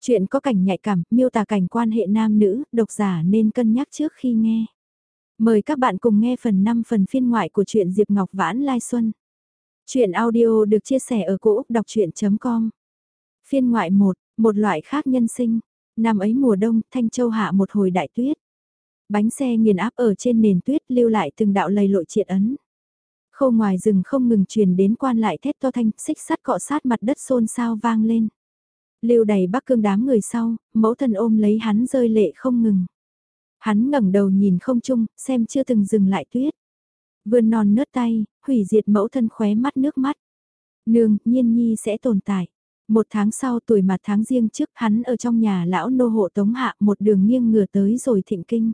Chuyện có cảnh nhạy cảm, miêu tả cảnh quan hệ nam nữ, độc giả nên cân nhắc trước khi nghe. Mời các bạn cùng nghe phần 5 phần phiên ngoại của truyện Diệp Ngọc Vãn Lai Xuân. Chuyện audio được chia sẻ ở cỗ đọc chuyện.com Phiên ngoại 1, một loại khác nhân sinh. Năm ấy mùa đông, Thanh Châu hạ một hồi đại tuyết. Bánh xe nghiền áp ở trên nền tuyết lưu lại từng đạo lầy lội triệt ấn. Khâu ngoài rừng không ngừng truyền đến quan lại thét to thanh, xích sắt cọ sát mặt đất xôn xao vang lên. Lưu đầy bắc cương đám người sau, mẫu thân ôm lấy hắn rơi lệ không ngừng. Hắn ngẩng đầu nhìn không chung, xem chưa từng dừng lại tuyết. Vươn non nớt tay, hủy diệt mẫu thân khóe mắt nước mắt. Nương, nhiên nhi sẽ tồn tại. Một tháng sau tuổi mặt tháng riêng trước hắn ở trong nhà lão nô hộ tống hạ một đường nghiêng ngửa tới rồi thịnh kinh.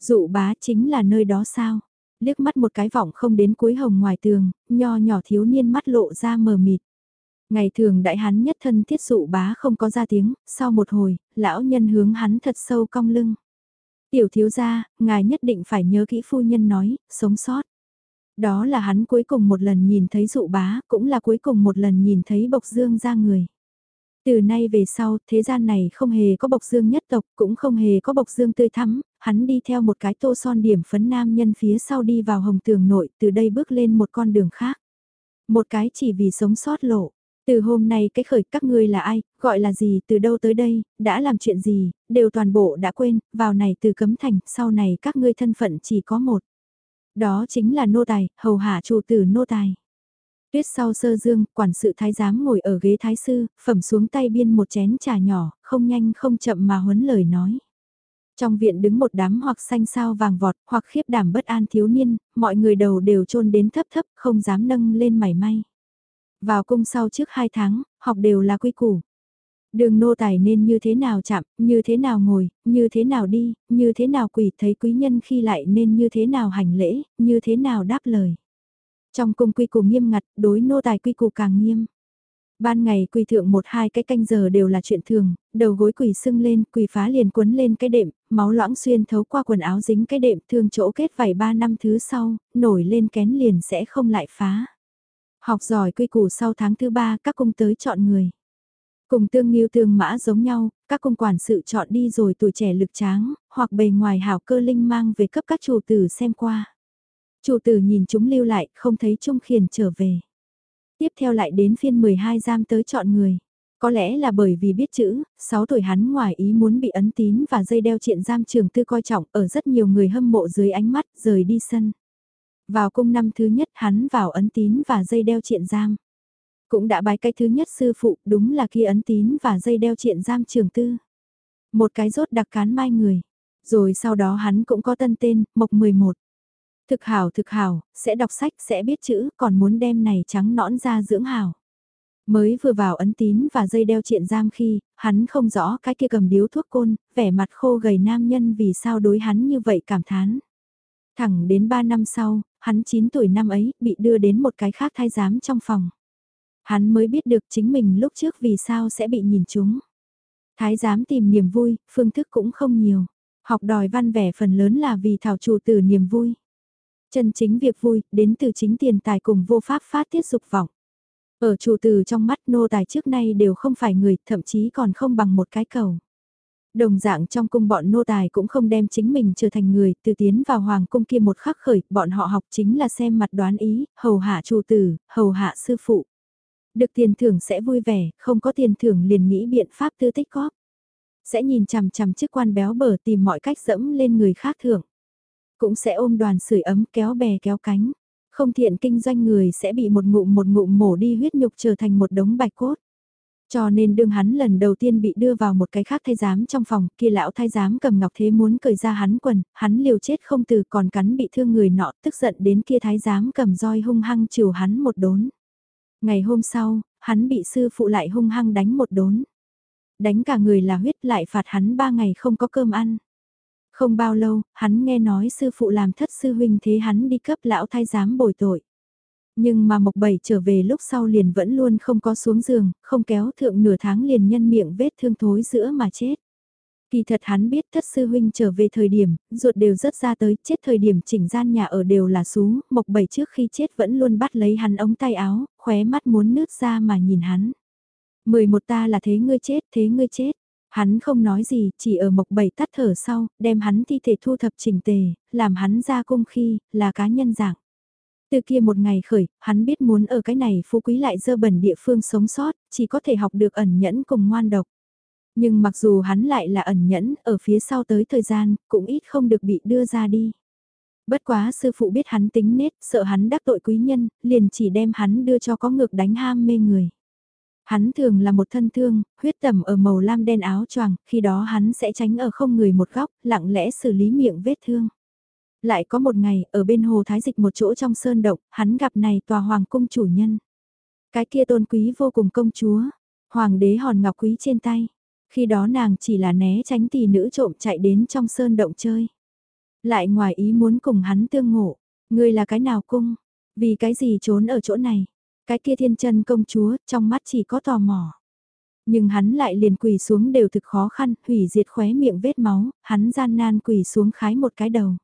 Dụ bá chính là nơi đó sao? Liếc mắt một cái vọng không đến cuối hồng ngoài tường, nho nhỏ thiếu niên mắt lộ ra mờ mịt. Ngày thường đại hắn nhất thân thiết dụ bá không có ra tiếng, sau một hồi, lão nhân hướng hắn thật sâu cong lưng. Tiểu thiếu gia, ngài nhất định phải nhớ kỹ phu nhân nói, sống sót. Đó là hắn cuối cùng một lần nhìn thấy dụ bá, cũng là cuối cùng một lần nhìn thấy bộc dương ra người. Từ nay về sau, thế gian này không hề có bộc dương nhất tộc, cũng không hề có bộc dương tươi thắm, hắn đi theo một cái tô son điểm phấn nam nhân phía sau đi vào hồng tường nội, từ đây bước lên một con đường khác. Một cái chỉ vì sống sót lộ. Từ hôm nay cái khởi các ngươi là ai, gọi là gì, từ đâu tới đây, đã làm chuyện gì, đều toàn bộ đã quên, vào này từ cấm thành, sau này các ngươi thân phận chỉ có một. Đó chính là nô tài, hầu hạ chủ tử nô tài. Tuyết sau sơ dương, quản sự thái giám ngồi ở ghế thái sư, phẩm xuống tay biên một chén trà nhỏ, không nhanh không chậm mà huấn lời nói. Trong viện đứng một đám hoặc xanh sao vàng vọt, hoặc khiếp đảm bất an thiếu niên, mọi người đầu đều trôn đến thấp thấp, không dám nâng lên mảy may. Vào cung sau trước hai tháng, học đều là quy củ. Đường nô tài nên như thế nào chạm, như thế nào ngồi, như thế nào đi, như thế nào quỳ thấy quý nhân khi lại nên như thế nào hành lễ, như thế nào đáp lời. Trong cung quy củ nghiêm ngặt, đối nô tài quy củ càng nghiêm. Ban ngày quỳ thượng một hai cái canh giờ đều là chuyện thường, đầu gối quỳ sưng lên, quỳ phá liền quấn lên cái đệm, máu loãng xuyên thấu qua quần áo dính cái đệm thương chỗ kết vảy ba năm thứ sau, nổi lên kén liền sẽ không lại phá. Học giỏi quy củ sau tháng thứ ba các cung tới chọn người. Cùng tương nghiêu tương mã giống nhau, các cung quản sự chọn đi rồi tuổi trẻ lực tráng, hoặc bề ngoài hảo cơ linh mang về cấp các chủ tử xem qua. Chủ tử nhìn chúng lưu lại, không thấy Trung Khiển trở về. Tiếp theo lại đến phiên 12 giam tới chọn người. Có lẽ là bởi vì biết chữ, 6 tuổi hắn ngoài ý muốn bị ấn tín và dây đeo triện giam trường tư coi trọng ở rất nhiều người hâm mộ dưới ánh mắt rời đi sân. Vào cung năm thứ nhất hắn vào ấn tín và dây đeo triện giam. Cũng đã bái cái thứ nhất sư phụ đúng là kia ấn tín và dây đeo triện giam trường tư. Một cái rốt đặc cán mai người. Rồi sau đó hắn cũng có tân tên, Mộc 11. Thực hảo thực hảo, sẽ đọc sách, sẽ biết chữ, còn muốn đem này trắng nõn ra dưỡng hảo. Mới vừa vào ấn tín và dây đeo triện giam khi, hắn không rõ cái kia cầm điếu thuốc côn, vẻ mặt khô gầy nam nhân vì sao đối hắn như vậy cảm thán. Thẳng đến 3 năm sau, hắn 9 tuổi năm ấy bị đưa đến một cái khác thái giám trong phòng. Hắn mới biết được chính mình lúc trước vì sao sẽ bị nhìn chúng. Thái giám tìm niềm vui, phương thức cũng không nhiều. Học đòi văn vẻ phần lớn là vì thảo chủ tử niềm vui. Chân chính việc vui, đến từ chính tiền tài cùng vô pháp phát tiết dục vọng. Ở chủ tử trong mắt nô tài trước nay đều không phải người, thậm chí còn không bằng một cái cầu. Đồng dạng trong cung bọn nô tài cũng không đem chính mình trở thành người, từ tiến vào hoàng cung kia một khắc khởi, bọn họ học chính là xem mặt đoán ý, hầu hạ chủ tử, hầu hạ sư phụ. Được tiền thưởng sẽ vui vẻ, không có tiền thưởng liền nghĩ biện pháp tư tích góp. Sẽ nhìn chằm chằm chức quan béo bở tìm mọi cách dẫm lên người khác thưởng. Cũng sẽ ôm đoàn sưởi ấm kéo bè kéo cánh. Không thiện kinh doanh người sẽ bị một ngụm một ngụm mổ đi huyết nhục trở thành một đống bạch cốt. Cho nên đương hắn lần đầu tiên bị đưa vào một cái khác thái giám trong phòng, kia lão thái giám cầm ngọc thế muốn cởi ra hắn quần, hắn liều chết không từ còn cắn bị thương người nọ, tức giận đến kia thái giám cầm roi hung hăng chiều hắn một đốn. Ngày hôm sau, hắn bị sư phụ lại hung hăng đánh một đốn. Đánh cả người là huyết lại phạt hắn ba ngày không có cơm ăn. Không bao lâu, hắn nghe nói sư phụ làm thất sư huynh thế hắn đi cấp lão thái giám bồi tội. Nhưng mà Mộc Bảy trở về lúc sau liền vẫn luôn không có xuống giường, không kéo thượng nửa tháng liền nhân miệng vết thương thối giữa mà chết. Kỳ thật hắn biết thất sư huynh trở về thời điểm, ruột đều rớt ra tới, chết thời điểm chỉnh gian nhà ở đều là xú, Mộc Bảy trước khi chết vẫn luôn bắt lấy hắn ống tay áo, khóe mắt muốn nước ra mà nhìn hắn. Mười một ta là thế ngươi chết, thế ngươi chết. Hắn không nói gì, chỉ ở mộc bảy tắt thở sau, đem hắn thi thể thu thập chỉnh tề, làm hắn ra cung khi, là cá nhân dạng. Từ kia một ngày khởi, hắn biết muốn ở cái này phú quý lại dơ bẩn địa phương sống sót, chỉ có thể học được ẩn nhẫn cùng ngoan độc. Nhưng mặc dù hắn lại là ẩn nhẫn, ở phía sau tới thời gian, cũng ít không được bị đưa ra đi. Bất quá sư phụ biết hắn tính nết, sợ hắn đắc tội quý nhân, liền chỉ đem hắn đưa cho có ngược đánh ham mê người. Hắn thường là một thân thương, huyết tẩm ở màu lam đen áo choàng, khi đó hắn sẽ tránh ở không người một góc, lặng lẽ xử lý miệng vết thương. Lại có một ngày, ở bên hồ Thái Dịch một chỗ trong sơn động, hắn gặp này tòa hoàng cung chủ nhân. Cái kia tôn quý vô cùng công chúa, hoàng đế hòn ngọc quý trên tay. Khi đó nàng chỉ là né tránh tỷ nữ trộm chạy đến trong sơn động chơi. Lại ngoài ý muốn cùng hắn tương ngộ, ngươi là cái nào cung, vì cái gì trốn ở chỗ này. Cái kia thiên chân công chúa, trong mắt chỉ có tò mò. Nhưng hắn lại liền quỳ xuống đều thực khó khăn, hủy diệt khóe miệng vết máu, hắn gian nan quỳ xuống khái một cái đầu.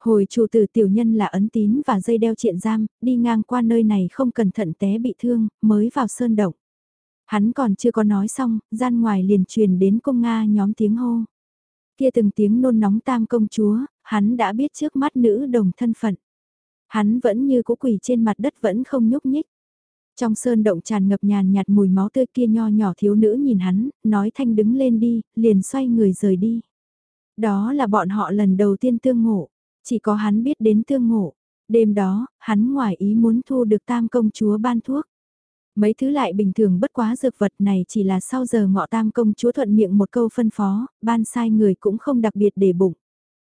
Hồi chủ tử tiểu nhân là ấn tín và dây đeo triện giam, đi ngang qua nơi này không cẩn thận té bị thương, mới vào sơn động. Hắn còn chưa có nói xong, gian ngoài liền truyền đến công Nga nhóm tiếng hô. Kia từng tiếng nôn nóng tam công chúa, hắn đã biết trước mắt nữ đồng thân phận. Hắn vẫn như cũ quỳ trên mặt đất vẫn không nhúc nhích. Trong sơn động tràn ngập nhàn nhạt mùi máu tươi kia nho nhỏ thiếu nữ nhìn hắn, nói thanh đứng lên đi, liền xoay người rời đi. Đó là bọn họ lần đầu tiên tương ngộ, chỉ có hắn biết đến tương ngộ. Đêm đó, hắn ngoài ý muốn thu được tam công chúa ban thuốc. Mấy thứ lại bình thường bất quá dược vật này chỉ là sau giờ ngọ tam công chúa thuận miệng một câu phân phó, ban sai người cũng không đặc biệt để bụng.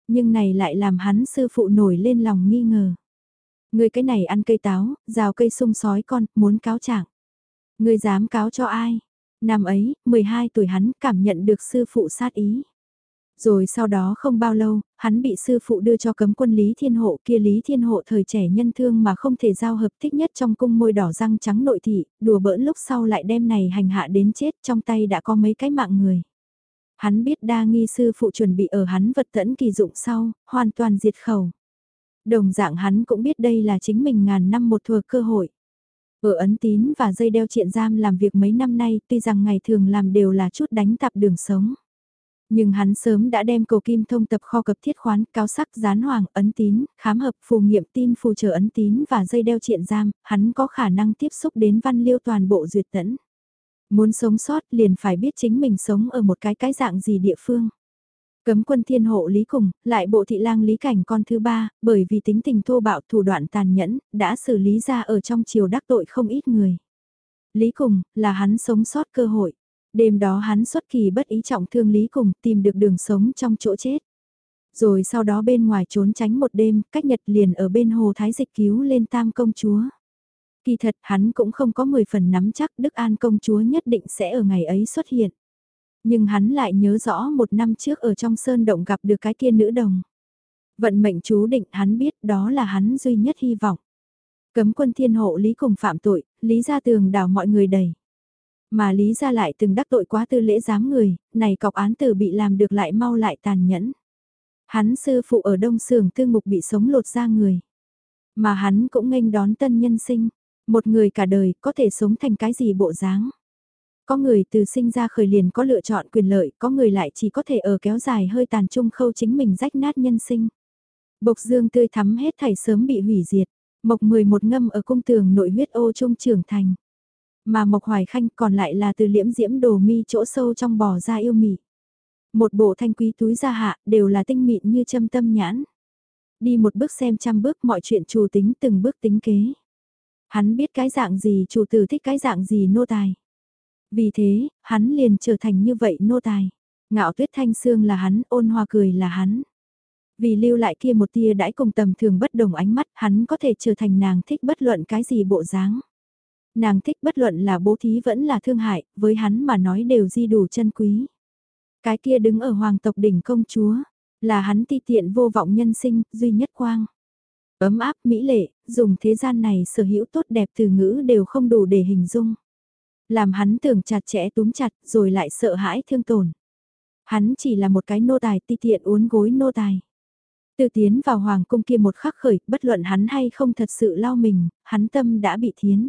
Nhưng này lại làm hắn sư phụ nổi lên lòng nghi ngờ. Người cái này ăn cây táo, rào cây sung sói con, muốn cáo trạng. Người dám cáo cho ai? Năm ấy, 12 tuổi hắn cảm nhận được sư phụ sát ý. Rồi sau đó không bao lâu, hắn bị sư phụ đưa cho cấm quân Lý Thiên Hộ kia Lý Thiên Hộ thời trẻ nhân thương mà không thể giao hợp thích nhất trong cung môi đỏ răng trắng nội thị, đùa bỡn lúc sau lại đem này hành hạ đến chết trong tay đã có mấy cái mạng người. Hắn biết đa nghi sư phụ chuẩn bị ở hắn vật tẫn kỳ dụng sau, hoàn toàn diệt khẩu. Đồng dạng hắn cũng biết đây là chính mình ngàn năm một thừa cơ hội. Ở ấn tín và dây đeo triện giam làm việc mấy năm nay tuy rằng ngày thường làm đều là chút đánh tạp đường sống. Nhưng hắn sớm đã đem cầu kim thông tập kho cập thiết khoán, cáo sắc, gián hoàng, ấn tín, khám hợp, phù nghiệm tin phù trợ ấn tín và dây đeo triện giam, hắn có khả năng tiếp xúc đến văn liêu toàn bộ duyệt tẫn. Muốn sống sót liền phải biết chính mình sống ở một cái cái dạng gì địa phương. Cấm quân thiên hộ Lý Cùng, lại bộ thị lang Lý Cảnh con thứ ba, bởi vì tính tình thô bạo thủ đoạn tàn nhẫn, đã xử lý ra ở trong triều đắc tội không ít người. Lý Cùng, là hắn sống sót cơ hội. Đêm đó hắn xuất kỳ bất ý trọng thương Lý Cùng tìm được đường sống trong chỗ chết. Rồi sau đó bên ngoài trốn tránh một đêm, cách nhật liền ở bên hồ Thái Dịch cứu lên tam công chúa. Kỳ thật hắn cũng không có 10 phần nắm chắc Đức An công chúa nhất định sẽ ở ngày ấy xuất hiện. Nhưng hắn lại nhớ rõ một năm trước ở trong sơn động gặp được cái kia nữ đồng. Vận mệnh chú định hắn biết đó là hắn duy nhất hy vọng. Cấm quân thiên hộ Lý cùng phạm tội, Lý ra tường đảo mọi người đầy. Mà Lý ra lại từng đắc tội quá tư lễ giám người, này cọc án tử bị làm được lại mau lại tàn nhẫn. Hắn sư phụ ở đông sường tư mục bị sống lột ra người. Mà hắn cũng nghênh đón tân nhân sinh, một người cả đời có thể sống thành cái gì bộ dáng. Có người từ sinh ra khởi liền có lựa chọn quyền lợi, có người lại chỉ có thể ở kéo dài hơi tàn trung khâu chính mình rách nát nhân sinh. Bộc dương tươi thắm hết thảy sớm bị hủy diệt, mộc 11 ngâm ở cung tường nội huyết ô trung trưởng thành. Mà mộc hoài khanh còn lại là từ liễm diễm đồ mi chỗ sâu trong bò ra yêu mị. Một bộ thanh quý túi gia hạ đều là tinh mịn như châm tâm nhãn. Đi một bước xem trăm bước mọi chuyện chủ tính từng bước tính kế. Hắn biết cái dạng gì chủ tử thích cái dạng gì nô tài. Vì thế, hắn liền trở thành như vậy nô tài. Ngạo tuyết thanh xương là hắn, ôn hoa cười là hắn. Vì lưu lại kia một tia đãi cùng tầm thường bất đồng ánh mắt, hắn có thể trở thành nàng thích bất luận cái gì bộ dáng. Nàng thích bất luận là bố thí vẫn là thương hại, với hắn mà nói đều di đủ chân quý. Cái kia đứng ở hoàng tộc đỉnh công chúa, là hắn ti tiện vô vọng nhân sinh, duy nhất quang. Ấm áp, mỹ lệ, dùng thế gian này sở hữu tốt đẹp từ ngữ đều không đủ để hình dung. Làm hắn tưởng chặt chẽ túm chặt rồi lại sợ hãi thương tổn. Hắn chỉ là một cái nô tài ti tiện uốn gối nô tài. Từ tiến vào hoàng cung kia một khắc khởi, bất luận hắn hay không thật sự lao mình, hắn tâm đã bị thiến.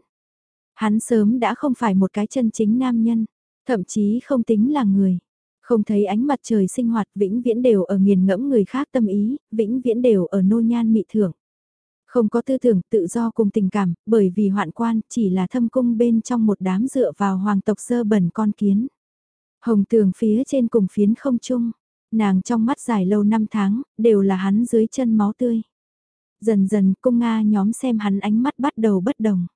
Hắn sớm đã không phải một cái chân chính nam nhân, thậm chí không tính là người. Không thấy ánh mặt trời sinh hoạt vĩnh viễn đều ở nghiền ngẫm người khác tâm ý, vĩnh viễn đều ở nô nhan mị thưởng. Không có tư tưởng tự do cùng tình cảm, bởi vì hoạn quan chỉ là thâm cung bên trong một đám dựa vào hoàng tộc sơ bẩn con kiến. Hồng tường phía trên cùng phiến không chung, nàng trong mắt dài lâu năm tháng, đều là hắn dưới chân máu tươi. Dần dần cung Nga nhóm xem hắn ánh mắt bắt đầu bất đồng.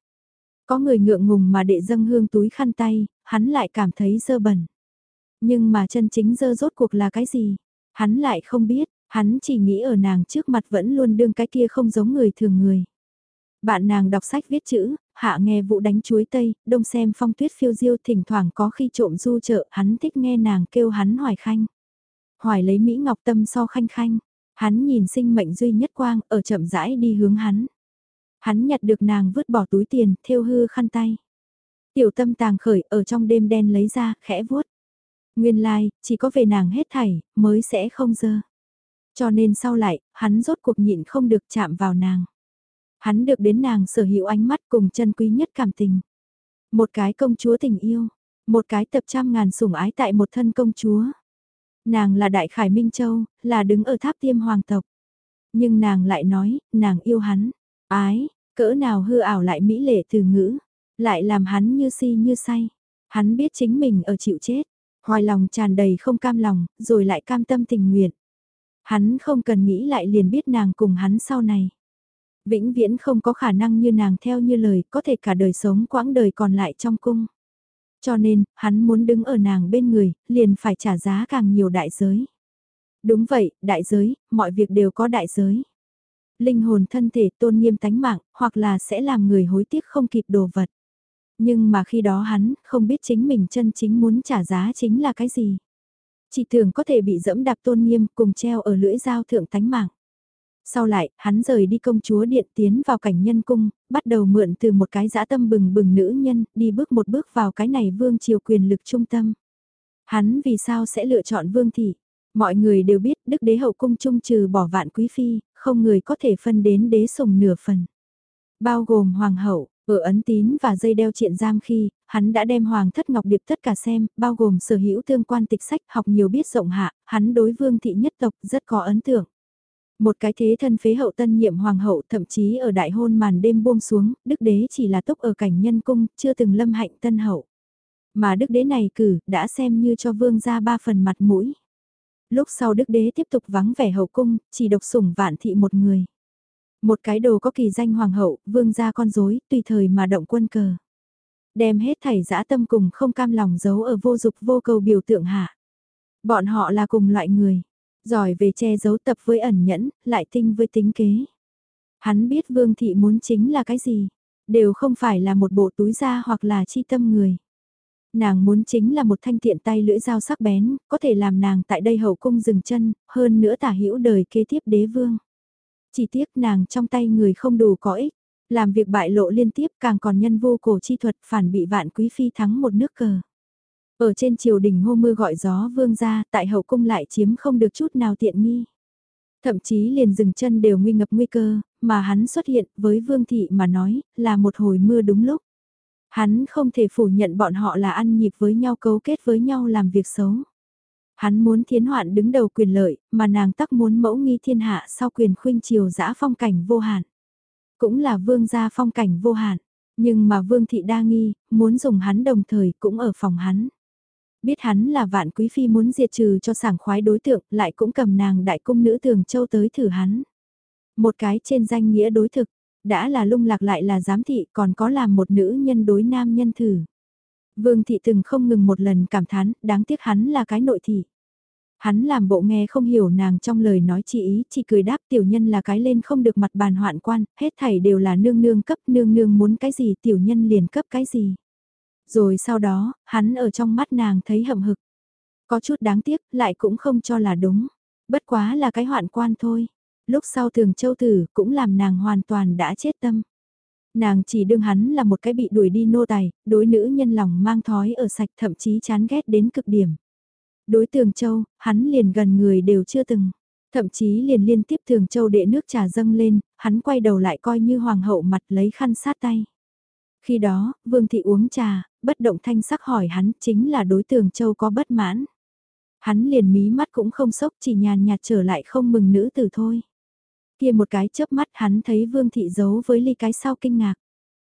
Có người ngượng ngùng mà đệ dâng hương túi khăn tay, hắn lại cảm thấy dơ bẩn. Nhưng mà chân chính dơ rốt cuộc là cái gì? Hắn lại không biết, hắn chỉ nghĩ ở nàng trước mặt vẫn luôn đương cái kia không giống người thường người. Bạn nàng đọc sách viết chữ, hạ nghe vụ đánh chuối tây, đông xem phong tuyết phiêu diêu thỉnh thoảng có khi trộm du chợ, hắn thích nghe nàng kêu hắn hoài khanh. Hoài lấy Mỹ Ngọc Tâm so khanh khanh, hắn nhìn sinh mệnh duy nhất quang ở chậm rãi đi hướng hắn. Hắn nhặt được nàng vứt bỏ túi tiền, thêu hư khăn tay. Tiểu tâm tàng khởi ở trong đêm đen lấy ra, khẽ vuốt. Nguyên lai, like, chỉ có về nàng hết thảy, mới sẽ không dơ. Cho nên sau lại, hắn rốt cuộc nhịn không được chạm vào nàng. Hắn được đến nàng sở hữu ánh mắt cùng chân quý nhất cảm tình. Một cái công chúa tình yêu, một cái tập trăm ngàn sủng ái tại một thân công chúa. Nàng là Đại Khải Minh Châu, là đứng ở tháp tiêm hoàng tộc. Nhưng nàng lại nói, nàng yêu hắn. Ái, cỡ nào hư ảo lại mỹ lệ từ ngữ, lại làm hắn như si như say. Hắn biết chính mình ở chịu chết, hoài lòng tràn đầy không cam lòng, rồi lại cam tâm tình nguyện. Hắn không cần nghĩ lại liền biết nàng cùng hắn sau này. Vĩnh viễn không có khả năng như nàng theo như lời, có thể cả đời sống quãng đời còn lại trong cung. Cho nên, hắn muốn đứng ở nàng bên người, liền phải trả giá càng nhiều đại giới. Đúng vậy, đại giới, mọi việc đều có đại giới. Linh hồn thân thể tôn nghiêm tánh mạng, hoặc là sẽ làm người hối tiếc không kịp đồ vật. Nhưng mà khi đó hắn không biết chính mình chân chính muốn trả giá chính là cái gì. Chỉ thường có thể bị dẫm đạp tôn nghiêm cùng treo ở lưỡi dao thượng tánh mạng. Sau lại, hắn rời đi công chúa điện tiến vào cảnh nhân cung, bắt đầu mượn từ một cái dã tâm bừng bừng nữ nhân, đi bước một bước vào cái này vương triều quyền lực trung tâm. Hắn vì sao sẽ lựa chọn vương thị? Mọi người đều biết đức đế hậu cung trung trừ bỏ vạn quý phi, không người có thể phân đến đế sùng nửa phần. Bao gồm hoàng hậu, ở ấn tín và dây đeo triện giam khi, hắn đã đem hoàng thất ngọc điệp tất cả xem, bao gồm sở hữu tương quan tịch sách học nhiều biết rộng hạ, hắn đối vương thị nhất tộc rất có ấn tượng. Một cái thế thân phế hậu tân nhiệm hoàng hậu thậm chí ở đại hôn màn đêm buông xuống, đức đế chỉ là túc ở cảnh nhân cung, chưa từng lâm hạnh tân hậu. Mà đức đế này cử, đã xem như cho vương ra ba phần mặt mũi. Lúc sau đức đế tiếp tục vắng vẻ hậu cung, chỉ độc sủng vạn thị một người. Một cái đồ có kỳ danh hoàng hậu, vương gia con rối tùy thời mà động quân cờ. Đem hết thảy dã tâm cùng không cam lòng giấu ở vô dục vô cầu biểu tượng hạ. Bọn họ là cùng loại người Giỏi về che giấu tập với ẩn nhẫn, lại tinh với tính kế. Hắn biết Vương Thị muốn chính là cái gì, đều không phải là một bộ túi da hoặc là chi tâm người. Nàng muốn chính là một thanh tiện tay lưỡi dao sắc bén, có thể làm nàng tại đây hậu cung dừng chân, hơn nữa tả hữu đời kế tiếp đế vương. Chỉ tiếc nàng trong tay người không đủ có ích, làm việc bại lộ liên tiếp càng còn nhân vô cổ chi thuật phản bị vạn quý phi thắng một nước cờ. Ở trên triều đình hô mưa gọi gió vương ra, tại hậu cung lại chiếm không được chút nào tiện nghi. Thậm chí liền dừng chân đều nguy ngập nguy cơ, mà hắn xuất hiện với vương thị mà nói, là một hồi mưa đúng lúc. Hắn không thể phủ nhận bọn họ là ăn nhịp với nhau cấu kết với nhau làm việc xấu. Hắn muốn thiến hoạn đứng đầu quyền lợi, mà nàng tắc muốn mẫu nghi thiên hạ sau quyền khuynh triều giã phong cảnh vô hạn. Cũng là vương gia phong cảnh vô hạn, nhưng mà vương thị đa nghi, muốn dùng hắn đồng thời cũng ở phòng hắn biết hắn là vạn quý phi muốn diệt trừ cho sảng khoái đối tượng, lại cũng cầm nàng đại cung nữ tường châu tới thử hắn. Một cái trên danh nghĩa đối thực, đã là lung lạc lại là giám thị còn có làm một nữ nhân đối nam nhân thử. Vương thị từng không ngừng một lần cảm thán, đáng tiếc hắn là cái nội thị. Hắn làm bộ nghe không hiểu nàng trong lời nói chỉ ý, chỉ cười đáp tiểu nhân là cái lên không được mặt bàn hoạn quan, hết thảy đều là nương nương cấp, nương nương muốn cái gì tiểu nhân liền cấp cái gì. Rồi sau đó, hắn ở trong mắt nàng thấy hậm hực. Có chút đáng tiếc, lại cũng không cho là đúng. Bất quá là cái hoạn quan thôi. Lúc sau thường châu tử cũng làm nàng hoàn toàn đã chết tâm. Nàng chỉ đương hắn là một cái bị đuổi đi nô tài, đối nữ nhân lòng mang thói ở sạch thậm chí chán ghét đến cực điểm. Đối tường châu, hắn liền gần người đều chưa từng. Thậm chí liền liên tiếp thường châu đệ nước trà dâng lên, hắn quay đầu lại coi như hoàng hậu mặt lấy khăn sát tay. Khi đó, Vương Thị uống trà, bất động thanh sắc hỏi hắn chính là đối tường Châu có bất mãn. Hắn liền mí mắt cũng không sốc chỉ nhàn nhạt trở lại không mừng nữ tử thôi. Kia một cái chớp mắt hắn thấy vương thị giấu với ly cái sau kinh ngạc.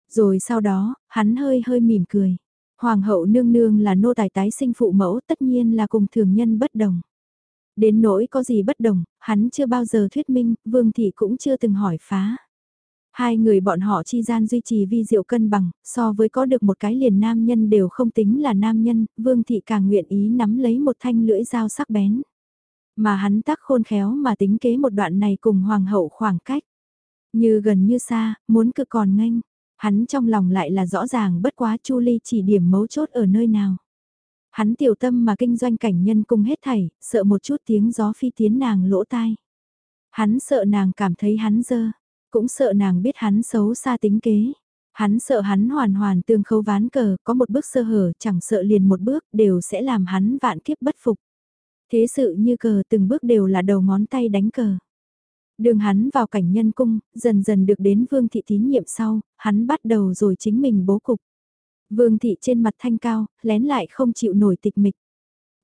Rồi sau đó, hắn hơi hơi mỉm cười. Hoàng hậu nương nương là nô tài tái sinh phụ mẫu tất nhiên là cùng thường nhân bất đồng. Đến nỗi có gì bất đồng, hắn chưa bao giờ thuyết minh, vương thị cũng chưa từng hỏi phá. Hai người bọn họ chi gian duy trì vi diệu cân bằng, so với có được một cái liền nam nhân đều không tính là nam nhân, vương thị càng nguyện ý nắm lấy một thanh lưỡi dao sắc bén. Mà hắn tác khôn khéo mà tính kế một đoạn này cùng hoàng hậu khoảng cách. Như gần như xa, muốn cực còn nghênh, hắn trong lòng lại là rõ ràng bất quá Chu Ly chỉ điểm mấu chốt ở nơi nào. Hắn tiểu tâm mà kinh doanh cảnh nhân cung hết thảy, sợ một chút tiếng gió phi tiến nàng lỗ tai. Hắn sợ nàng cảm thấy hắn dơ, cũng sợ nàng biết hắn xấu xa tính kế. Hắn sợ hắn hoàn hoàn tương khâu ván cờ, có một bước sơ hở, chẳng sợ liền một bước, đều sẽ làm hắn vạn kiếp bất phục. Thế sự như cờ từng bước đều là đầu ngón tay đánh cờ. Đường hắn vào cảnh nhân cung, dần dần được đến vương thị tín nhiệm sau, hắn bắt đầu rồi chính mình bố cục. Vương thị trên mặt thanh cao, lén lại không chịu nổi tịch mịch.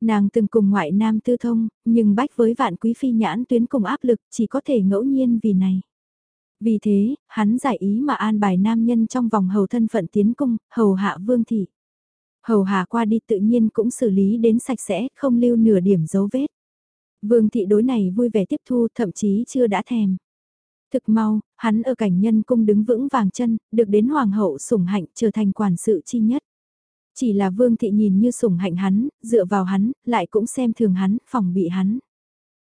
Nàng từng cùng ngoại nam tư thông, nhưng bách với vạn quý phi nhãn tuyến cùng áp lực chỉ có thể ngẫu nhiên vì này. Vì thế, hắn giải ý mà an bài nam nhân trong vòng hầu thân phận tiến cung, hầu hạ vương thị. Hầu hạ qua đi tự nhiên cũng xử lý đến sạch sẽ, không lưu nửa điểm dấu vết. Vương thị đối này vui vẻ tiếp thu thậm chí chưa đã thèm. Thực mau, hắn ở cảnh nhân cung đứng vững vàng chân, được đến hoàng hậu sủng hạnh trở thành quản sự chi nhất. Chỉ là vương thị nhìn như sủng hạnh hắn, dựa vào hắn, lại cũng xem thường hắn, phòng bị hắn.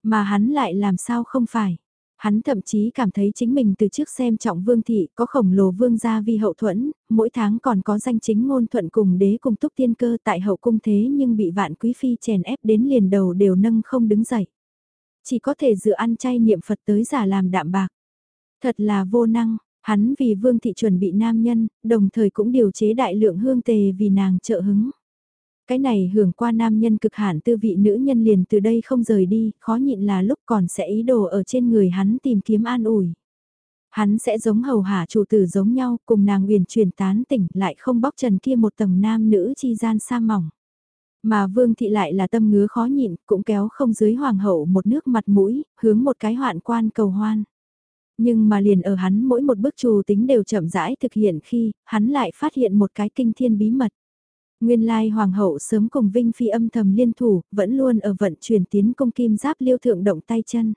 Mà hắn lại làm sao không phải. Hắn thậm chí cảm thấy chính mình từ trước xem trọng vương thị có khổng lồ vương gia vi hậu thuẫn, mỗi tháng còn có danh chính ngôn thuận cùng đế cùng túc tiên cơ tại hậu cung thế nhưng bị vạn quý phi chèn ép đến liền đầu đều nâng không đứng dậy. Chỉ có thể dựa ăn chay niệm Phật tới giả làm đạm bạc. Thật là vô năng, hắn vì vương thị chuẩn bị nam nhân, đồng thời cũng điều chế đại lượng hương tề vì nàng trợ hứng. Cái này hưởng qua nam nhân cực hạn tư vị nữ nhân liền từ đây không rời đi, khó nhịn là lúc còn sẽ ý đồ ở trên người hắn tìm kiếm an ủi. Hắn sẽ giống hầu hạ chủ tử giống nhau, cùng nàng uyển chuyển tán tỉnh lại không bóc trần kia một tầng nam nữ chi gian sa mỏng. Mà vương thị lại là tâm ngứa khó nhịn, cũng kéo không dưới hoàng hậu một nước mặt mũi, hướng một cái hoạn quan cầu hoan. Nhưng mà liền ở hắn mỗi một bước trù tính đều chậm rãi thực hiện khi, hắn lại phát hiện một cái kinh thiên bí mật. Nguyên lai hoàng hậu sớm cùng Vinh Phi âm thầm liên thủ, vẫn luôn ở vận chuyển tiến công kim giáp liêu thượng động tay chân.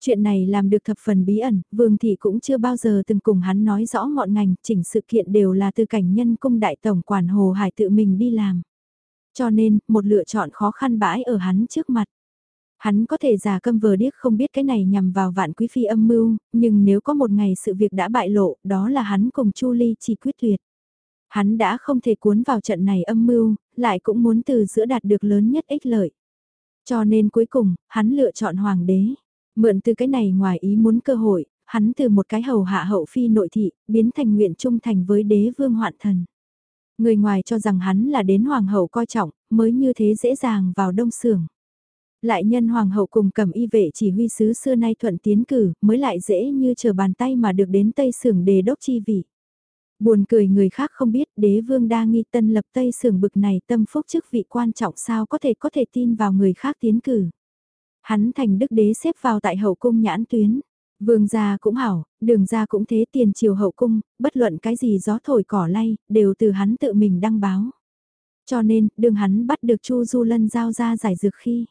Chuyện này làm được thập phần bí ẩn, Vương Thị cũng chưa bao giờ từng cùng hắn nói rõ ngọn ngành, chỉnh sự kiện đều là từ cảnh nhân cung đại tổng quản Hồ Hải tự mình đi làm. Cho nên, một lựa chọn khó khăn bãi ở hắn trước mặt. Hắn có thể giả câm vờ điếc không biết cái này nhằm vào vạn quý phi âm mưu, nhưng nếu có một ngày sự việc đã bại lộ, đó là hắn cùng Chu Ly chỉ quyết tuyệt. Hắn đã không thể cuốn vào trận này âm mưu, lại cũng muốn từ giữa đạt được lớn nhất ích lợi. Cho nên cuối cùng, hắn lựa chọn hoàng đế. Mượn từ cái này ngoài ý muốn cơ hội, hắn từ một cái hầu hạ hậu phi nội thị, biến thành nguyện trung thành với đế vương hoạn thần. Người ngoài cho rằng hắn là đến hoàng hậu coi trọng, mới như thế dễ dàng vào đông sưởng. Lại nhân hoàng hậu cùng cầm y vệ chỉ huy sứ xưa nay thuận tiến cử, mới lại dễ như chờ bàn tay mà được đến tây sưởng đề đốc chi vị. Buồn cười người khác không biết đế vương đa nghi tân lập tây sưởng bực này tâm phúc chức vị quan trọng sao có thể có thể tin vào người khác tiến cử. Hắn thành đức đế xếp vào tại hậu cung nhãn tuyến. Vương gia cũng hảo, đường gia cũng thế tiền triều hậu cung, bất luận cái gì gió thổi cỏ lay, đều từ hắn tự mình đăng báo. Cho nên, đường hắn bắt được Chu Du Lân giao ra giải dược khi.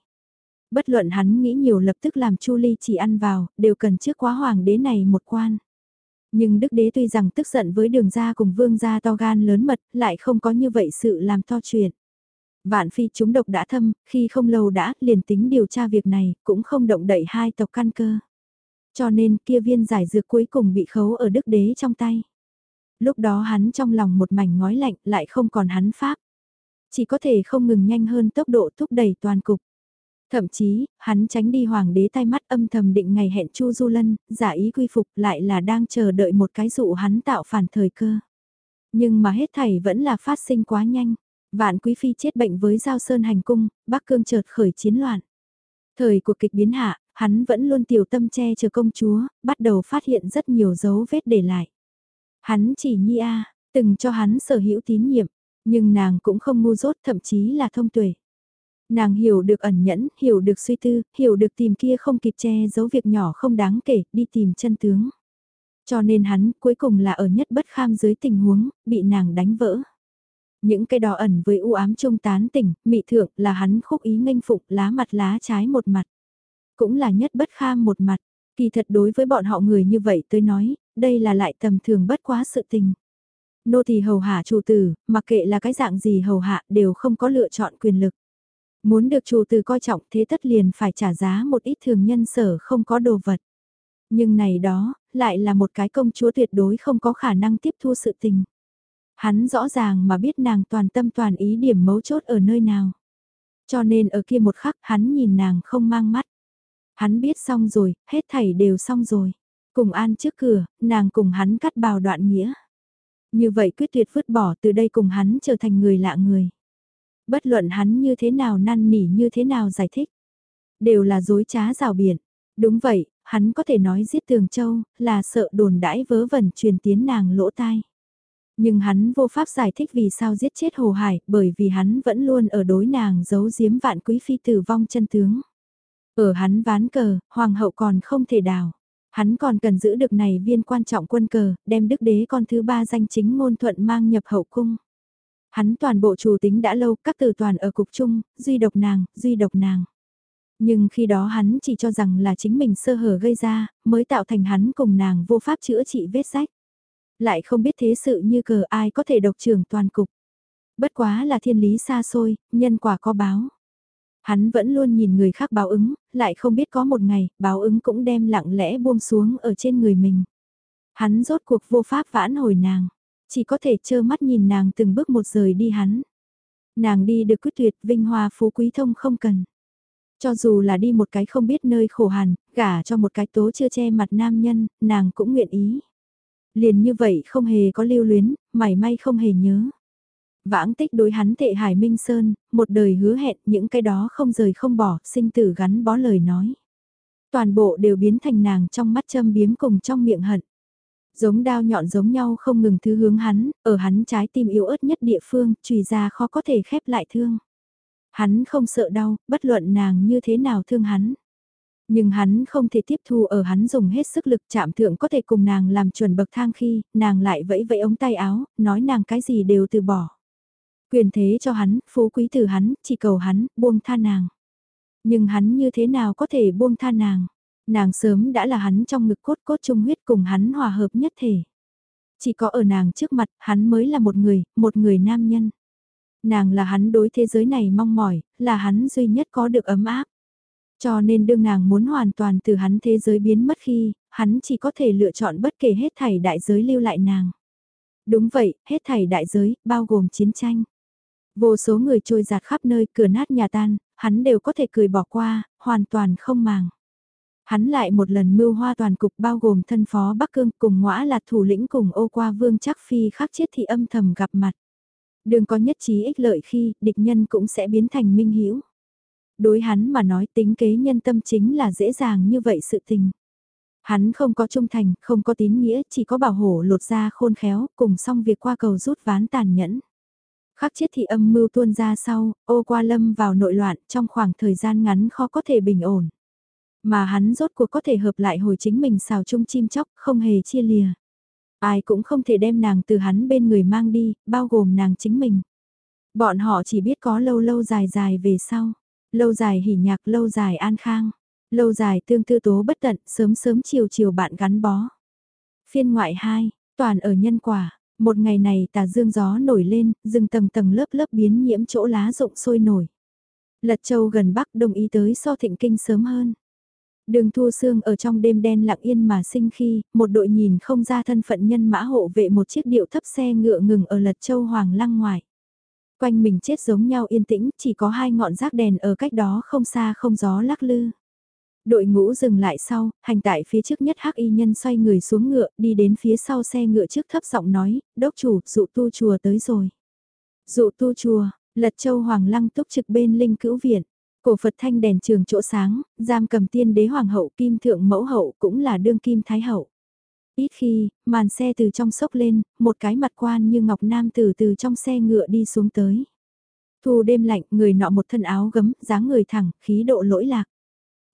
Bất luận hắn nghĩ nhiều lập tức làm Chu Ly chỉ ăn vào, đều cần trước quá hoàng đế này một quan. Nhưng đức đế tuy rằng tức giận với đường gia cùng vương gia to gan lớn mật, lại không có như vậy sự làm to chuyện. Vạn phi chúng độc đã thâm, khi không lâu đã liền tính điều tra việc này, cũng không động đậy hai tộc căn cơ. Cho nên kia viên giải dược cuối cùng bị khấu ở đức đế trong tay. Lúc đó hắn trong lòng một mảnh ngói lạnh lại không còn hắn pháp. Chỉ có thể không ngừng nhanh hơn tốc độ thúc đẩy toàn cục. Thậm chí, hắn tránh đi hoàng đế tay mắt âm thầm định ngày hẹn Chu Du Lân, giả ý quy phục lại là đang chờ đợi một cái dụ hắn tạo phản thời cơ. Nhưng mà hết thảy vẫn là phát sinh quá nhanh. Vạn Quý Phi chết bệnh với Giao Sơn hành cung, Bắc Cương chợt khởi chiến loạn. Thời cuộc kịch biến hạ, hắn vẫn luôn tiểu tâm che chờ công chúa, bắt đầu phát hiện rất nhiều dấu vết để lại. Hắn chỉ nhi a, từng cho hắn sở hữu tín nhiệm, nhưng nàng cũng không ngu dốt thậm chí là thông tuệ. Nàng hiểu được ẩn nhẫn, hiểu được suy tư, hiểu được tìm kia không kịp che giấu việc nhỏ không đáng kể, đi tìm chân tướng. Cho nên hắn cuối cùng là ở nhất bất kham dưới tình huống, bị nàng đánh vỡ. Những cái đó ẩn với u ám trung tán tỉnh, mị thượng là hắn khúc ý nghênh phục lá mặt lá trái một mặt. Cũng là nhất bất kham một mặt, kỳ thật đối với bọn họ người như vậy tôi nói, đây là lại tầm thường bất quá sự tình. Nô thì hầu hạ chủ tử, mặc kệ là cái dạng gì hầu hạ đều không có lựa chọn quyền lực. Muốn được chủ từ coi trọng thế tất liền phải trả giá một ít thường nhân sở không có đồ vật. Nhưng này đó, lại là một cái công chúa tuyệt đối không có khả năng tiếp thu sự tình. Hắn rõ ràng mà biết nàng toàn tâm toàn ý điểm mấu chốt ở nơi nào. Cho nên ở kia một khắc hắn nhìn nàng không mang mắt. Hắn biết xong rồi, hết thảy đều xong rồi. Cùng an trước cửa, nàng cùng hắn cắt bào đoạn nghĩa. Như vậy quyết tuyệt vứt bỏ từ đây cùng hắn trở thành người lạ người. Bất luận hắn như thế nào năn nỉ như thế nào giải thích. Đều là dối trá rào biển. Đúng vậy, hắn có thể nói giết tường châu, là sợ đồn đãi vớ vẩn truyền tiến nàng lỗ tai. Nhưng hắn vô pháp giải thích vì sao giết chết Hồ Hải, bởi vì hắn vẫn luôn ở đối nàng giấu giếm vạn quý phi tử vong chân tướng. Ở hắn ván cờ, hoàng hậu còn không thể đào. Hắn còn cần giữ được này viên quan trọng quân cờ, đem đức đế con thứ ba danh chính ngôn thuận mang nhập hậu cung. Hắn toàn bộ chủ tính đã lâu, các từ toàn ở cục chung, duy độc nàng, duy độc nàng. Nhưng khi đó hắn chỉ cho rằng là chính mình sơ hở gây ra, mới tạo thành hắn cùng nàng vô pháp chữa trị vết sách. Lại không biết thế sự như cờ ai có thể độc trưởng toàn cục. Bất quá là thiên lý xa xôi, nhân quả có báo. Hắn vẫn luôn nhìn người khác báo ứng, lại không biết có một ngày, báo ứng cũng đem lặng lẽ buông xuống ở trên người mình. Hắn rốt cuộc vô pháp vãn hồi nàng, chỉ có thể trơ mắt nhìn nàng từng bước một rời đi hắn. Nàng đi được quyết tuyệt, vinh hoa phú quý thông không cần. Cho dù là đi một cái không biết nơi khổ hàn, gả cho một cái tố chưa che mặt nam nhân, nàng cũng nguyện ý. Liền như vậy không hề có lưu luyến, mảy may không hề nhớ. Vãng tích đối hắn tệ Hải Minh Sơn, một đời hứa hẹn những cái đó không rời không bỏ, sinh tử gắn bó lời nói. Toàn bộ đều biến thành nàng trong mắt châm biếm cùng trong miệng hận. Giống đao nhọn giống nhau không ngừng thứ hướng hắn, ở hắn trái tim yếu ớt nhất địa phương, chùy ra khó có thể khép lại thương. Hắn không sợ đau, bất luận nàng như thế nào thương hắn. Nhưng hắn không thể tiếp thu ở hắn dùng hết sức lực chạm thượng có thể cùng nàng làm chuẩn bậc thang khi, nàng lại vẫy vẫy ống tay áo, nói nàng cái gì đều từ bỏ. Quyền thế cho hắn, phú quý từ hắn, chỉ cầu hắn, buông tha nàng. Nhưng hắn như thế nào có thể buông tha nàng? Nàng sớm đã là hắn trong ngực cốt cốt chung huyết cùng hắn hòa hợp nhất thể. Chỉ có ở nàng trước mặt, hắn mới là một người, một người nam nhân. Nàng là hắn đối thế giới này mong mỏi, là hắn duy nhất có được ấm áp. Cho nên đương nàng muốn hoàn toàn từ hắn thế giới biến mất khi, hắn chỉ có thể lựa chọn bất kể hết thảy đại giới lưu lại nàng. Đúng vậy, hết thảy đại giới, bao gồm chiến tranh. Vô số người trôi giạt khắp nơi cửa nát nhà tan, hắn đều có thể cười bỏ qua, hoàn toàn không màng. Hắn lại một lần mưu hoa toàn cục bao gồm thân phó Bắc Cương cùng ngõa là thủ lĩnh cùng ô qua vương chắc phi khắc chết thì âm thầm gặp mặt. Đường có nhất trí ích lợi khi địch nhân cũng sẽ biến thành minh hiểu. Đối hắn mà nói tính kế nhân tâm chính là dễ dàng như vậy sự tình. Hắn không có trung thành, không có tín nghĩa, chỉ có bảo hộ lột ra khôn khéo, cùng xong việc qua cầu rút ván tàn nhẫn. Khắc chết thì âm mưu tuôn ra sau, ô qua lâm vào nội loạn trong khoảng thời gian ngắn khó có thể bình ổn. Mà hắn rốt cuộc có thể hợp lại hồi chính mình xào chung chim chóc, không hề chia lìa. Ai cũng không thể đem nàng từ hắn bên người mang đi, bao gồm nàng chính mình. Bọn họ chỉ biết có lâu lâu dài dài về sau. Lâu dài hỉ nhạc, lâu dài an khang. Lâu dài tương tư tố bất tận, sớm sớm chiều chiều bạn gắn bó. Phiên ngoại 2, toàn ở nhân quả. Một ngày này tà dương gió nổi lên, rừng tầng tầng lớp lớp biến nhiễm chỗ lá rụng sôi nổi. Lật châu gần bắc đồng ý tới so thịnh kinh sớm hơn. Đường Thu Sương ở trong đêm đen lặng yên mà sinh khi, một đội nhìn không ra thân phận nhân mã hộ vệ một chiếc điệu thấp xe ngựa ngừng ở lật châu Hoàng Lăng ngoài. Quanh mình chết giống nhau yên tĩnh, chỉ có hai ngọn rác đèn ở cách đó không xa không gió lắc lư. Đội ngũ dừng lại sau, hành tại phía trước nhất hắc y nhân xoay người xuống ngựa, đi đến phía sau xe ngựa trước thấp giọng nói, đốc chủ, dụ tu chùa tới rồi. Dụ tu chùa, lật châu hoàng lăng túc trực bên linh cữu viện. Cổ Phật thanh đèn trường chỗ sáng, giam cầm tiên đế hoàng hậu kim thượng mẫu hậu cũng là đương kim thái hậu. Ít khi, màn xe từ trong sốc lên, một cái mặt quan như ngọc nam từ từ trong xe ngựa đi xuống tới. Thu đêm lạnh, người nọ một thân áo gấm, dáng người thẳng, khí độ lỗi lạc.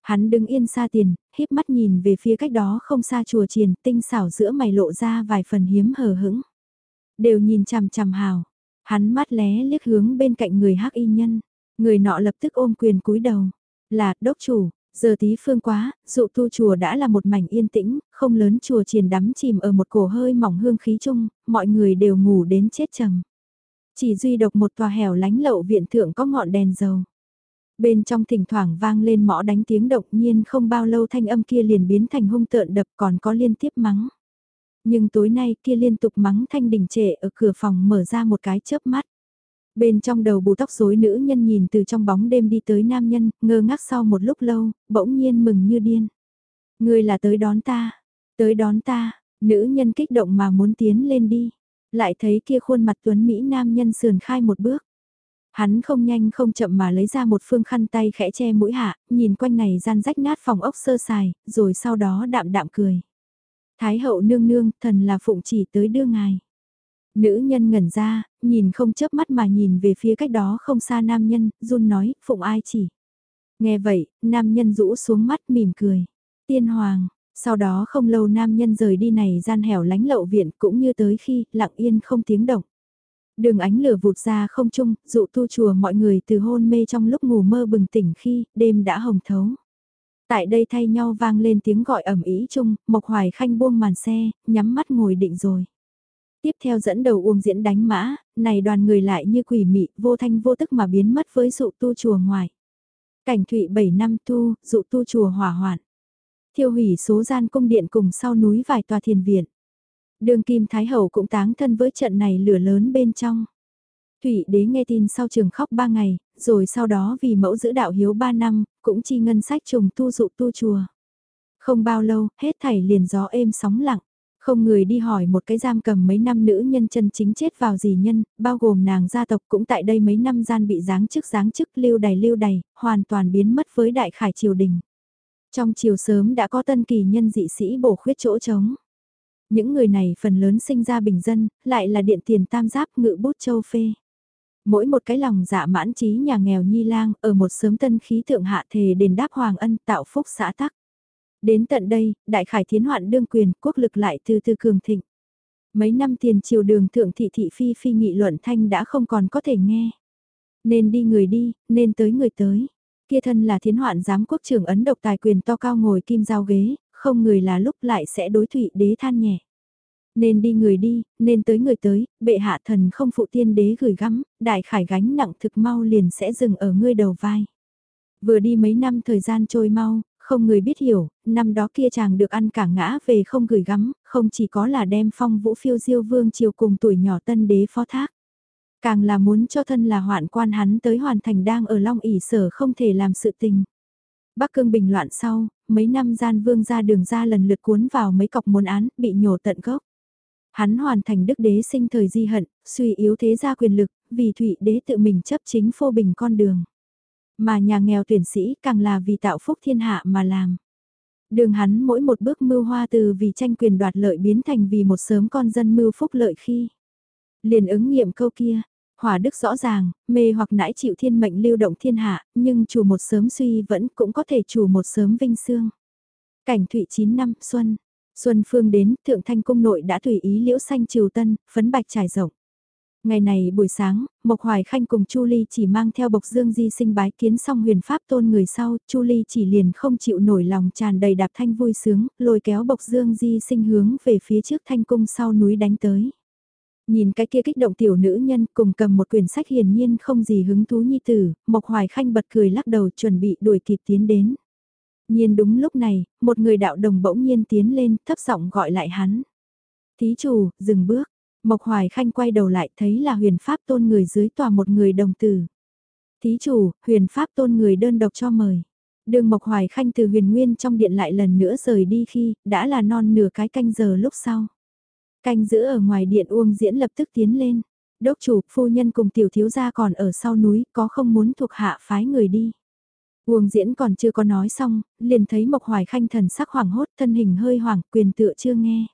Hắn đứng yên xa tiền, híp mắt nhìn về phía cách đó không xa chùa triền, tinh xảo giữa mày lộ ra vài phần hiếm hờ hững. Đều nhìn chằm chằm hào, hắn mắt lé liếc hướng bên cạnh người hắc y nhân, người nọ lập tức ôm quyền cúi đầu, là đốc chủ, giờ tí phương quá, dụ tu chùa đã là một mảnh yên tĩnh, không lớn chùa triền đắm chìm ở một cổ hơi mỏng hương khí chung, mọi người đều ngủ đến chết trầm. Chỉ duy độc một tòa hẻo lánh lậu viện thượng có ngọn đèn dầu. Bên trong thỉnh thoảng vang lên mõ đánh tiếng động nhiên không bao lâu thanh âm kia liền biến thành hung tợn đập còn có liên tiếp mắng. Nhưng tối nay kia liên tục mắng thanh đình trệ ở cửa phòng mở ra một cái chớp mắt. Bên trong đầu bù tóc rối nữ nhân nhìn từ trong bóng đêm đi tới nam nhân, ngơ ngác sau một lúc lâu, bỗng nhiên mừng như điên. Người là tới đón ta, tới đón ta, nữ nhân kích động mà muốn tiến lên đi. Lại thấy kia khuôn mặt tuấn Mỹ nam nhân sườn khai một bước. Hắn không nhanh không chậm mà lấy ra một phương khăn tay khẽ che mũi hạ, nhìn quanh này gian rách nát phòng ốc sơ sài, rồi sau đó đạm đạm cười. Thái hậu nương nương, thần là phụng chỉ tới đưa ngài. Nữ nhân ngẩn ra, nhìn không chớp mắt mà nhìn về phía cách đó không xa nam nhân, run nói, phụng ai chỉ. Nghe vậy, nam nhân rũ xuống mắt mỉm cười. Tiên hoàng, sau đó không lâu nam nhân rời đi này gian hẻo lánh lậu viện cũng như tới khi lặng yên không tiếng động. Đường ánh lửa vụt ra không chung, dụ tu chùa mọi người từ hôn mê trong lúc ngủ mơ bừng tỉnh khi đêm đã hồng thấu. Tại đây thay nhau vang lên tiếng gọi ẩm ý chung, Mộc Hoài Khanh buông màn xe, nhắm mắt ngồi định rồi. Tiếp theo dẫn đầu uông diễn đánh mã, này đoàn người lại như quỷ mị, vô thanh vô tức mà biến mất với dụ tu chùa ngoài. Cảnh thụy 7 năm tu, dụ tu chùa hỏa hoạn. Thiêu hủy số gian cung điện cùng sau núi vài tòa thiền viện. Đường Kim Thái Hậu cũng táng thân với trận này lửa lớn bên trong. Thủy đế nghe tin sau trường khóc ba ngày, rồi sau đó vì mẫu giữ đạo hiếu ba năm, cũng chi ngân sách trùng tu dụ tu chùa. Không bao lâu, hết thảy liền gió êm sóng lặng. Không người đi hỏi một cái giam cầm mấy năm nữ nhân chân chính chết vào gì nhân, bao gồm nàng gia tộc cũng tại đây mấy năm gian bị giáng chức giáng chức lưu đầy lưu đầy, hoàn toàn biến mất với đại khải triều đình. Trong chiều sớm đã có tân kỳ nhân dị sĩ bổ khuyết chỗ trống. Những người này phần lớn sinh ra bình dân, lại là điện tiền tam giáp ngự bút châu phê. Mỗi một cái lòng dạ mãn trí nhà nghèo nhi lang ở một sớm tân khí thượng hạ thề đền đáp hoàng ân tạo phúc xã tắc. Đến tận đây, đại khải thiến hoạn đương quyền quốc lực lại từ từ cường thịnh. Mấy năm tiền triều đường thượng thị thị phi phi nghị luận thanh đã không còn có thể nghe. Nên đi người đi, nên tới người tới. Kia thân là thiến hoạn giám quốc trưởng Ấn độc tài quyền to cao ngồi kim giao ghế, không người là lúc lại sẽ đối thụy đế than nhẹ. Nên đi người đi, nên tới người tới, bệ hạ thần không phụ tiên đế gửi gắm, đại khải gánh nặng thực mau liền sẽ dừng ở ngươi đầu vai. Vừa đi mấy năm thời gian trôi mau, không người biết hiểu, năm đó kia chàng được ăn cả ngã về không gửi gắm, không chỉ có là đem phong vũ phiêu diêu vương triều cùng tuổi nhỏ tân đế phó thác. Càng là muốn cho thân là hoạn quan hắn tới hoàn thành đang ở Long ỉ sở không thể làm sự tình. Bắc cương bình loạn sau, mấy năm gian vương ra đường ra lần lượt cuốn vào mấy cọc môn án, bị nhổ tận gốc. Hắn hoàn thành đức đế sinh thời di hận, suy yếu thế gia quyền lực, vì thụy đế tự mình chấp chính phô bình con đường. Mà nhà nghèo tuyển sĩ càng là vì tạo phúc thiên hạ mà làm. Đường hắn mỗi một bước mưu hoa từ vì tranh quyền đoạt lợi biến thành vì một sớm con dân mưu phúc lợi khi. Liền ứng nghiệm câu kia, hỏa đức rõ ràng, mê hoặc nãi chịu thiên mệnh lưu động thiên hạ, nhưng chủ một sớm suy vẫn cũng có thể chủ một sớm vinh sương. Cảnh thụy 9 năm, xuân. Xuân phương đến, thượng thanh cung nội đã tùy ý liễu xanh triều tân, phấn bạch trải rộng. Ngày này buổi sáng, Mộc Hoài Khanh cùng Chu Ly chỉ mang theo bộc dương di sinh bái kiến xong huyền pháp tôn người sau, Chu Ly chỉ liền không chịu nổi lòng tràn đầy đạp thanh vui sướng, lôi kéo bộc dương di sinh hướng về phía trước thanh cung sau núi đánh tới. Nhìn cái kia kích động tiểu nữ nhân cùng cầm một quyển sách hiển nhiên không gì hứng thú nhi tử, Mộc Hoài Khanh bật cười lắc đầu chuẩn bị đuổi kịp tiến đến. Nhiên đúng lúc này, một người đạo đồng bỗng nhiên tiến lên, thấp giọng gọi lại hắn. Thí chủ, dừng bước. Mộc Hoài Khanh quay đầu lại thấy là huyền pháp tôn người dưới tòa một người đồng tử. Thí chủ, huyền pháp tôn người đơn độc cho mời. Đường Mộc Hoài Khanh từ huyền nguyên trong điện lại lần nữa rời đi khi đã là non nửa cái canh giờ lúc sau. Canh giữ ở ngoài điện uông diễn lập tức tiến lên. Đốc chủ, phu nhân cùng tiểu thiếu gia còn ở sau núi, có không muốn thuộc hạ phái người đi. Uông diễn còn chưa có nói xong, liền thấy Mộc Hoài Khanh thần sắc hoảng hốt thân hình hơi hoảng quyền tựa chưa nghe.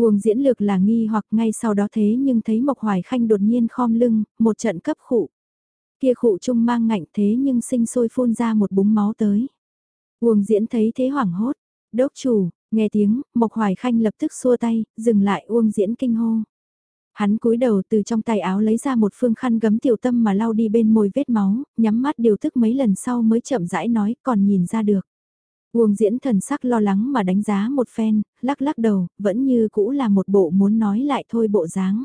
Uông diễn lược là nghi hoặc ngay sau đó thế nhưng thấy Mộc Hoài Khanh đột nhiên khom lưng, một trận cấp khụ. Kia khụ trung mang ngạnh thế nhưng sinh sôi phun ra một búng máu tới. Uông diễn thấy thế hoảng hốt, đốc chủ, nghe tiếng, Mộc Hoài Khanh lập tức xua tay, dừng lại Uông diễn kinh hô. Hắn cúi đầu từ trong tay áo lấy ra một phương khăn gấm tiểu tâm mà lau đi bên môi vết máu, nhắm mắt điều tức mấy lần sau mới chậm rãi nói còn nhìn ra được. Uông diễn thần sắc lo lắng mà đánh giá một phen, lắc lắc đầu, vẫn như cũ là một bộ muốn nói lại thôi bộ dáng.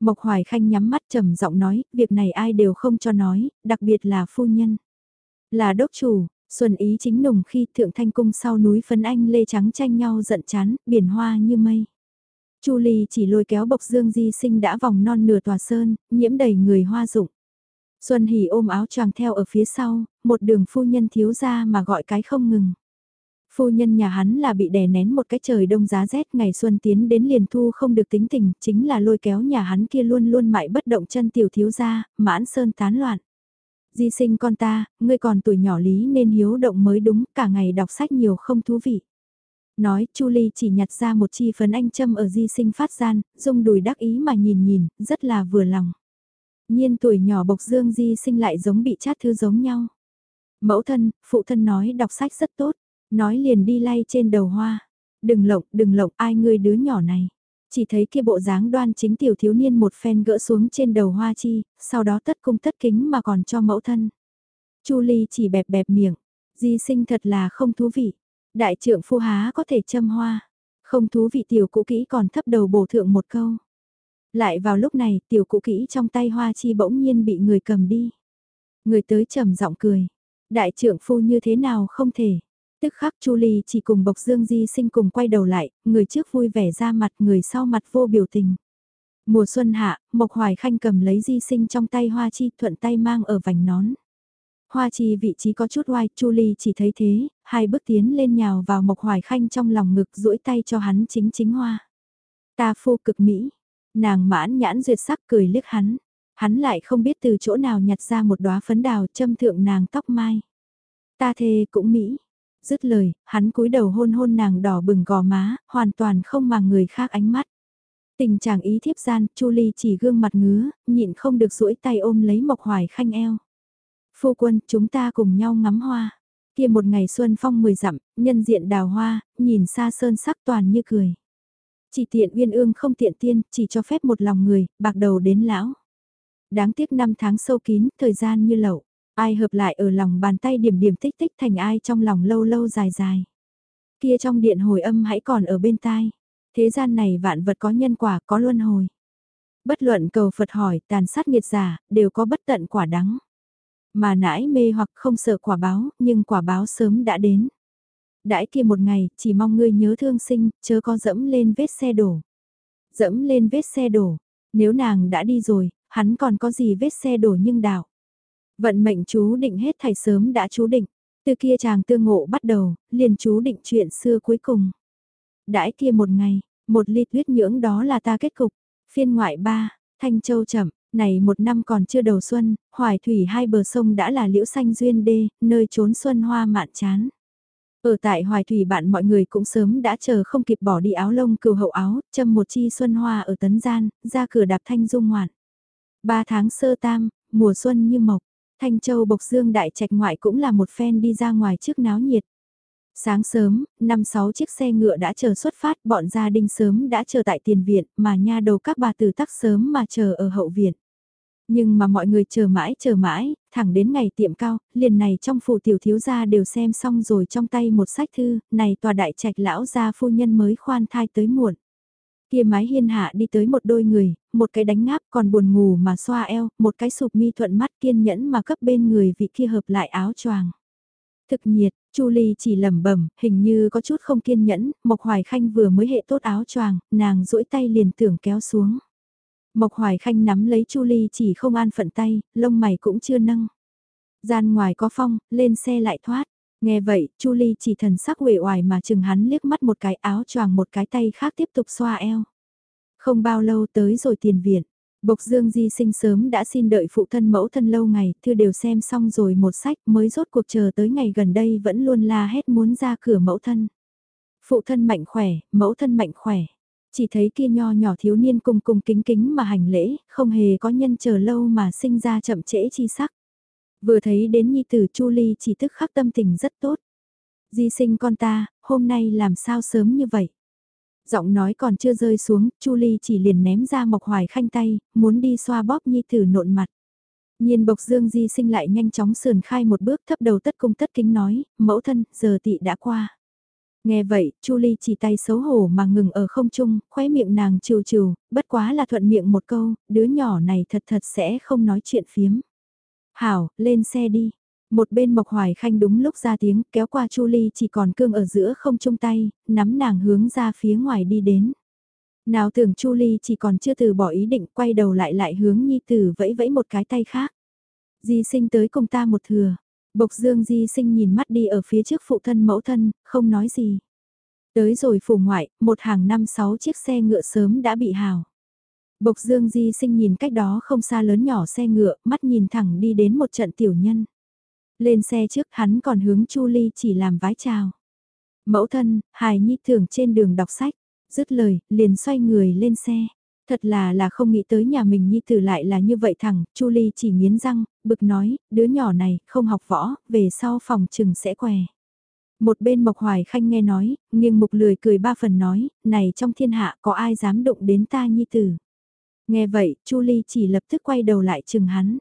Mộc Hoài Khanh nhắm mắt trầm giọng nói, việc này ai đều không cho nói, đặc biệt là phu nhân. Là đốc chủ, xuân ý chính nùng khi thượng thanh cung sau núi phấn anh lê trắng tranh nhau giận chán, biển hoa như mây. Chu Ly chỉ lôi kéo bộc dương di sinh đã vòng non nửa tòa sơn, nhiễm đầy người hoa rụng. Xuân Hỷ ôm áo choàng theo ở phía sau, một đường phu nhân thiếu ra mà gọi cái không ngừng. Phu nhân nhà hắn là bị đè nén một cái trời đông giá rét ngày xuân tiến đến liền thu không được tính tình, chính là lôi kéo nhà hắn kia luôn luôn mại bất động chân tiểu thiếu ra, mãn sơn tán loạn. Di sinh con ta, ngươi còn tuổi nhỏ lý nên hiếu động mới đúng, cả ngày đọc sách nhiều không thú vị. Nói, Chu Ly chỉ nhặt ra một chi phấn anh châm ở di sinh phát gian, dùng đùi đắc ý mà nhìn nhìn, rất là vừa lòng. Nhiên tuổi nhỏ bộc dương di sinh lại giống bị chát thư giống nhau. Mẫu thân, phụ thân nói đọc sách rất tốt, nói liền đi lay trên đầu hoa. Đừng lộng, đừng lộng, ai ngươi đứa nhỏ này. Chỉ thấy kia bộ dáng đoan chính tiểu thiếu niên một phen gỡ xuống trên đầu hoa chi, sau đó tất cung tất kính mà còn cho mẫu thân. Chu Ly chỉ bẹp bẹp miệng, di sinh thật là không thú vị. Đại trưởng phu há có thể châm hoa. Không thú vị tiểu cũ kỹ còn thấp đầu bổ thượng một câu. Lại vào lúc này tiểu cũ kỹ trong tay hoa chi bỗng nhiên bị người cầm đi. Người tới trầm giọng cười. Đại trưởng phu như thế nào không thể. Tức khắc Chu Ly chỉ cùng Bộc Dương Di sinh cùng quay đầu lại, người trước vui vẻ ra mặt người sau mặt vô biểu tình. Mùa xuân hạ, Mộc Hoài Khanh cầm lấy Di sinh trong tay hoa chi thuận tay mang ở vành nón. Hoa chi vị trí có chút oai, Chu Ly chỉ thấy thế, hai bước tiến lên nhào vào Mộc Hoài Khanh trong lòng ngực duỗi tay cho hắn chính chính hoa. Ta phu cực mỹ, nàng mãn nhãn duyệt sắc cười liếc hắn, hắn lại không biết từ chỗ nào nhặt ra một đóa phấn đào châm thượng nàng tóc mai. Ta thề cũng mỹ. Dứt lời, hắn cúi đầu hôn hôn nàng đỏ bừng gò má, hoàn toàn không màng người khác ánh mắt. Tình trạng ý thiếp gian, Chu Ly chỉ gương mặt ngứa, nhịn không được duỗi tay ôm lấy Mộc Hoài Khanh eo. Phu quân, chúng ta cùng nhau ngắm hoa. Kia một ngày xuân phong mười dặm, nhân diện đào hoa, nhìn xa sơn sắc toàn như cười. Chỉ tiện uyên ương không tiện tiên, chỉ cho phép một lòng người, bạc đầu đến lão. Đáng tiếc năm tháng sâu kín, thời gian như lậu. Ai hợp lại ở lòng bàn tay điểm điểm tích tích thành ai trong lòng lâu lâu dài dài. Kia trong điện hồi âm hãy còn ở bên tai. Thế gian này vạn vật có nhân quả, có luân hồi. Bất luận cầu Phật hỏi, tàn sát nghiệt giả, đều có bất tận quả đắng. Mà nãi mê hoặc không sợ quả báo, nhưng quả báo sớm đã đến. Đãi kia một ngày, chỉ mong ngươi nhớ thương sinh, chớ có dẫm lên vết xe đổ. Dẫm lên vết xe đổ, nếu nàng đã đi rồi, hắn còn có gì vết xe đổ nhưng đảo. Vận mệnh chú định hết thảy sớm đã chú định. Từ kia chàng tương ngộ bắt đầu, liền chú định chuyện xưa cuối cùng. Đãi kia một ngày, một ly tuyết nhưỡng đó là ta kết cục. Phiên ngoại ba, Thanh Châu chậm, này một năm còn chưa đầu xuân, hoài thủy hai bờ sông đã là liễu xanh duyên đê, nơi trốn xuân hoa mạn chán. Ở tại hoài thủy bạn mọi người cũng sớm đã chờ không kịp bỏ đi áo lông cừu hậu áo, châm một chi xuân hoa ở tấn gian, ra cửa đạp thanh dung ngoạn. Ba tháng sơ tam, mùa xuân như mộc, Thanh Châu Bộc Dương Đại Trạch ngoại cũng là một phen đi ra ngoài trước náo nhiệt. Sáng sớm, năm sáu chiếc xe ngựa đã chờ xuất phát, bọn gia đình sớm đã chờ tại tiền viện, mà nha đầu các bà tử tắc sớm mà chờ ở hậu viện. Nhưng mà mọi người chờ mãi chờ mãi, thẳng đến ngày tiệm cao, liền này trong phủ tiểu thiếu gia đều xem xong rồi trong tay một sách thư, này tòa đại trạch lão gia phu nhân mới khoan thai tới muộn. Kia mái hiên hạ đi tới một đôi người, một cái đánh ngáp còn buồn ngủ mà xoa eo, một cái sụp mi thuận mắt kiên nhẫn mà cấp bên người vị kia hợp lại áo choàng. Thực nhiệt, Chu Ly chỉ lẩm bẩm, hình như có chút không kiên nhẫn, Mộc Hoài Khanh vừa mới hệ tốt áo choàng, nàng duỗi tay liền tưởng kéo xuống. Mộc Hoài Khanh nắm lấy Chu Ly chỉ không an phận tay, lông mày cũng chưa nâng. Gian ngoài có phong, lên xe lại thoát. Nghe vậy, Chu Ly chỉ thần sắc uể oải mà chừng hắn liếc mắt một cái áo choàng một cái tay khác tiếp tục xoa eo. Không bao lâu tới rồi tiền viện, Bộc Dương Di sinh sớm đã xin đợi phụ thân mẫu thân lâu ngày, thư đều xem xong rồi một sách mới rốt cuộc chờ tới ngày gần đây vẫn luôn la hét muốn ra cửa mẫu thân. Phụ thân mạnh khỏe, mẫu thân mạnh khỏe. Chỉ thấy kia nho nhỏ thiếu niên cung cung kính kính mà hành lễ, không hề có nhân chờ lâu mà sinh ra chậm trễ chi sắc. Vừa thấy đến nhi tử Chu Ly chỉ tức khắc tâm tình rất tốt. Di sinh con ta, hôm nay làm sao sớm như vậy? Giọng nói còn chưa rơi xuống, Chu Ly chỉ liền ném ra Mộc Hoài Khanh tay, muốn đi xoa bóp nhi tử nộn mặt. Nhiên Bộc Dương Di sinh lại nhanh chóng sườn khai một bước thấp đầu tất cung tất kính nói, mẫu thân, giờ tị đã qua. Nghe vậy, Chu Ly chỉ tay xấu hổ mà ngừng ở không trung, khóe miệng nàng trừ trừ, bất quá là thuận miệng một câu, đứa nhỏ này thật thật sẽ không nói chuyện phiếm. Hảo, lên xe đi. Một bên Mộc Hoài Khanh đúng lúc ra tiếng, kéo qua Chu Ly chỉ còn cương ở giữa không trung tay, nắm nàng hướng ra phía ngoài đi đến. Nào tưởng Chu Ly chỉ còn chưa từ bỏ ý định quay đầu lại lại hướng Nhi Tử vẫy vẫy một cái tay khác. Di sinh tới cùng ta một thừa. Bộc Dương Di sinh nhìn mắt đi ở phía trước phụ thân mẫu thân, không nói gì. Tới rồi phủ ngoại, một hàng năm sáu chiếc xe ngựa sớm đã bị hào. Bộc Dương Di sinh nhìn cách đó không xa lớn nhỏ xe ngựa, mắt nhìn thẳng đi đến một trận tiểu nhân. Lên xe trước hắn còn hướng Chu Ly chỉ làm vái chào. Mẫu thân, hài nhi thường trên đường đọc sách, dứt lời, liền xoay người lên xe. Thật là là không nghĩ tới nhà mình nhi tử lại là như vậy thẳng, Chu Ly chỉ nghiến răng, bực nói, đứa nhỏ này, không học võ, về sau phòng trừng sẽ què. Một bên Mộc Hoài Khanh nghe nói, nghiêng mục lười cười ba phần nói, này trong thiên hạ có ai dám động đến ta nhi tử. Nghe vậy, Chu Ly chỉ lập tức quay đầu lại chừng hắn.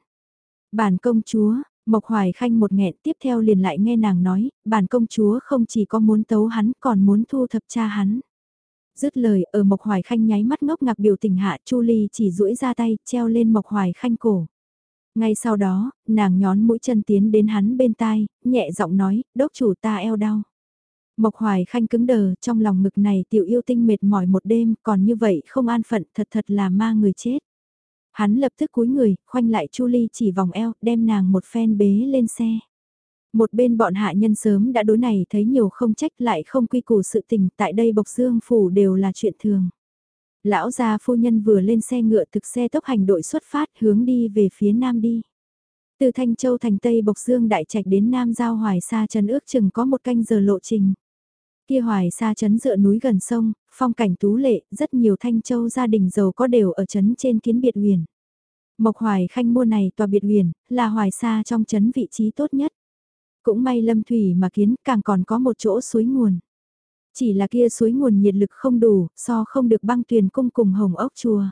Bản công chúa, Mộc Hoài Khanh một nghẹn tiếp theo liền lại nghe nàng nói, bản công chúa không chỉ có muốn tấu hắn còn muốn thu thập cha hắn. Dứt lời, ở Mộc Hoài Khanh nháy mắt ngốc ngạc biểu tình hạ Chu Ly chỉ duỗi ra tay, treo lên Mộc Hoài Khanh cổ. Ngay sau đó, nàng nhón mũi chân tiến đến hắn bên tai, nhẹ giọng nói, đốc chủ ta eo đau. Mộc Hoài Khanh cứng đờ, trong lòng ngực này tiểu yêu tinh mệt mỏi một đêm, còn như vậy không an phận, thật thật là ma người chết. Hắn lập tức cúi người, khoanh lại Chu Ly chỉ vòng eo, đem nàng một phen bế lên xe. Một bên bọn hạ nhân sớm đã đối này thấy nhiều không trách lại không quy củ sự tình, tại đây Bộc Dương Phủ đều là chuyện thường. Lão gia phu nhân vừa lên xe ngựa thực xe tốc hành đội xuất phát hướng đi về phía nam đi. Từ Thanh Châu thành Tây Bộc Dương Đại Trạch đến Nam Giao Hoài Sa trấn ước chừng có một canh giờ lộ trình. Kia Hoài Sa Trấn dựa núi gần sông, phong cảnh tú lệ, rất nhiều Thanh Châu gia đình giàu có đều ở trấn trên kiến biệt huyền. Mộc Hoài Khanh mua này tòa biệt huyền, là Hoài Sa trong trấn vị trí tốt nhất. Cũng may lâm thủy mà kiến càng còn có một chỗ suối nguồn. Chỉ là kia suối nguồn nhiệt lực không đủ, so không được băng tuyền cung cùng hồng ốc chùa.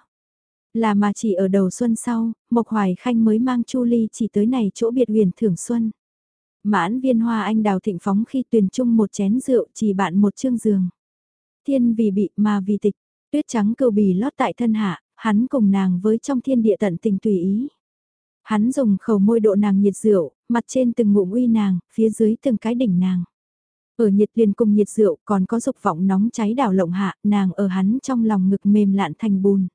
Là mà chỉ ở đầu xuân sau, Mộc Hoài Khanh mới mang Chu Ly chỉ tới này chỗ biệt huyền thưởng xuân. Mãn viên hoa anh đào thịnh phóng khi tuyền chung một chén rượu chỉ bạn một chương giường. Thiên vì bị mà vì tịch, tuyết trắng cầu bì lót tại thân hạ, hắn cùng nàng với trong thiên địa tận tình tùy ý. Hắn dùng khẩu môi độ nàng nhiệt rượu, mặt trên từng ngụm uy nàng, phía dưới từng cái đỉnh nàng. Ở nhiệt liền cùng nhiệt rượu còn có dục vọng nóng cháy đảo lộng hạ, nàng ở hắn trong lòng ngực mềm lạn thành bùn.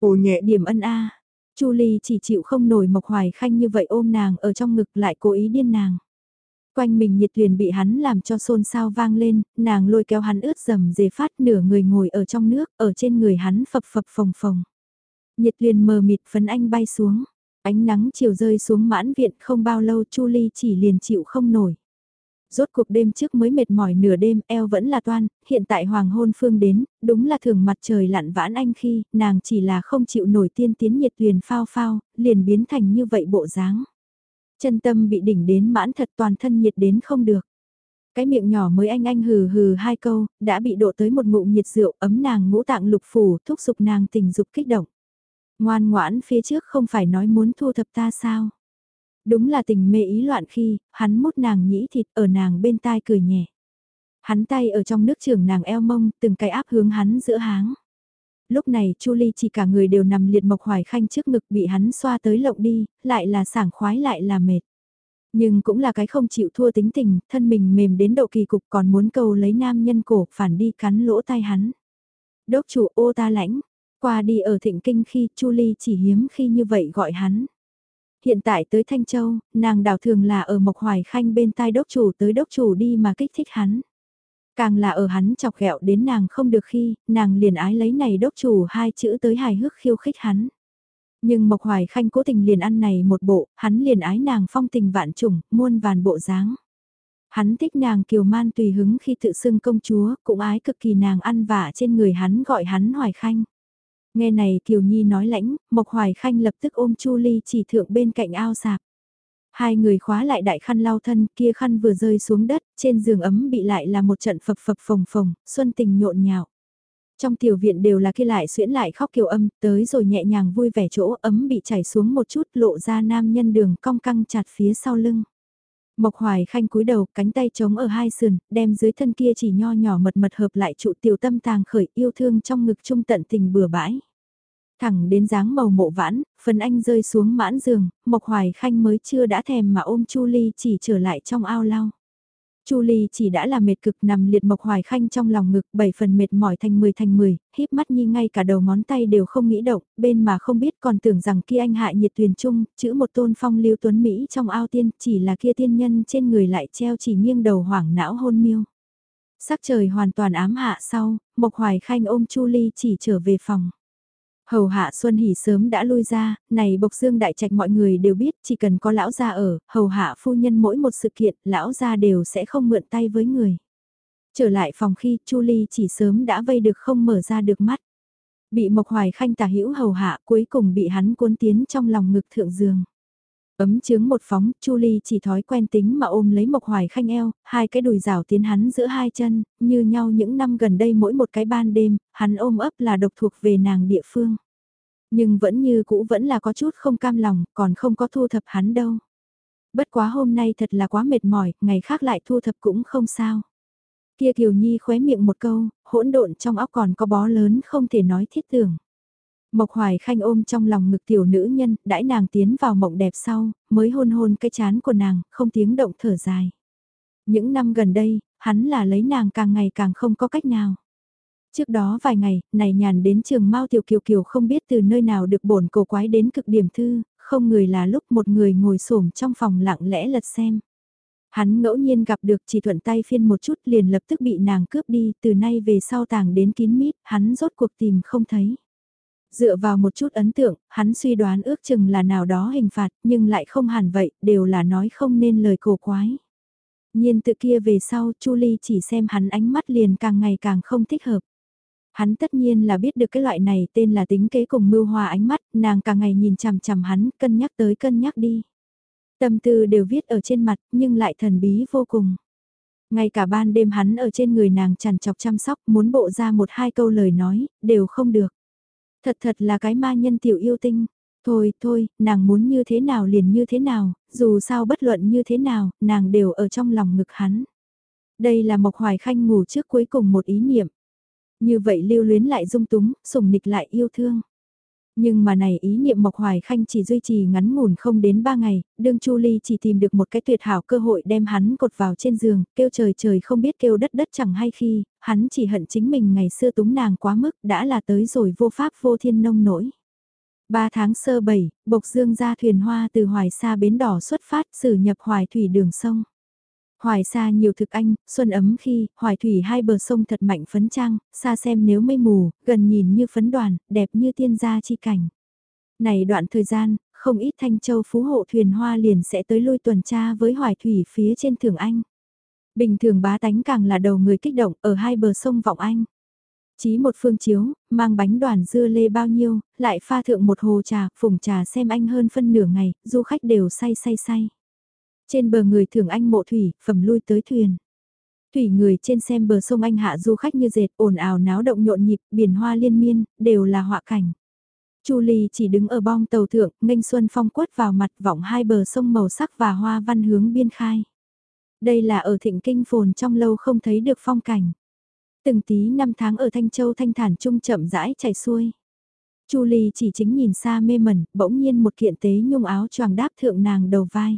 Ồ nhẹ điểm ân a. Chu Ly chỉ chịu không nổi Mộc Hoài Khanh như vậy ôm nàng ở trong ngực lại cố ý điên nàng. Quanh mình nhiệt liền bị hắn làm cho xôn xao vang lên, nàng lôi kéo hắn ướt dầm dề phát nửa người ngồi ở trong nước, ở trên người hắn phập phập phồng phồng. Nhiệt liền mờ mịt phấn anh bay xuống. Ánh nắng chiều rơi xuống mãn viện không bao lâu Chu Ly chỉ liền chịu không nổi. Rốt cuộc đêm trước mới mệt mỏi nửa đêm, eo vẫn là toan, hiện tại hoàng hôn phương đến, đúng là thường mặt trời lặn vãn anh khi, nàng chỉ là không chịu nổi tiên tiến nhiệt tuyền phao phao, liền biến thành như vậy bộ dáng. Chân tâm bị đỉnh đến mãn thật toàn thân nhiệt đến không được. Cái miệng nhỏ mới anh anh hừ hừ hai câu, đã bị độ tới một ngụm nhiệt rượu ấm nàng ngũ tạng lục phủ thúc giục nàng tình dục kích động. Ngoan ngoãn phía trước không phải nói muốn thu thập ta sao? Đúng là tình mê ý loạn khi, hắn mút nàng nhĩ thịt ở nàng bên tai cười nhẹ. Hắn tay ở trong nước trường nàng eo mông, từng cái áp hướng hắn giữa háng. Lúc này Chu Ly chỉ cả người đều nằm liệt mộc hoài khanh trước ngực bị hắn xoa tới lộng đi, lại là sảng khoái lại là mệt. Nhưng cũng là cái không chịu thua tính tình, thân mình mềm đến độ kỳ cục còn muốn cầu lấy nam nhân cổ phản đi cắn lỗ tai hắn. Đốc chủ ô ta lãnh, qua đi ở thịnh kinh khi Chu Ly chỉ hiếm khi như vậy gọi hắn. Hiện tại tới Thanh Châu, nàng đảo thường là ở Mộc Hoài Khanh bên tai đốc chủ tới đốc chủ đi mà kích thích hắn. Càng là ở hắn chọc ghẹo đến nàng không được khi, nàng liền ái lấy này đốc chủ hai chữ tới hài hước khiêu khích hắn. Nhưng Mộc Hoài Khanh cố tình liền ăn này một bộ, hắn liền ái nàng phong tình vạn trùng, muôn vàn bộ dáng. Hắn thích nàng kiều man tùy hứng khi tự xưng công chúa, cũng ái cực kỳ nàng ăn vả trên người hắn gọi hắn hoài khanh. Nghe này Kiều Nhi nói lãnh, Mộc Hoài Khanh lập tức ôm Chu Ly chỉ thượng bên cạnh ao sạp. Hai người khóa lại đại khăn lau thân, kia khăn vừa rơi xuống đất, trên giường ấm bị lại là một trận phập phập phồng phồng, xuân tình nhộn nhạo. Trong tiểu viện đều là kia lại xuyễn lại khóc kiều âm, tới rồi nhẹ nhàng vui vẻ chỗ ấm bị chảy xuống một chút lộ ra nam nhân đường cong căng chặt phía sau lưng. Mộc Hoài Khanh cúi đầu, cánh tay trống ở hai sườn, đem dưới thân kia chỉ nho nhỏ mật mật hợp lại trụ tiểu tâm tàng khởi yêu thương trong ngực trung tận tình bừa bãi. Thẳng đến dáng màu mộ vãn, phần anh rơi xuống mãn giường, Mộc Hoài Khanh mới chưa đã thèm mà ôm Chu Ly chỉ trở lại trong ao lau. Chu Ly chỉ đã là mệt cực nằm liệt Mộc Hoài Khanh trong lòng ngực, bảy phần mệt mỏi thành 10 thành 10, híp mắt nhi ngay cả đầu ngón tay đều không nghĩ động, bên mà không biết còn tưởng rằng kia anh hại nhiệt tuyền trung, chữ một tôn phong lưu tuấn Mỹ trong ao tiên, chỉ là kia tiên nhân trên người lại treo chỉ nghiêng đầu hoảng não hôn miêu. Sắc trời hoàn toàn ám hạ sau, Mộc Hoài Khanh ôm Chu Ly chỉ trở về phòng. Hầu hạ Xuân Hỷ sớm đã lui ra, này bộc dương đại trạch mọi người đều biết chỉ cần có lão gia ở, hầu hạ phu nhân mỗi một sự kiện, lão gia đều sẽ không mượn tay với người. Trở lại phòng khi Chu Ly chỉ sớm đã vây được không mở ra được mắt. Bị Mộc Hoài Khanh tả hữu hầu hạ cuối cùng bị hắn cuốn tiến trong lòng ngực thượng giường. Ấm chướng một phóng, Chu Ly chỉ thói quen tính mà ôm lấy Mộc Hoài Khanh eo, hai cái đùi rào tiến hắn giữa hai chân, như nhau những năm gần đây mỗi một cái ban đêm, hắn ôm ấp là độc thuộc về nàng địa phương. Nhưng vẫn như cũ vẫn là có chút không cam lòng, còn không có thu thập hắn đâu. Bất quá hôm nay thật là quá mệt mỏi, ngày khác lại thu thập cũng không sao. Kia Kiều Nhi khóe miệng một câu, hỗn độn trong óc còn có bó lớn không thể nói thiết tưởng. Mộc Hoài Khanh ôm trong lòng ngực tiểu nữ nhân, đãi nàng tiến vào mộng đẹp sau, mới hôn hôn cái chán của nàng, không tiếng động thở dài. Những năm gần đây, hắn là lấy nàng càng ngày càng không có cách nào. Trước đó vài ngày, này nhàn đến trường Mao Tiểu Kiều Kiều không biết từ nơi nào được bổn cổ quái đến cực điểm thư, không người là lúc một người ngồi xổm trong phòng lặng lẽ lật xem. Hắn ngẫu nhiên gặp được chỉ thuận tay phiên một chút liền lập tức bị nàng cướp đi, từ nay về sau tàng đến kín mít, hắn rốt cuộc tìm không thấy. Dựa vào một chút ấn tượng, hắn suy đoán ước chừng là nào đó hình phạt, nhưng lại không hẳn vậy, đều là nói không nên lời cổ quái. Nhiên tự kia về sau, Chu Ly chỉ xem hắn ánh mắt liền càng ngày càng không thích hợp. Hắn tất nhiên là biết được cái loại này tên là tính kế cùng mưu hòa ánh mắt, nàng càng ngày nhìn chằm chằm hắn, cân nhắc tới cân nhắc đi. Tâm tư đều viết ở trên mặt, nhưng lại thần bí vô cùng. Ngay cả ban đêm hắn ở trên người nàng chằn chọc chăm sóc, muốn bộ ra một hai câu lời nói, đều không được. Thật thật là cái ma nhân tiểu yêu tinh. Thôi, thôi, nàng muốn như thế nào liền như thế nào, dù sao bất luận như thế nào, nàng đều ở trong lòng ngực hắn. Đây là Mộc Hoài Khanh ngủ trước cuối cùng một ý niệm. Như vậy lưu luyến lại dung túng, sùng nịch lại yêu thương. Nhưng mà này ý niệm Mộc Hoài Khanh chỉ duy trì ngắn ngủn không đến 3 ngày, đương Chu Ly chỉ tìm được một cái tuyệt hảo cơ hội đem hắn cột vào trên giường, kêu trời trời không biết kêu đất đất chẳng hay khi, hắn chỉ hận chính mình ngày xưa túng nàng quá mức đã là tới rồi vô pháp vô thiên nông nổi. Ba tháng sơ bảy, Bộc Dương ra thuyền hoa từ Hoài Sa bến đỏ xuất phát xử nhập Hoài Thủy đường sông. Hoài xa nhiều thực anh, xuân ấm khi, hoài thủy hai bờ sông thật mạnh phấn trang, xa xem nếu mây mù, gần nhìn như phấn đoàn, đẹp như tiên gia chi cảnh. Này đoạn thời gian, không ít thanh châu phú hộ thuyền hoa liền sẽ tới lui tuần tra với hoài thủy phía trên thường anh. Bình thường bá tánh càng là đầu người kích động ở hai bờ sông Vọng Anh. Chí một phương chiếu, mang bánh đoàn dưa lê bao nhiêu, lại pha thượng một hồ trà, phùng trà xem anh hơn phân nửa ngày, du khách đều say say say. Trên bờ người thường anh mộ thủy, phẩm lui tới thuyền. Thủy người trên xem bờ sông anh hạ du khách như dệt, ồn ào náo động nhộn nhịp, biển hoa liên miên, đều là họa cảnh. Chu Ly chỉ đứng ở bong tàu thượng, nghênh xuân phong quất vào mặt vọng hai bờ sông màu sắc và hoa văn hướng biên khai. Đây là ở thịnh kinh phồn trong lâu không thấy được phong cảnh. Từng tí năm tháng ở Thanh Châu thanh thản trung chậm rãi chảy xuôi. Chu Ly chỉ chính nhìn xa mê mẩn, bỗng nhiên một kiện tế nhung áo choàng đáp thượng nàng đầu vai.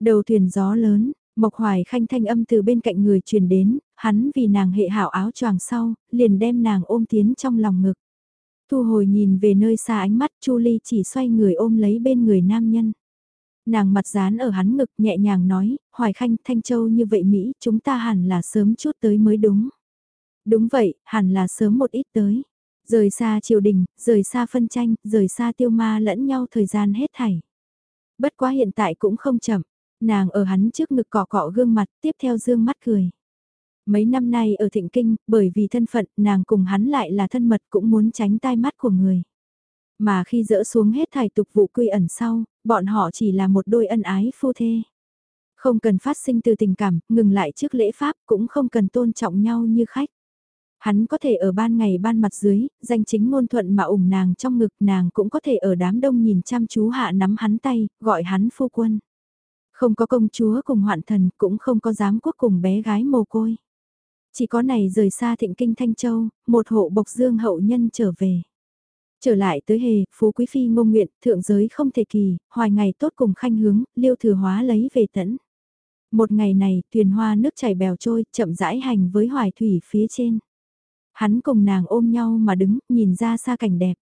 Đầu thuyền gió lớn, Mộc Hoài Khanh thanh âm từ bên cạnh người truyền đến, hắn vì nàng hệ hảo áo choàng sau, liền đem nàng ôm tiến trong lòng ngực. Thu hồi nhìn về nơi xa ánh mắt Chu Ly chỉ xoay người ôm lấy bên người nam nhân. Nàng mặt dán ở hắn ngực nhẹ nhàng nói, Hoài Khanh Thanh Châu như vậy Mỹ chúng ta hẳn là sớm chút tới mới đúng. Đúng vậy, hẳn là sớm một ít tới. Rời xa triều đình, rời xa phân tranh, rời xa tiêu ma lẫn nhau thời gian hết thảy. Bất quá hiện tại cũng không chậm, Nàng ở hắn trước ngực cọ cọ gương mặt, tiếp theo dương mắt cười. Mấy năm nay ở thịnh kinh, bởi vì thân phận, nàng cùng hắn lại là thân mật cũng muốn tránh tai mắt của người. Mà khi dỡ xuống hết thải tục vụ quy ẩn sau, bọn họ chỉ là một đôi ân ái phu thê. Không cần phát sinh từ tình cảm, ngừng lại trước lễ pháp, cũng không cần tôn trọng nhau như khách. Hắn có thể ở ban ngày ban mặt dưới, danh chính ngôn thuận mà ủng nàng trong ngực nàng cũng có thể ở đám đông nhìn chăm chú hạ nắm hắn tay, gọi hắn phu quân. Không có công chúa cùng hoạn thần, cũng không có giám quốc cùng bé gái mồ côi. Chỉ có này rời xa thịnh kinh Thanh Châu, một hộ bộc dương hậu nhân trở về. Trở lại tới hề, phú quý phi ngôn nguyện, thượng giới không thể kỳ, hoài ngày tốt cùng khanh hướng, liêu thừa hóa lấy về tẫn. Một ngày này, thuyền hoa nước chảy bèo trôi, chậm rãi hành với hoài thủy phía trên. Hắn cùng nàng ôm nhau mà đứng, nhìn ra xa cảnh đẹp.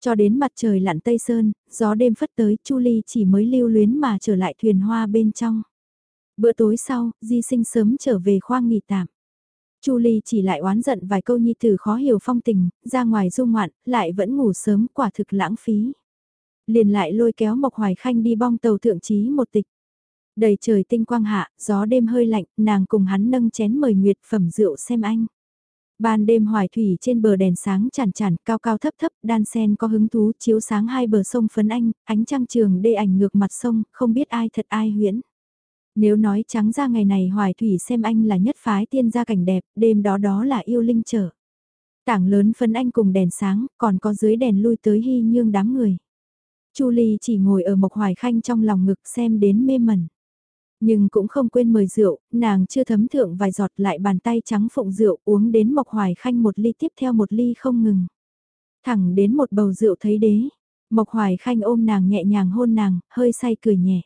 Cho đến mặt trời lặn tây sơn, gió đêm phất tới, Chu Ly chỉ mới lưu luyến mà trở lại thuyền hoa bên trong. Bữa tối sau, Di sinh sớm trở về khoang nghỉ tạm. Chu Ly chỉ lại oán giận vài câu nhi tử khó hiểu phong tình, ra ngoài du ngoạn, lại vẫn ngủ sớm quả thực lãng phí. Liền lại lôi kéo Mộc Hoài Khanh đi bong tàu thượng trí một tịch. Đầy trời tinh quang hạ, gió đêm hơi lạnh, nàng cùng hắn nâng chén mời nguyệt phẩm rượu xem anh. Ban đêm hoài thủy trên bờ đèn sáng chản chản, cao cao thấp thấp, đan sen có hứng thú chiếu sáng hai bờ sông phấn anh, ánh trăng trường đê ảnh ngược mặt sông, không biết ai thật ai huyễn. Nếu nói trắng ra ngày này hoài thủy xem anh là nhất phái tiên gia cảnh đẹp, đêm đó đó là yêu linh trở. Tảng lớn phấn anh cùng đèn sáng, còn có dưới đèn lui tới hy nhương đám người. Chu Ly chỉ ngồi ở Mộc Hoài Khanh trong lòng ngực xem đến mê mẩn. Nhưng cũng không quên mời rượu, nàng chưa thấm thượng vài giọt lại bàn tay trắng phụng rượu uống đến Mộc Hoài Khanh một ly tiếp theo một ly không ngừng. Thẳng đến một bầu rượu thấy đế, Mộc Hoài Khanh ôm nàng nhẹ nhàng hôn nàng, hơi say cười nhẹ.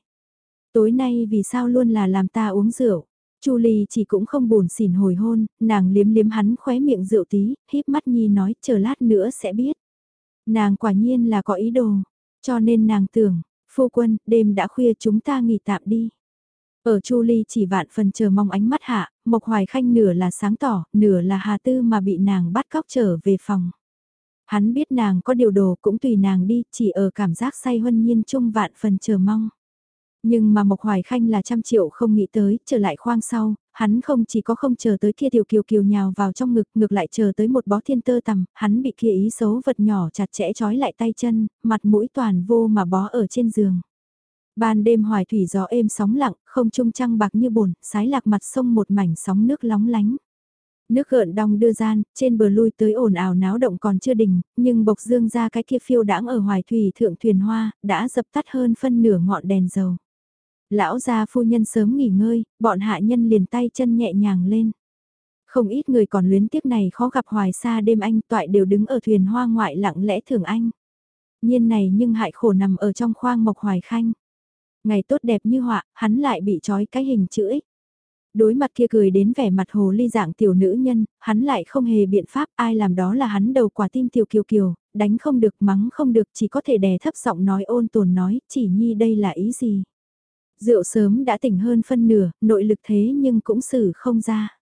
Tối nay vì sao luôn là làm ta uống rượu? Chu Ly chỉ cũng không buồn xỉn hồi hôn, nàng liếm liếm hắn khóe miệng rượu tí, híp mắt nhi nói chờ lát nữa sẽ biết. Nàng quả nhiên là có ý đồ, cho nên nàng tưởng, phu quân, đêm đã khuya chúng ta nghỉ tạm đi. Ở Chu Ly chỉ vạn phần chờ mong ánh mắt hạ, Mộc Hoài Khanh nửa là sáng tỏ, nửa là Hà Tư mà bị nàng bắt cóc trở về phòng. Hắn biết nàng có điều đồ cũng tùy nàng đi, chỉ ở cảm giác say huân nhiên chung vạn phần chờ mong. Nhưng mà Mộc Hoài Khanh là trăm triệu không nghĩ tới, trở lại khoang sau, hắn không chỉ có không chờ tới kia tiểu kiều kiều nhào vào trong ngực, ngược lại chờ tới một bó thiên tơ tầm, hắn bị kia ý xấu vật nhỏ chặt chẽ trói lại tay chân, mặt mũi toàn vô mà bó ở trên giường. Ban đêm hoài thủy gió êm sóng lặng, không trung trăng bạc như bồn, sái lạc mặt sông một mảnh sóng nước lóng lánh. Nước gợn đong đưa gian, trên bờ lui tới ồn ào náo động còn chưa đình, nhưng bộc dương ra cái kia phiêu đãng ở hoài thủy thượng thuyền hoa, đã dập tắt hơn phân nửa ngọn đèn dầu. Lão gia phu nhân sớm nghỉ ngơi, bọn hạ nhân liền tay chân nhẹ nhàng lên. Không ít người còn luyến tiếc này khó gặp hoài xa đêm anh toại đều đứng ở thuyền hoa ngoại lặng lẽ thường anh. Nhiên này nhưng hại khổ nằm ở trong khoang mộc hoài khanh. Ngày tốt đẹp như họa, hắn lại bị trói cái hình chữ ích. Đối mặt kia cười đến vẻ mặt hồ ly dạng tiểu nữ nhân, hắn lại không hề biện pháp ai làm đó là hắn đầu quả tim tiểu kiều kiều, đánh không được mắng không được chỉ có thể đè thấp giọng nói ôn tồn nói chỉ nhi đây là ý gì. Rượu sớm đã tỉnh hơn phân nửa, nội lực thế nhưng cũng xử không ra.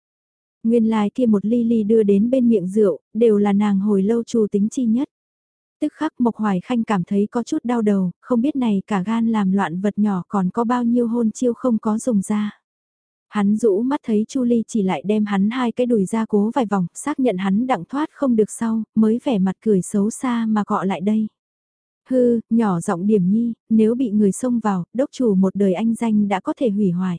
Nguyên lai kia một ly ly đưa đến bên miệng rượu, đều là nàng hồi lâu trù tính chi nhất. Tức khắc Mộc Hoài Khanh cảm thấy có chút đau đầu, không biết này cả gan làm loạn vật nhỏ còn có bao nhiêu hôn chiêu không có dùng ra. Hắn rũ mắt thấy Chu Ly chỉ lại đem hắn hai cái đùi ra cố vài vòng, xác nhận hắn đặng thoát không được sau, mới vẻ mặt cười xấu xa mà gọi lại đây. Hư, nhỏ giọng điểm nhi, nếu bị người xông vào, đốc chủ một đời anh danh đã có thể hủy hoại.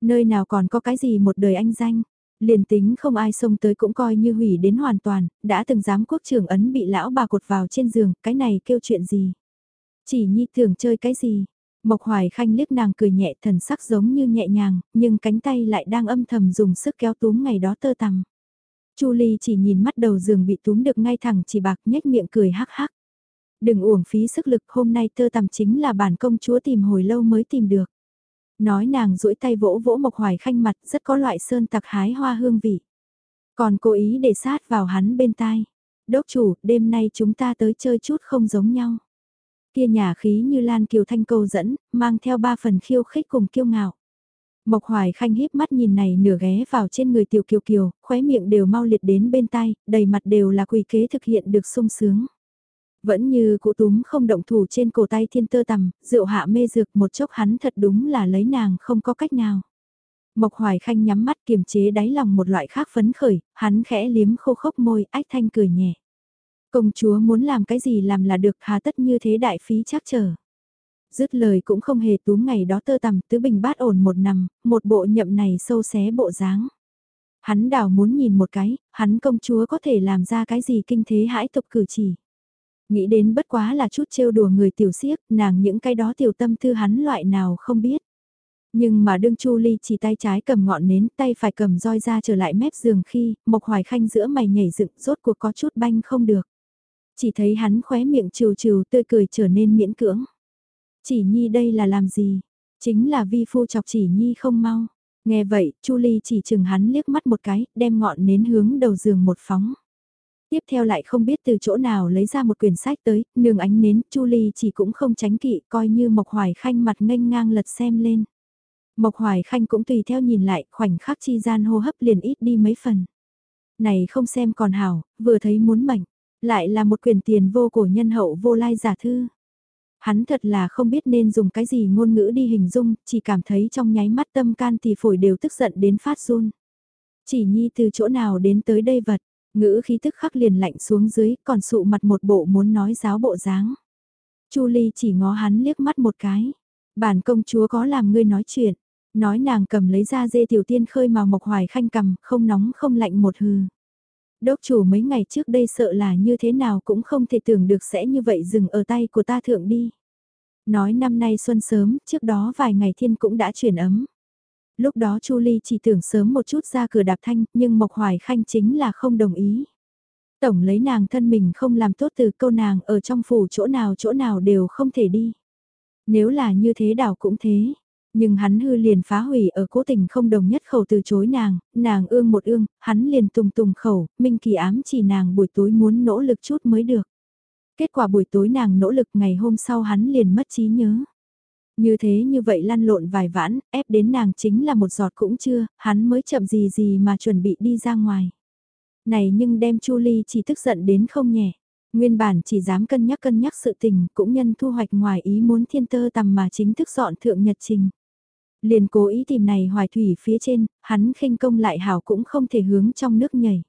Nơi nào còn có cái gì một đời anh danh, liền tính không ai xông tới cũng coi như hủy đến hoàn toàn, đã từng dám quốc trưởng ấn bị lão bà cột vào trên giường, cái này kêu chuyện gì. Chỉ nhi thường chơi cái gì, Mộc Hoài Khanh liếc nàng cười nhẹ thần sắc giống như nhẹ nhàng, nhưng cánh tay lại đang âm thầm dùng sức kéo túm ngày đó tơ tằm. Chu Ly chỉ nhìn mắt đầu giường bị túm được ngay thẳng chỉ bạc nhếch miệng cười hắc hắc. Đừng uổng phí sức lực hôm nay tơ tằm chính là bản công chúa tìm hồi lâu mới tìm được. Nói nàng duỗi tay vỗ vỗ Mộc Hoài Khanh mặt rất có loại sơn tặc hái hoa hương vị. Còn cố ý để sát vào hắn bên tai. Đốc chủ, đêm nay chúng ta tới chơi chút không giống nhau. Kia nhà khí như Lan Kiều Thanh câu dẫn, mang theo ba phần khiêu khích cùng kiêu ngạo. Mộc Hoài Khanh híp mắt nhìn này nửa ghé vào trên người Tiểu Kiều Kiều, khóe miệng đều mau liệt đến bên tai, đầy mặt đều là quỳ kế thực hiện được sung sướng. Vẫn như cụ túm không động thủ trên cổ tay thiên tơ tầm, rượu hạ mê dược một chốc hắn thật đúng là lấy nàng không có cách nào. Mộc Hoài Khanh nhắm mắt kiềm chế đáy lòng một loại khác phấn khởi, hắn khẽ liếm khô khốc môi, ách thanh cười nhẹ. Công chúa muốn làm cái gì làm là được hà tất như thế đại phí chắc chờ. Dứt lời cũng không hề túm ngày đó tơ tầm tứ bình bát ổn một nằm, một bộ nhậm này sâu xé bộ dáng. Hắn đảo muốn nhìn một cái, hắn công chúa có thể làm ra cái gì kinh thế hãi tục cử chỉ. Nghĩ đến bất quá là chút trêu đùa người tiểu siếc, nàng những cái đó tiểu tâm tư hắn loại nào không biết. Nhưng mà đương Chu Ly chỉ tay trái cầm ngọn nến, tay phải cầm roi ra trở lại mép giường khi, Mộc Hoài Khanh giữa mày nhảy dựng, rốt cuộc có chút banh không được. Chỉ thấy hắn khóe miệng trừ trừ tươi cười trở nên miễn cưỡng. Chỉ nhi đây là làm gì? Chính là vi phu chọc chỉ nhi không mau. Nghe vậy, Chu Ly chỉ chừng hắn liếc mắt một cái, đem ngọn nến hướng đầu giường một phóng. Tiếp theo lại không biết từ chỗ nào lấy ra một quyển sách tới, nương ánh nến, Chu Ly chỉ cũng không tránh kỵ, coi như Mộc Hoài Khanh mặt nghênh ngang lật xem lên. Mộc Hoài Khanh cũng tùy theo nhìn lại, khoảnh khắc chi gian hô hấp liền ít đi mấy phần. Này không xem còn hảo, vừa thấy muốn mảnh, lại là một quyển tiền vô cổ nhân hậu vô lai giả thư. Hắn thật là không biết nên dùng cái gì ngôn ngữ đi hình dung, chỉ cảm thấy trong nháy mắt tâm can thì phổi đều tức giận đến phát run. Chỉ nhi từ chỗ nào đến tới đây vật, ngữ khí tức khắc liền lạnh xuống dưới, còn sụ mặt một bộ muốn nói giáo bộ dáng. Chu Ly chỉ ngó hắn liếc mắt một cái. Bản công chúa có làm ngươi nói chuyện. Nói nàng cầm lấy ra dê tiểu tiên khơi màu mộc hoài khanh cầm, không nóng không lạnh một hừ. Đốc chủ mấy ngày trước đây sợ là như thế nào cũng không thể tưởng được sẽ như vậy dừng ở tay của ta thượng đi. Nói năm nay xuân sớm, trước đó vài ngày thiên cũng đã chuyển ấm. Lúc đó Chu Ly chỉ tưởng sớm một chút ra cửa đạp thanh, nhưng Mộc Hoài Khanh chính là không đồng ý. Tổng lấy nàng thân mình không làm tốt từ câu nàng ở trong phủ chỗ nào chỗ nào đều không thể đi. Nếu là như thế đảo cũng thế, nhưng hắn hư liền phá hủy ở cố tình không đồng nhất khẩu từ chối nàng, nàng ương một ương, hắn liền tùng tùng khẩu, minh kỳ ám chỉ nàng buổi tối muốn nỗ lực chút mới được. Kết quả buổi tối nàng nỗ lực ngày hôm sau hắn liền mất trí nhớ. Như thế như vậy lăn lộn vài vãn, ép đến nàng chính là một giọt cũng chưa, hắn mới chậm gì gì mà chuẩn bị đi ra ngoài. Này nhưng đem Chu Ly chỉ tức giận đến không nhẹ. Nguyên bản chỉ dám cân nhắc cân nhắc sự tình, cũng nhân thu hoạch ngoài ý muốn thiên tơ tầm mà chính thức dọn thượng nhật trình. Liền cố ý tìm này hoài thủy phía trên, hắn khinh công lại hảo cũng không thể hướng trong nước nhảy.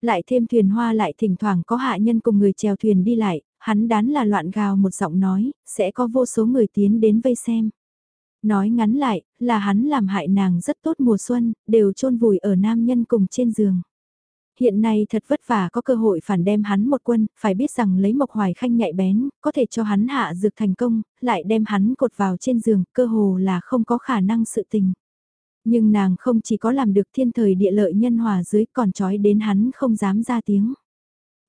Lại thêm thuyền hoa lại thỉnh thoảng có hạ nhân cùng người chèo thuyền đi lại, hắn đán là loạn gào một giọng nói, sẽ có vô số người tiến đến vây xem. Nói ngắn lại, là hắn làm hại nàng rất tốt mùa xuân, đều chôn vùi ở nam nhân cùng trên giường hiện nay thật vất vả có cơ hội phản đem hắn một quân, phải biết rằng lấy Mộc Hoài Khanh nhạy bén, có thể cho hắn hạ dược thành công, lại đem hắn cột vào trên giường, cơ hồ là không có khả năng sự tình. Nhưng nàng không chỉ có làm được thiên thời địa lợi nhân hòa dưới còn trói đến hắn không dám ra tiếng.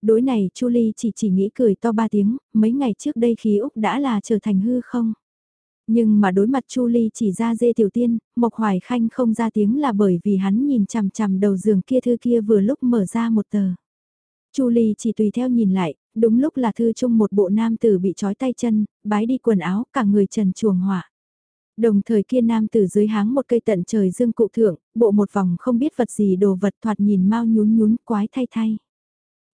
Đối này Chu Ly chỉ chỉ nghĩ cười to ba tiếng, mấy ngày trước đây khí Úc đã là trở thành hư không. Nhưng mà đối mặt Chu Ly chỉ ra dê tiểu tiên, Mộc Hoài Khanh không ra tiếng là bởi vì hắn nhìn chằm chằm đầu giường kia thư kia vừa lúc mở ra một tờ. Chu Ly chỉ tùy theo nhìn lại, đúng lúc là thư chung một bộ nam tử bị trói tay chân, bái đi quần áo, cả người trần chuồng hỏa. Đồng thời kia nam tử dưới háng một cây tận trời dương cụ thượng, bộ một vòng không biết vật gì đồ vật thoạt nhìn mau nhún nhún quái thay thay.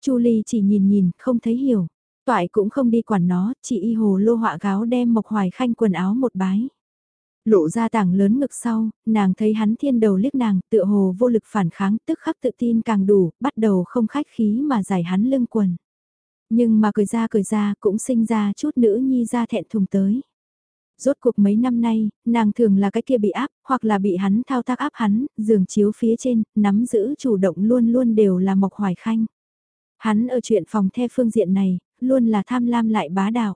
Chu Ly chỉ nhìn nhìn, không thấy hiểu. Toại cũng không đi quản nó, chỉ y hồ lô họa gáo đem Mộc Hoài Khanh quần áo một bái. Lộ ra tảng lớn ngực sau, nàng thấy hắn thiên đầu liếc nàng, tựa hồ vô lực phản kháng, tức khắc tự tin càng đủ, bắt đầu không khách khí mà giải hắn lưng quần. Nhưng mà cười ra cười ra cũng sinh ra chút nữ nhi ra thẹn thùng tới. Rốt cuộc mấy năm nay, nàng thường là cái kia bị áp, hoặc là bị hắn thao tác áp hắn, giường chiếu phía trên, nắm giữ chủ động luôn luôn đều là Mộc Hoài Khanh. Hắn ở chuyện phòng the phương diện này, luôn là tham lam lại bá đạo.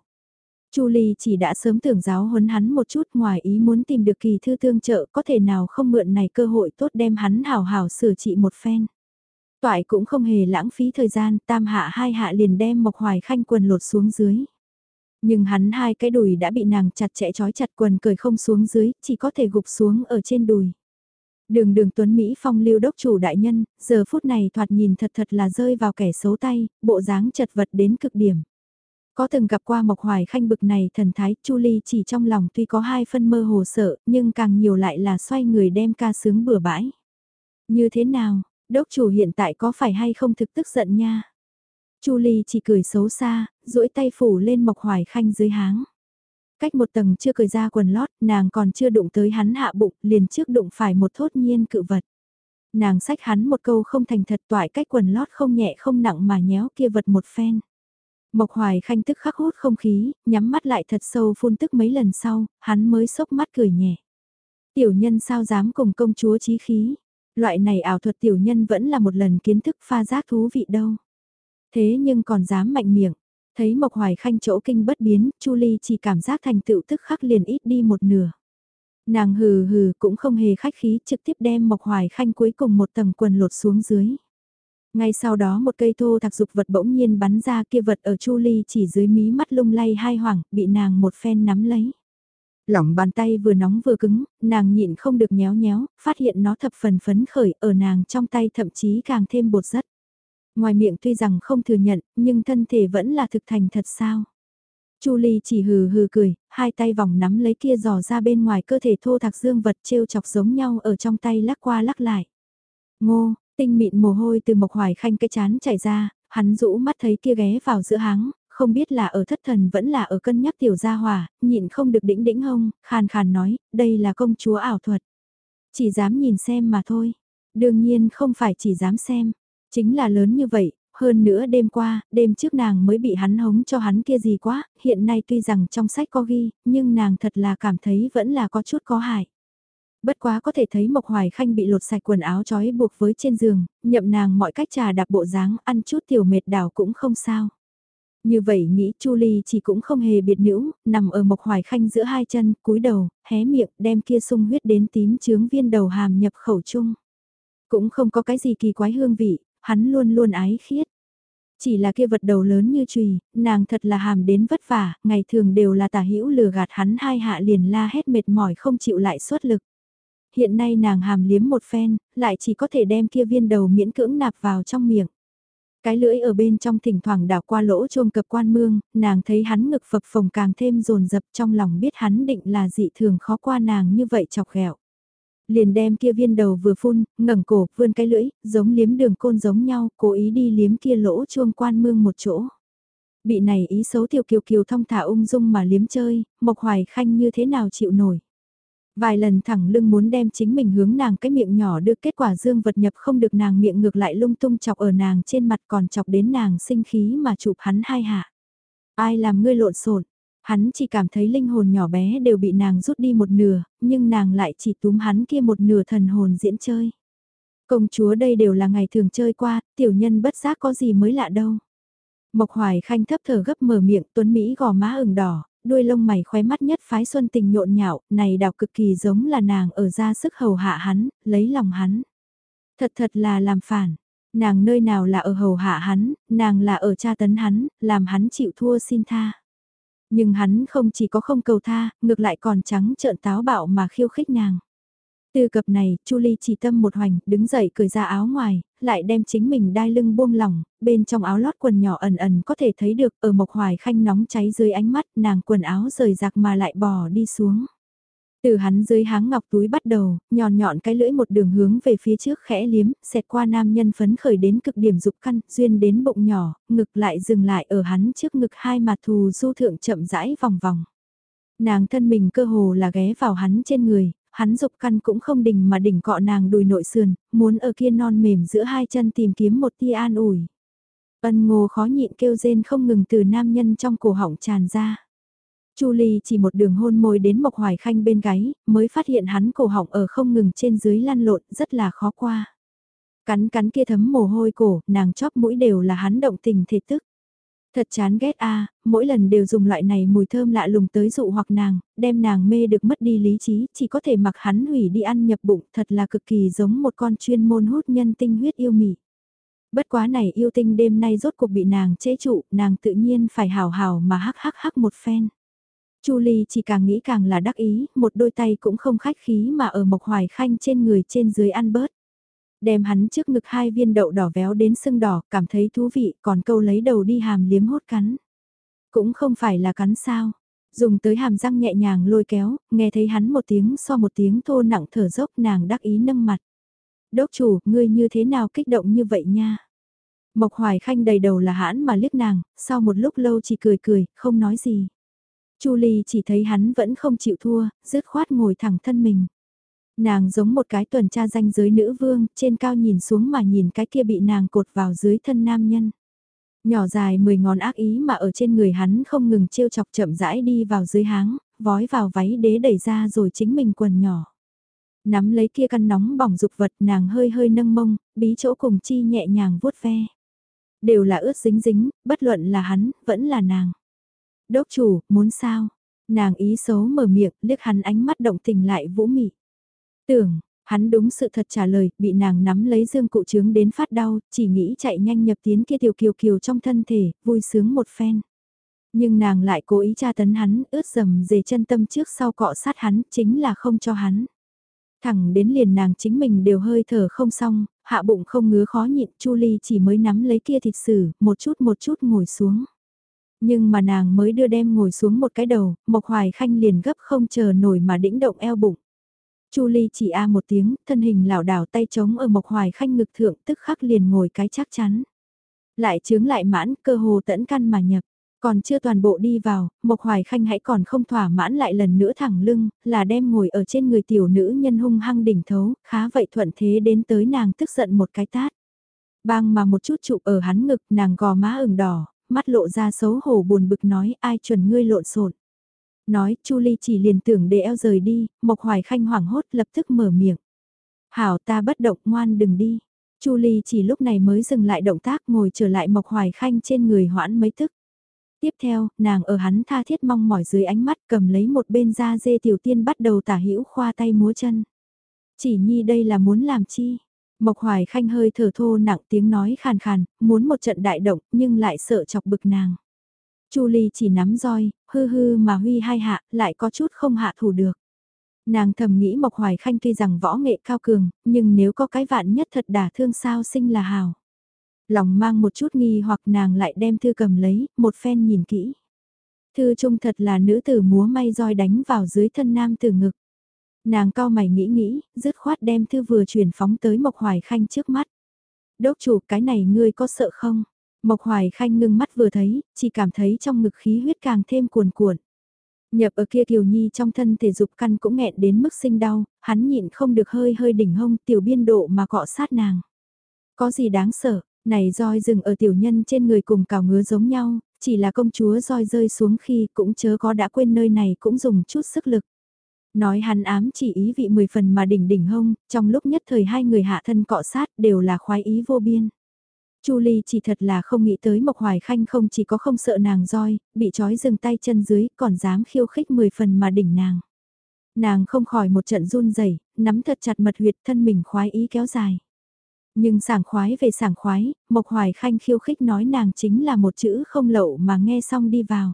Chu Ly chỉ đã sớm tưởng giáo huấn hắn một chút ngoài ý muốn tìm được kỳ thư tương trợ có thể nào không mượn này cơ hội tốt đem hắn hào hào sửa trị một phen. Toại cũng không hề lãng phí thời gian, tam hạ hai hạ liền đem Mộc Hoài Khanh quần lột xuống dưới. Nhưng hắn hai cái đùi đã bị nàng chặt chẽ trói chặt quần cởi không xuống dưới, chỉ có thể gục xuống ở trên đùi. Đường đường tuấn Mỹ phong lưu đốc chủ đại nhân, giờ phút này thoạt nhìn thật thật là rơi vào kẻ xấu tay, bộ dáng chật vật đến cực điểm. Có từng gặp qua Mộc Hoài Khanh bực này thần thái, Chu Ly chỉ trong lòng tuy có hai phân mơ hồ sợ, nhưng càng nhiều lại là xoay người đem ca sướng bừa bãi. Như thế nào, đốc chủ hiện tại có phải hay không thực tức giận nha? Chu Ly chỉ cười xấu xa, duỗi tay phủ lên Mộc Hoài Khanh dưới háng. Cách một tầng chưa cười ra quần lót, nàng còn chưa đụng tới hắn hạ bụng, liền trước đụng phải một thốt nhiên cự vật. Nàng sách hắn một câu không thành thật toại cách quần lót không nhẹ không nặng mà nhéo kia vật một phen. Mộc Hoài Khanh tức khắc hút không khí, nhắm mắt lại thật sâu phun tức mấy lần sau, hắn mới sốc mắt cười nhẹ. Tiểu nhân sao dám cùng công chúa chí khí, loại này ảo thuật tiểu nhân vẫn là một lần kiến thức pha giác thú vị đâu. Thế nhưng còn dám mạnh miệng, thấy Mộc Hoài Khanh chỗ kinh bất biến, Chu Ly chỉ cảm giác thành tựu tức khắc liền ít đi một nửa. Nàng hừ hừ cũng không hề khách khí trực tiếp đem Mộc Hoài Khanh cuối cùng một tầng quần lột xuống dưới. Ngay sau đó một cây thô thạc dục vật bỗng nhiên bắn ra kia vật ở Chu Ly chỉ dưới mí mắt lung lay hai hoảng, bị nàng một phen nắm lấy. Lỏng bàn tay vừa nóng vừa cứng, nàng nhịn không được nhéo nhéo, phát hiện nó thập phần phấn khởi ở nàng trong tay thậm chí càng thêm bột rất. Ngoài miệng tuy rằng không thừa nhận, nhưng thân thể vẫn là thực thành thật sao. Chu Ly chỉ hừ hừ cười, hai tay vòng nắm lấy kia giò ra bên ngoài cơ thể thô thạc dương vật trêu chọc giống nhau ở trong tay lắc qua lắc lại. Ngô, tinh mịn mồ hôi từ mộc hoài khanh cái chán chảy ra, hắn rũ mắt thấy kia ghé vào giữa háng, không biết là ở thất thần vẫn là ở cân nhắc tiểu gia hòa, nhịn không được đĩnh đĩnh hông, khàn khàn nói, đây là công chúa ảo thuật. Chỉ dám nhìn xem mà thôi. Đương nhiên không phải chỉ dám xem, chính là lớn như vậy, hơn nữa đêm qua, đêm trước nàng mới bị hắn hống cho hắn kia gì quá, hiện nay tuy rằng trong sách có ghi, nhưng nàng thật là cảm thấy vẫn là có chút có hại. Bất quá có thể thấy Mộc Hoài Khanh bị lột sạch quần áo trói buộc với trên giường, nhậm nàng mọi cách trà đạp bộ dáng, ăn chút tiểu mệt đảo cũng không sao. Như vậy nghĩ Chu Ly chỉ cũng không hề biệt nữ, nằm ở Mộc Hoài Khanh giữa hai chân, cúi đầu, hé miệng, đem kia sung huyết đến tím chướng viên đầu hàm nhập khẩu chung. Cũng không có cái gì kỳ quái hương vị, hắn luôn luôn ái khiết. Chỉ là kia vật đầu lớn như chùy, nàng thật là hàm đến vất vả, ngày thường đều là tả hữu lừa gạt hắn hai hạ liền la hét mệt mỏi không chịu lại suất lực. Hiện nay nàng hàm liếm một phen, lại chỉ có thể đem kia viên đầu miễn cưỡng nạp vào trong miệng. Cái lưỡi ở bên trong thỉnh thoảng đảo qua lỗ chuông cập quan mương, nàng thấy hắn ngực phập phồng càng thêm rồn rập trong lòng biết hắn định là dị thường khó qua nàng như vậy chọc ghẹo liền đem kia viên đầu vừa phun, ngẩng cổ, vươn cái lưỡi, giống liếm đường côn giống nhau, cố ý đi liếm kia lỗ chuông quan mương một chỗ. Bị này ý xấu tiểu kiều kiều thông thả ung dung mà liếm chơi, Mộc Hoài Khanh như thế nào chịu nổi. Vài lần thẳng lưng muốn đem chính mình hướng nàng cái miệng nhỏ đưa kết quả dương vật nhập không được nàng miệng ngược lại lung tung chọc ở nàng trên mặt còn chọc đến nàng sinh khí mà chụp hắn hai hạ. Ai làm ngươi lộn xộn Hắn chỉ cảm thấy linh hồn nhỏ bé đều bị nàng rút đi một nửa, nhưng nàng lại chỉ túm hắn kia một nửa thần hồn diễn chơi. Công chúa đây đều là ngày thường chơi qua, tiểu nhân bất giác có gì mới lạ đâu. Mộc Hoài Khanh thấp thở gấp mở miệng, tuấn Mỹ gò má ửng đỏ, đuôi lông mày khóe mắt nhất phái xuân tình nhộn nhạo, này đào cực kỳ giống là nàng ở ra sức hầu hạ hắn, lấy lòng hắn. Thật thật là làm phản, nàng nơi nào là ở hầu hạ hắn, nàng là ở tra tấn hắn, làm hắn chịu thua xin tha. Nhưng hắn không chỉ có không cầu tha, ngược lại còn trắng trợn táo bạo mà khiêu khích nàng. Từ cập này, Chu Ly chỉ tâm một hoành, đứng dậy cười ra áo ngoài, lại đem chính mình đai lưng buông lỏng, bên trong áo lót quần nhỏ ẩn ẩn có thể thấy được ở mộc hoài khanh nóng cháy dưới ánh mắt nàng quần áo rời rạc mà lại bò đi xuống. Từ hắn dưới háng ngọc túi bắt đầu, nhọn nhọn cái lưỡi một đường hướng về phía trước khẽ liếm, xẹt qua nam nhân phấn khởi đến cực điểm dục căn, duyên đến bụng nhỏ, ngực lại dừng lại ở hắn trước ngực hai mặt thù du thượng chậm rãi vòng vòng. Nàng thân mình cơ hồ là ghé vào hắn trên người, hắn dục căn cũng không đình mà đỉnh cọ nàng đùi nội sườn, muốn ở kia non mềm giữa hai chân tìm kiếm một tia an ủi. Ân ngô khó nhịn kêu rên không ngừng từ nam nhân trong cổ họng tràn ra. Chu Ly chỉ một đường hôn môi đến Mộc Hoài Khanh bên gáy, mới phát hiện hắn cổ họng ở không ngừng trên dưới lăn lộn, rất là khó qua. Cắn cắn kia thấm mồ hôi cổ, nàng chóp mũi đều là hắn động tình thể tức. Thật chán ghét a, mỗi lần đều dùng loại này mùi thơm lạ lùng tới dụ hoặc nàng, đem nàng mê được mất đi lý trí, chỉ có thể mặc hắn hủy đi ăn nhập bụng, thật là cực kỳ giống một con chuyên môn hút nhân tinh huyết yêu mị. Bất quá này yêu tinh đêm nay rốt cuộc bị nàng chế trụ, nàng tự nhiên phải hào hào mà hắc hắc hắc một phen. Chu Ly chỉ càng nghĩ càng là đắc ý, một đôi tay cũng không khách khí mà ở Mộc Hoài Khanh trên người trên dưới ăn bớt. Đem hắn trước ngực hai viên đậu đỏ véo đến sưng đỏ, cảm thấy thú vị, còn câu lấy đầu đi hàm liếm hốt cắn. Cũng không phải là cắn sao, dùng tới hàm răng nhẹ nhàng lôi kéo, nghe thấy hắn một tiếng so một tiếng thô nặng thở dốc nàng đắc ý nâng mặt. Đốc chủ, ngươi như thế nào kích động như vậy nha? Mộc Hoài Khanh đầy đầu là hãn mà liếc nàng, sau một lúc lâu chỉ cười cười, không nói gì. Chu Ly chỉ thấy hắn vẫn không chịu thua, dứt khoát ngồi thẳng thân mình. Nàng giống một cái tuần tra danh giới nữ vương, trên cao nhìn xuống mà nhìn cái kia bị nàng cột vào dưới thân nam nhân. Nhỏ dài mười ngón ác ý mà ở trên người hắn không ngừng trêu chọc chậm rãi đi vào dưới háng, vói vào váy đế đẩy ra rồi chính mình quần nhỏ. Nắm lấy kia căn nóng bỏng dục vật nàng hơi hơi nâng mông, bí chỗ cùng chi nhẹ nhàng vuốt ve. Đều là ướt dính dính, bất luận là hắn, vẫn là nàng. Đốc chủ, muốn sao? Nàng ý xấu mở miệng, liếc hắn ánh mắt động tình lại vũ mị. Tưởng, hắn đúng sự thật trả lời, bị nàng nắm lấy dương cụ trướng đến phát đau, chỉ nghĩ chạy nhanh nhập tiến kia tiểu kiều kiều trong thân thể, vui sướng một phen. Nhưng nàng lại cố ý tra tấn hắn, ướt dầm dề chân tâm trước sau cọ sát hắn, chính là không cho hắn. Thẳng đến liền nàng chính mình đều hơi thở không xong, hạ bụng không ngứa khó nhịn, Chu Ly chỉ mới nắm lấy kia thịt sử, một chút một chút ngồi xuống. Nhưng mà nàng mới đưa đem ngồi xuống một cái đầu, Mộc Hoài Khanh liền gấp không chờ nổi mà đĩnh động eo bụng. Chu Ly chỉ a một tiếng, thân hình lảo đảo tay chống ở Mộc Hoài Khanh ngực thượng tức khắc liền ngồi cái chắc chắn. Lại chướng lại mãn, cơ hồ tẫn căn mà nhập. Còn chưa toàn bộ đi vào, Mộc Hoài Khanh hãy còn không thỏa mãn lại lần nữa thẳng lưng, là đem ngồi ở trên người tiểu nữ nhân hung hăng đỉnh thấu, khá vậy thuận thế đến tới nàng tức giận một cái tát. Bang mà một chút chụp ở hắn ngực nàng gò má ửng đỏ, mắt lộ ra xấu hổ buồn bực nói ai chuẩn ngươi lộn xộn. Nói Chu Ly chỉ liền tưởng để eo rời đi, Mộc Hoài Khanh hoảng hốt lập tức mở miệng. Hảo ta bất động ngoan đừng đi. Chu Ly chỉ lúc này mới dừng lại động tác ngồi trở lại Mộc Hoài Khanh trên người hoãn mấy thức. Tiếp theo, nàng ở hắn tha thiết mong mỏi dưới ánh mắt cầm lấy một bên da dê tiểu tiên bắt đầu tả hữu khoa tay múa chân. Chỉ nhi đây là muốn làm chi? Mộc Hoài Khanh hơi thở thô nặng tiếng nói khàn khàn, muốn một trận đại động nhưng lại sợ chọc bực nàng. Chu Ly chỉ nắm roi, hư hư mà huy hai hạ, lại có chút không hạ thủ được. Nàng thầm nghĩ Mộc Hoài Khanh tuy rằng võ nghệ cao cường, nhưng nếu có cái vạn nhất thật đả thương sao sinh là hào. Lòng mang một chút nghi hoặc nàng lại đem thư cầm lấy, một phen nhìn kỹ. Thư trung thật là nữ tử múa may roi đánh vào dưới thân nam tử ngực. Nàng cao mày nghĩ nghĩ, dứt khoát đem thư vừa chuyển phóng tới Mộc Hoài Khanh trước mắt. Đốc chủ cái này ngươi có sợ không? Mộc Hoài Khanh ngưng mắt vừa thấy, chỉ cảm thấy trong ngực khí huyết càng thêm cuồn cuộn. Nhập ở kia Kiều Nhi trong thân thể dục căn cũng nghẹn đến mức sinh đau, hắn nhịn không được hơi hơi đỉnh hông tiểu biên độ mà cọ sát nàng. Có gì đáng sợ, này roi rừng ở tiểu nhân trên người cùng cào ngứa giống nhau, chỉ là công chúa roi rơi xuống khi cũng chớ có đã quên nơi này cũng dùng chút sức lực. Nói hắn ám chỉ ý vị mười phần mà đỉnh đỉnh hông, trong lúc nhất thời hai người hạ thân cọ sát đều là khoái ý vô biên. Chu Ly chỉ thật là không nghĩ tới Mộc Hoài Khanh không chỉ có không sợ nàng roi, bị trói dừng tay chân dưới, còn dám khiêu khích mười phần mà đỉnh nàng. Nàng không khỏi một trận run rẩy, nắm thật chặt mật huyệt thân mình khoái ý kéo dài. Nhưng sảng khoái về sảng khoái, Mộc Hoài Khanh khiêu khích nói nàng chính là một chữ không lậu mà nghe xong đi vào.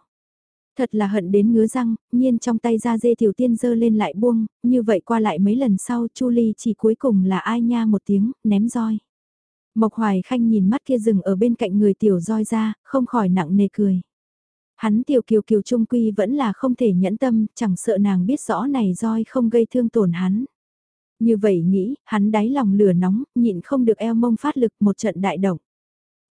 Thật là hận đến ngứa răng, nhiên trong tay ra dê tiểu tiên dơ lên lại buông, như vậy qua lại mấy lần sau Chu Ly chỉ cuối cùng là ai nha một tiếng, ném roi. Mộc Hoài Khanh nhìn mắt kia rừng ở bên cạnh người tiểu roi ra, không khỏi nặng nề cười. Hắn tiểu kiều kiều trung quy vẫn là không thể nhẫn tâm, chẳng sợ nàng biết rõ này roi không gây thương tổn hắn. Như vậy nghĩ, hắn đáy lòng lửa nóng, nhịn không được eo mông phát lực một trận đại động.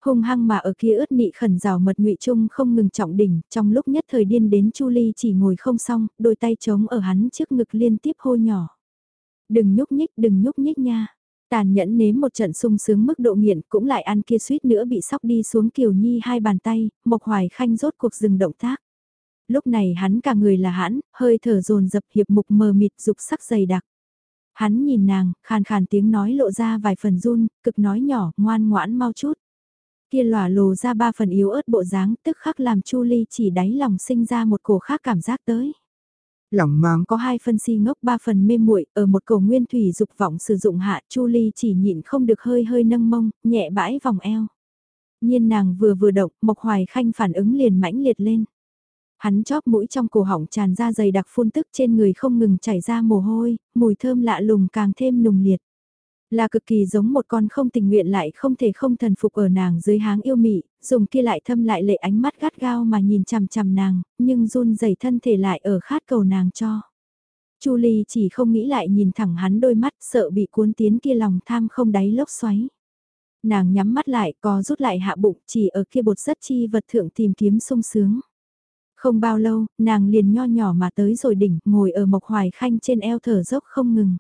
Hung hăng mà ở kia ướt nị khẩn rào mật ngụy trung không ngừng trọng đỉnh, trong lúc nhất thời điên đến Chu Ly chỉ ngồi không xong, đôi tay trống ở hắn trước ngực liên tiếp hô nhỏ. Đừng nhúc nhích, đừng nhúc nhích nha. Tàn nhẫn nếm một trận sung sướng mức độ nghiện cũng lại ăn kia suýt nữa bị sóc đi xuống Kiều Nhi hai bàn tay, Mộc Hoài Khanh rốt cuộc dừng động tác. Lúc này hắn cả người là hãn, hơi thở dồn dập hiệp mục mờ mịt dục sắc dày đặc. Hắn nhìn nàng, khàn khàn tiếng nói lộ ra vài phần run, cực nói nhỏ, ngoan ngoãn mau chút. Kia lòa lồ ra ba phần yếu ớt bộ dáng, tức khắc làm Chu Ly chỉ đáy lòng sinh ra một cổ khác cảm giác tới. Lòng mang có hai phân si ngốc ba phần mê muội ở một cầu nguyên thủy dục vọng sử dụng hạ Chu Ly chỉ nhịn không được hơi hơi nâng mông, nhẹ bãi vòng eo. Nhiên nàng vừa vừa động, Mộc Hoài Khanh phản ứng liền mãnh liệt lên. Hắn chóp mũi trong cổ họng tràn ra dày đặc phun tức trên người không ngừng chảy ra mồ hôi, mùi thơm lạ lùng càng thêm nùng liệt. Là cực kỳ giống một con không tình nguyện lại không thể không thần phục ở nàng dưới háng yêu mị, dùng kia lại thâm lại lệ ánh mắt gắt gao mà nhìn chằm chằm nàng, nhưng run rẩy thân thể lại ở khát cầu nàng cho. Chu Ly chỉ không nghĩ lại nhìn thẳng hắn đôi mắt sợ bị cuốn tiến kia lòng tham không đáy lốc xoáy. Nàng nhắm mắt lại, có rút lại hạ bụng, chỉ ở kia bột rất chi vật thượng tìm kiếm sung sướng. Không bao lâu, nàng liền nho nhỏ mà tới rồi đỉnh, ngồi ở mộc hoài khanh trên eo thở dốc không ngừng.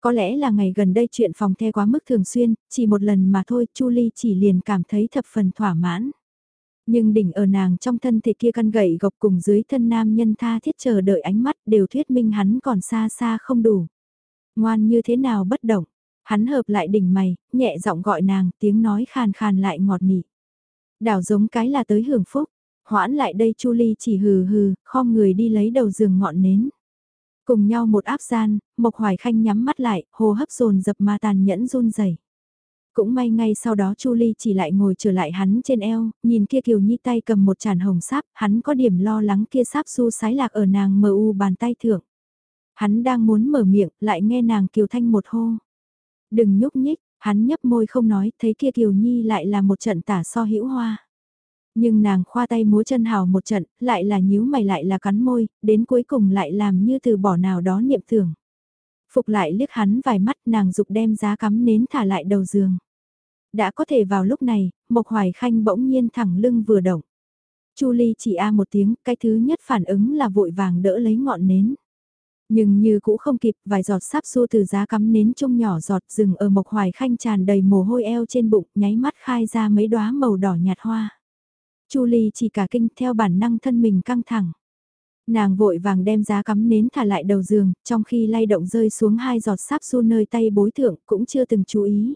Có lẽ là ngày gần đây chuyện phòng the quá mức thường xuyên, chỉ một lần mà thôi, Chu Ly chỉ liền cảm thấy thập phần thỏa mãn. Nhưng đỉnh ở nàng trong thân thể kia căn gậy gộc cùng dưới thân nam nhân tha thiết chờ đợi ánh mắt đều thuyết minh hắn còn xa xa không đủ. Ngoan như thế nào bất động, hắn hợp lại đỉnh mày, nhẹ giọng gọi nàng, tiếng nói khàn khàn lại ngọt nị. Đảo giống cái là tới hưởng phúc, hoãn lại đây Chu Ly chỉ hừ hừ, khom người đi lấy đầu giường ngọn nến. Cùng nhau một áp gian, Mộc Hoài Khanh nhắm mắt lại, hô hấp dồn dập mà tàn nhẫn run rẩy. Cũng may ngay sau đó Chu Ly chỉ lại ngồi trở lại hắn trên eo, nhìn kia Kiều Nhi tay cầm một chản hồng sáp, hắn có điểm lo lắng kia sáp su sái lạc ở nàng mờ u bàn tay thượng. Hắn đang muốn mở miệng, lại nghe nàng Kiều Thanh một hô. Đừng nhúc nhích, hắn nhấp môi không nói, thấy kia Kiều Nhi lại là một trận tả so hữu hoa. Nhưng nàng khoa tay múa chân hào một trận, lại là nhíu mày lại là cắn môi, đến cuối cùng lại làm như từ bỏ nào đó niệm tưởng. Phục lại liếc hắn vài mắt nàng dục đem giá cắm nến thả lại đầu giường. Đã có thể vào lúc này, Mộc Hoài Khanh bỗng nhiên thẳng lưng vừa động. Chu Ly chỉ a một tiếng, cái thứ nhất phản ứng là vội vàng đỡ lấy ngọn nến. Nhưng như cũ không kịp, vài giọt sáp xua từ giá cắm nến trông nhỏ giọt rừng ở Mộc Hoài Khanh tràn đầy mồ hôi eo trên bụng, nháy mắt khai ra mấy đóa màu đỏ nhạt hoa. Chu Ly chỉ cả kinh theo bản năng thân mình căng thẳng. Nàng vội vàng đem giá cắm nến thả lại đầu giường, trong khi lay động rơi xuống hai giọt sáp su nơi tay bối thượng cũng chưa từng chú ý.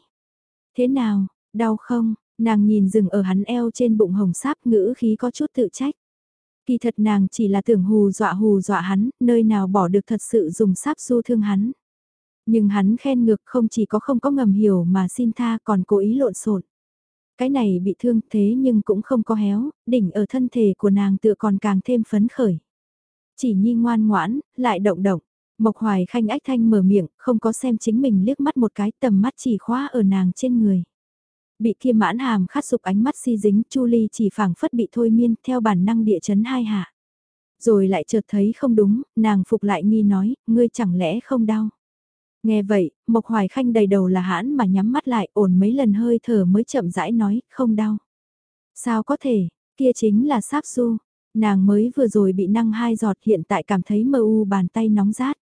Thế nào, đau không? Nàng nhìn rừng ở hắn eo trên bụng hồng sáp ngữ khí có chút tự trách. Kỳ thật nàng chỉ là tưởng hù dọa hù dọa hắn, nơi nào bỏ được thật sự dùng sáp su thương hắn. Nhưng hắn khen ngược không chỉ có không có ngầm hiểu mà xin tha còn cố ý lộn xộn. Cái này bị thương thế nhưng cũng không có héo, đỉnh ở thân thể của nàng tựa còn càng thêm phấn khởi. Chỉ nhi ngoan ngoãn, lại động động. Mộc hoài khanh ách thanh mở miệng, không có xem chính mình liếc mắt một cái tầm mắt chỉ khóa ở nàng trên người. Bị kia mãn hàm khát sụp ánh mắt si dính, Chu Ly chỉ phảng phất bị thôi miên theo bản năng địa chấn hai hạ. Rồi lại chợt thấy không đúng, nàng phục lại nghi nói, ngươi chẳng lẽ không đau. Nghe vậy, Mộc Hoài Khanh đầy đầu là hãn mà nhắm mắt lại ổn mấy lần hơi thở mới chậm rãi nói, không đau. Sao có thể, kia chính là sáp su. Nàng mới vừa rồi bị năng hai giọt hiện tại cảm thấy mơ u bàn tay nóng rát.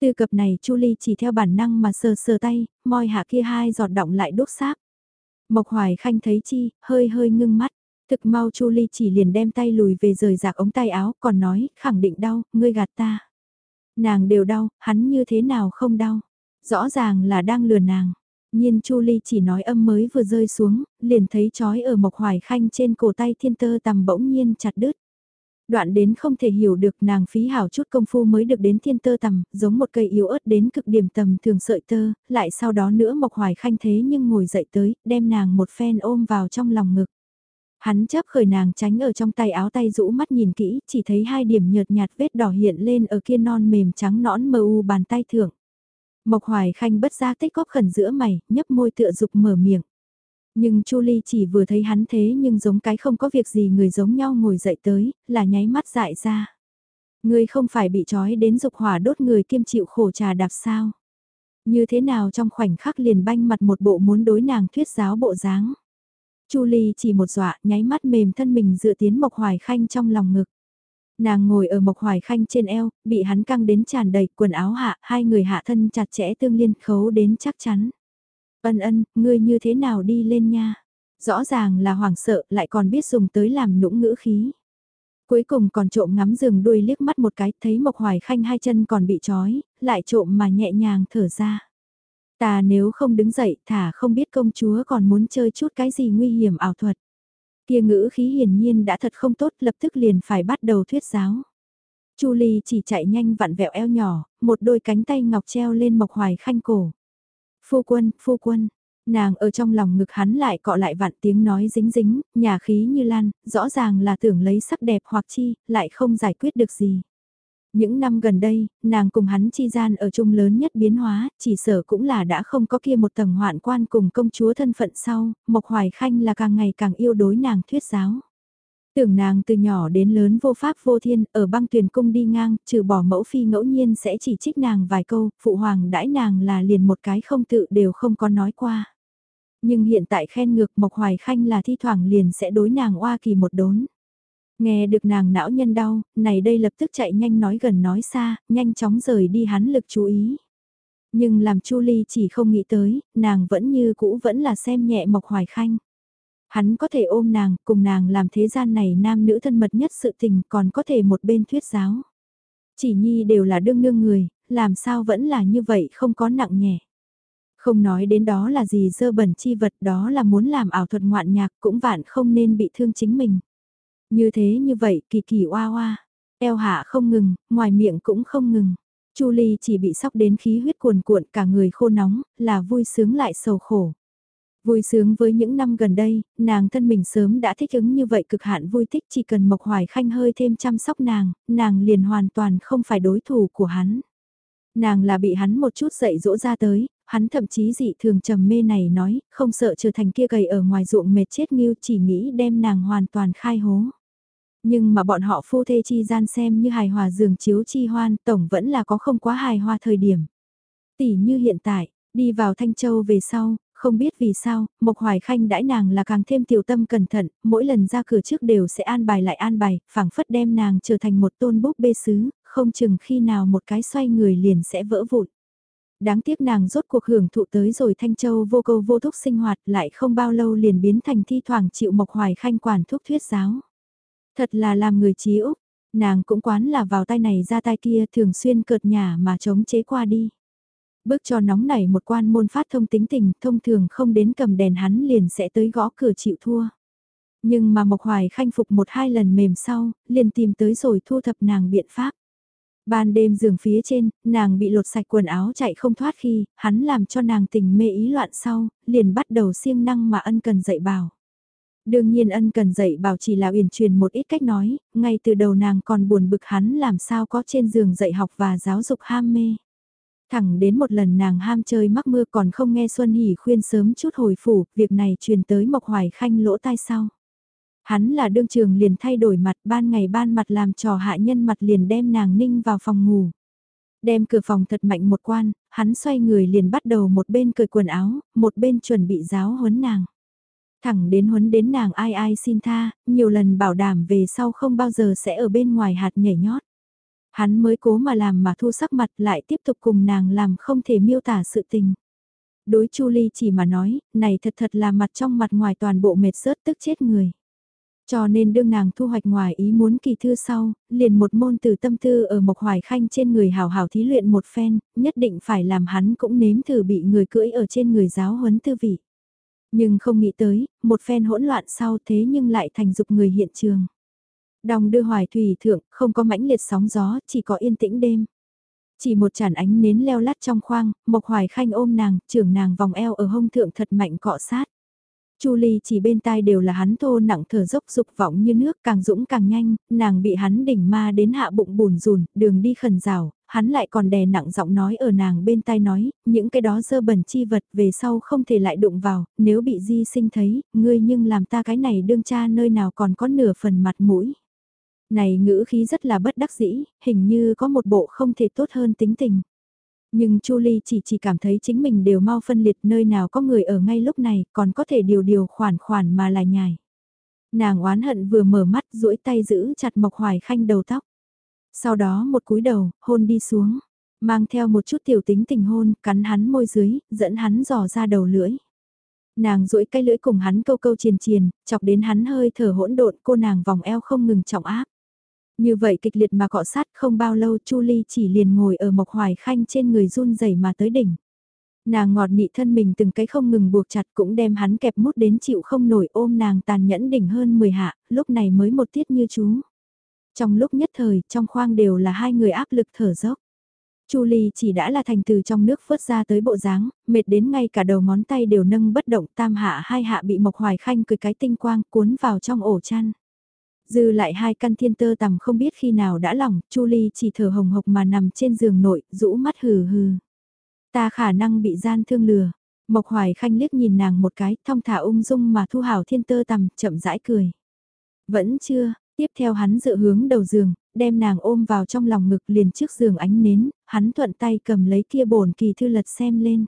Từ cập này Chu Ly chỉ theo bản năng mà sờ sờ tay, moi hạ kia hai giọt động lại đốt sáp. Mộc Hoài Khanh thấy chi, hơi hơi ngưng mắt. Thực mau Chu Ly chỉ liền đem tay lùi về rời giạc ống tay áo, còn nói, khẳng định đau, ngươi gạt ta. Nàng đều đau, hắn như thế nào không đau. Rõ ràng là đang lừa nàng. Nhiên Chu Ly chỉ nói âm mới vừa rơi xuống, liền thấy chói ở Mộc Hoài Khanh trên cổ tay thiên tơ tầm bỗng nhiên chặt đứt. Đoạn đến không thể hiểu được nàng phí hảo chút công phu mới được đến thiên tơ tầm, giống một cây yếu ớt đến cực điểm tầm thường sợi tơ, lại sau đó nữa Mộc Hoài Khanh thế nhưng ngồi dậy tới, đem nàng một phen ôm vào trong lòng ngực. Hắn chấp khởi nàng tránh ở trong tay áo tay rũ mắt nhìn kỹ, chỉ thấy hai điểm nhợt nhạt vết đỏ hiện lên ở kia non mềm trắng nõn mờ u bàn tay thượng. Mộc Hoài Khanh bất giác tích góp khẩn giữa mày, nhấp môi tựa dục mở miệng. Nhưng Chu Ly chỉ vừa thấy hắn thế nhưng giống cái không có việc gì người giống nhau ngồi dậy tới, là nháy mắt dại ra. Ngươi không phải bị trói đến dục hỏa đốt người kiêm chịu khổ trà đạp sao. Như thế nào trong khoảnh khắc liền banh mặt một bộ muốn đối nàng thuyết giáo bộ dáng. Chu Ly chỉ một dọa, nháy mắt mềm thân mình dựa tiến Mộc Hoài Khanh trong lòng ngực. Nàng ngồi ở Mộc Hoài Khanh trên eo, bị hắn căng đến tràn đầy quần áo hạ, hai người hạ thân chặt chẽ tương liên khấu đến chắc chắn. Ân ân, ngươi như thế nào đi lên nha? Rõ ràng là hoảng sợ lại còn biết dùng tới làm nũng ngữ khí. Cuối cùng còn trộm ngắm rừng đuôi liếc mắt một cái thấy Mộc Hoài Khanh hai chân còn bị trói, lại trộm mà nhẹ nhàng thở ra. Ta nếu không đứng dậy thả không biết công chúa còn muốn chơi chút cái gì nguy hiểm ảo thuật. Kia ngữ khí hiển nhiên đã thật không tốt lập tức liền phải bắt đầu thuyết giáo. Chu Ly chỉ chạy nhanh vặn vẹo eo nhỏ, một đôi cánh tay ngọc treo lên Mộc Hoài Khanh cổ. Phu quân, phu quân, nàng ở trong lòng ngực hắn lại cọ lại vặn tiếng nói dính dính, nhà khí như lan, rõ ràng là tưởng lấy sắc đẹp hoặc chi, lại không giải quyết được gì. Những năm gần đây, nàng cùng hắn chi gian ở chung lớn nhất biến hóa, chỉ sở cũng là đã không có kia một tầng hoạn quan cùng công chúa thân phận sau, Mộc Hoài Khanh là càng ngày càng yêu đối nàng thuyết giáo. Tưởng nàng từ nhỏ đến lớn vô pháp vô thiên, ở băng tuyển cung đi ngang, trừ bỏ mẫu phi ngẫu nhiên sẽ chỉ trích nàng vài câu, phụ hoàng đãi nàng là liền một cái không tự đều không có nói qua. Nhưng hiện tại khen ngược Mộc Hoài Khanh là thi thoảng liền sẽ đối nàng oa kỳ một đốn. Nghe được nàng não nhân đau, này đây lập tức chạy nhanh nói gần nói xa, nhanh chóng rời đi hắn lực chú ý. Nhưng làm Chu Ly chỉ không nghĩ tới, nàng vẫn như cũ vẫn là xem nhẹ Mộc Hoài Khanh. Hắn có thể ôm nàng, cùng nàng làm thế gian này nam nữ thân mật nhất sự tình còn có thể một bên thuyết giáo. Chỉ nhi đều là đương nương người, làm sao vẫn là như vậy không có nặng nhẹ. Không nói đến đó là gì dơ bẩn chi vật đó là muốn làm ảo thuật ngoạn nhạc cũng vạn không nên bị thương chính mình. Như thế như vậy kỳ kỳ oa oa, eo hạ không ngừng, ngoài miệng cũng không ngừng. Chu Ly chỉ bị sóc đến khí huyết cuồn cuộn cả người khô nóng, là vui sướng lại sầu khổ. Vui sướng với những năm gần đây, nàng thân mình sớm đã thích ứng như vậy cực hạn vui thích chỉ cần Mộc Hoài Khanh hơi thêm chăm sóc nàng, nàng liền hoàn toàn không phải đối thủ của hắn. Nàng là bị hắn một chút dạy dỗ ra tới, hắn thậm chí dị thường trầm mê này nói, không sợ trở thành kia gầy ở ngoài ruộng mệt chết nghiêu chỉ nghĩ đem nàng hoàn toàn khai hố. Nhưng mà bọn họ phu thê chi gian xem như hài hòa giường chiếu chi hoan, tổng vẫn là có không quá hài hòa thời điểm. Tỷ như hiện tại, đi vào Thanh Châu về sau, không biết vì sao, Mộc Hoài Khanh đãi nàng là càng thêm tiểu tâm cẩn thận, mỗi lần ra cửa trước đều sẽ an bài lại an bài, phảng phất đem nàng trở thành một tôn búp bê sứ, không chừng khi nào một cái xoay người liền sẽ vỡ vụn. Đáng tiếc nàng rốt cuộc hưởng thụ tới rồi Thanh Châu vô câu vô thúc sinh hoạt lại không bao lâu liền biến thành thi thoảng chịu Mộc Hoài Khanh quản thúc thuyết giáo. Thật là làm người trí Úc, nàng cũng quán là vào tay này ra tay kia thường xuyên cợt nhà mà chống chế qua đi. Bước cho nóng nảy một quan môn phát thông tính tình, thông thường không đến cầm đèn hắn liền sẽ tới gõ cửa chịu thua. Nhưng mà Mộc Hoài khanh phục một hai lần mềm sau, liền tìm tới rồi thu thập nàng biện pháp. Ban đêm giường phía trên, nàng bị lột sạch quần áo chạy không thoát khi, hắn làm cho nàng tình mê ý loạn sau, liền bắt đầu siêng năng mà ân cần dạy bảo. Đương nhiên ân cần dạy bảo chỉ là uyển truyền một ít cách nói, ngay từ đầu nàng còn buồn bực hắn làm sao có trên giường dạy học và giáo dục ham mê. Thẳng đến một lần nàng ham chơi mắc mưa còn không nghe Xuân Hỷ khuyên sớm chút hồi phủ, việc này truyền tới Mộc Hoài Khanh lỗ tai sau. Hắn là đương trường liền thay đổi mặt ban ngày ban mặt làm trò hạ nhân mặt liền đem nàng ninh vào phòng ngủ. Đem cửa phòng thật mạnh một quan, hắn xoay người liền bắt đầu một bên cởi quần áo, một bên chuẩn bị giáo huấn nàng. Thẳng đến huấn đến nàng ai ai xin tha, nhiều lần bảo đảm về sau không bao giờ sẽ ở bên ngoài hạt nhảy nhót. Hắn mới cố mà làm mà thu sắc mặt lại tiếp tục cùng nàng làm không thể miêu tả sự tình. Đối Chu Ly chỉ mà nói, này thật thật là mặt trong mặt ngoài toàn bộ mệt rớt tức chết người. Cho nên đương nàng thu hoạch ngoài ý muốn kỳ thư sau, liền một môn từ tâm tư ở Mộc Hoài Khanh trên người hào hào thí luyện một phen, nhất định phải làm hắn cũng nếm thử bị người cưỡi ở trên người giáo huấn tư vị. Nhưng không nghĩ tới, một phen hỗn loạn sau thế nhưng lại thành dục người hiện trường. Đồng đưa hoài thủy thượng, không có mãnh liệt sóng gió, chỉ có yên tĩnh đêm. Chỉ một chản ánh nến leo lắt trong khoang, Mộc Hoài Khanh ôm nàng, trưởng nàng vòng eo ở hông thượng thật mạnh cọ sát. Chu Ly chỉ bên tai đều là hắn thô nặng thở dốc dục vọng như nước càng dũng càng nhanh, nàng bị hắn đỉnh ma đến hạ bụng bùn rùn, đường đi khẩn rào, hắn lại còn đè nặng giọng nói ở nàng bên tai nói, những cái đó dơ bẩn chi vật về sau không thể lại đụng vào, nếu bị di sinh thấy, ngươi nhưng làm ta cái này đương cha nơi nào còn có nửa phần mặt mũi. Này ngữ khí rất là bất đắc dĩ, hình như có một bộ không thể tốt hơn tính tình. Nhưng Chu Ly chỉ chỉ cảm thấy chính mình đều mau phân liệt nơi nào có người ở ngay lúc này còn có thể điều điều khoản khoản mà lại nhài. Nàng oán hận vừa mở mắt duỗi tay giữ chặt Mộc Hoài Khanh đầu tóc. Sau đó một cúi đầu, hôn đi xuống, mang theo một chút tiểu tính tình hôn, cắn hắn môi dưới, dẫn hắn dò ra đầu lưỡi. Nàng duỗi cái lưỡi cùng hắn câu câu triền triền, chọc đến hắn hơi thở hỗn độn, cô nàng vòng eo không ngừng trọng áp. Như vậy kịch liệt mà cọ sát không bao lâu Chu Ly chỉ liền ngồi ở Mộc Hoài Khanh trên người run rẩy mà tới đỉnh. Nàng ngọt nị thân mình từng cái không ngừng buộc chặt cũng đem hắn kẹp mút đến chịu không nổi ôm nàng tàn nhẫn đỉnh hơn 10 hạ, lúc này mới một tiết như chú. Trong lúc nhất thời, trong khoang đều là hai người áp lực thở dốc. Chu Ly chỉ đã là thành từ trong nước phớt ra tới bộ dáng, mệt đến ngay cả đầu ngón tay đều nâng bất động tam hạ hai hạ bị Mộc Hoài Khanh cười cái tinh quang cuốn vào trong ổ chăn. Dư lại hai căn thiên tơ tằm không biết khi nào đã lỏng, Chu Ly chỉ thở hồng hộc mà nằm trên giường nội, rũ mắt hừ hừ. Ta khả năng bị gian thương lừa. Mộc Hoài Khanh liếc nhìn nàng một cái, thong thả ung dung mà thu hào thiên tơ tằm chậm rãi cười. Vẫn chưa, tiếp theo hắn dựa hướng đầu giường, đem nàng ôm vào trong lòng ngực liền trước giường ánh nến, hắn thuận tay cầm lấy kia bổn kỳ thư lật xem lên.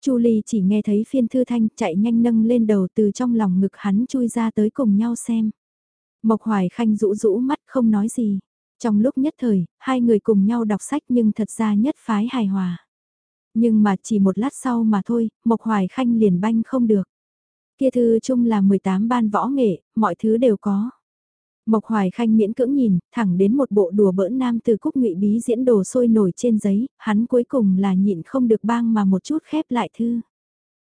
Chu Ly chỉ nghe thấy phiên thư thanh chạy nhanh nâng lên đầu từ trong lòng ngực hắn chui ra tới cùng nhau xem. Mộc Hoài Khanh rũ rũ mắt không nói gì. Trong lúc nhất thời, hai người cùng nhau đọc sách nhưng thật ra nhất phái hài hòa. Nhưng mà chỉ một lát sau mà thôi, Mộc Hoài Khanh liền banh không được. Kia thư chung là 18 ban võ nghệ, mọi thứ đều có. Mộc Hoài Khanh miễn cưỡng nhìn, thẳng đến một bộ đùa bỡn nam từ cúc ngụy bí diễn đồ sôi nổi trên giấy, hắn cuối cùng là nhịn không được bang mà một chút khép lại thư.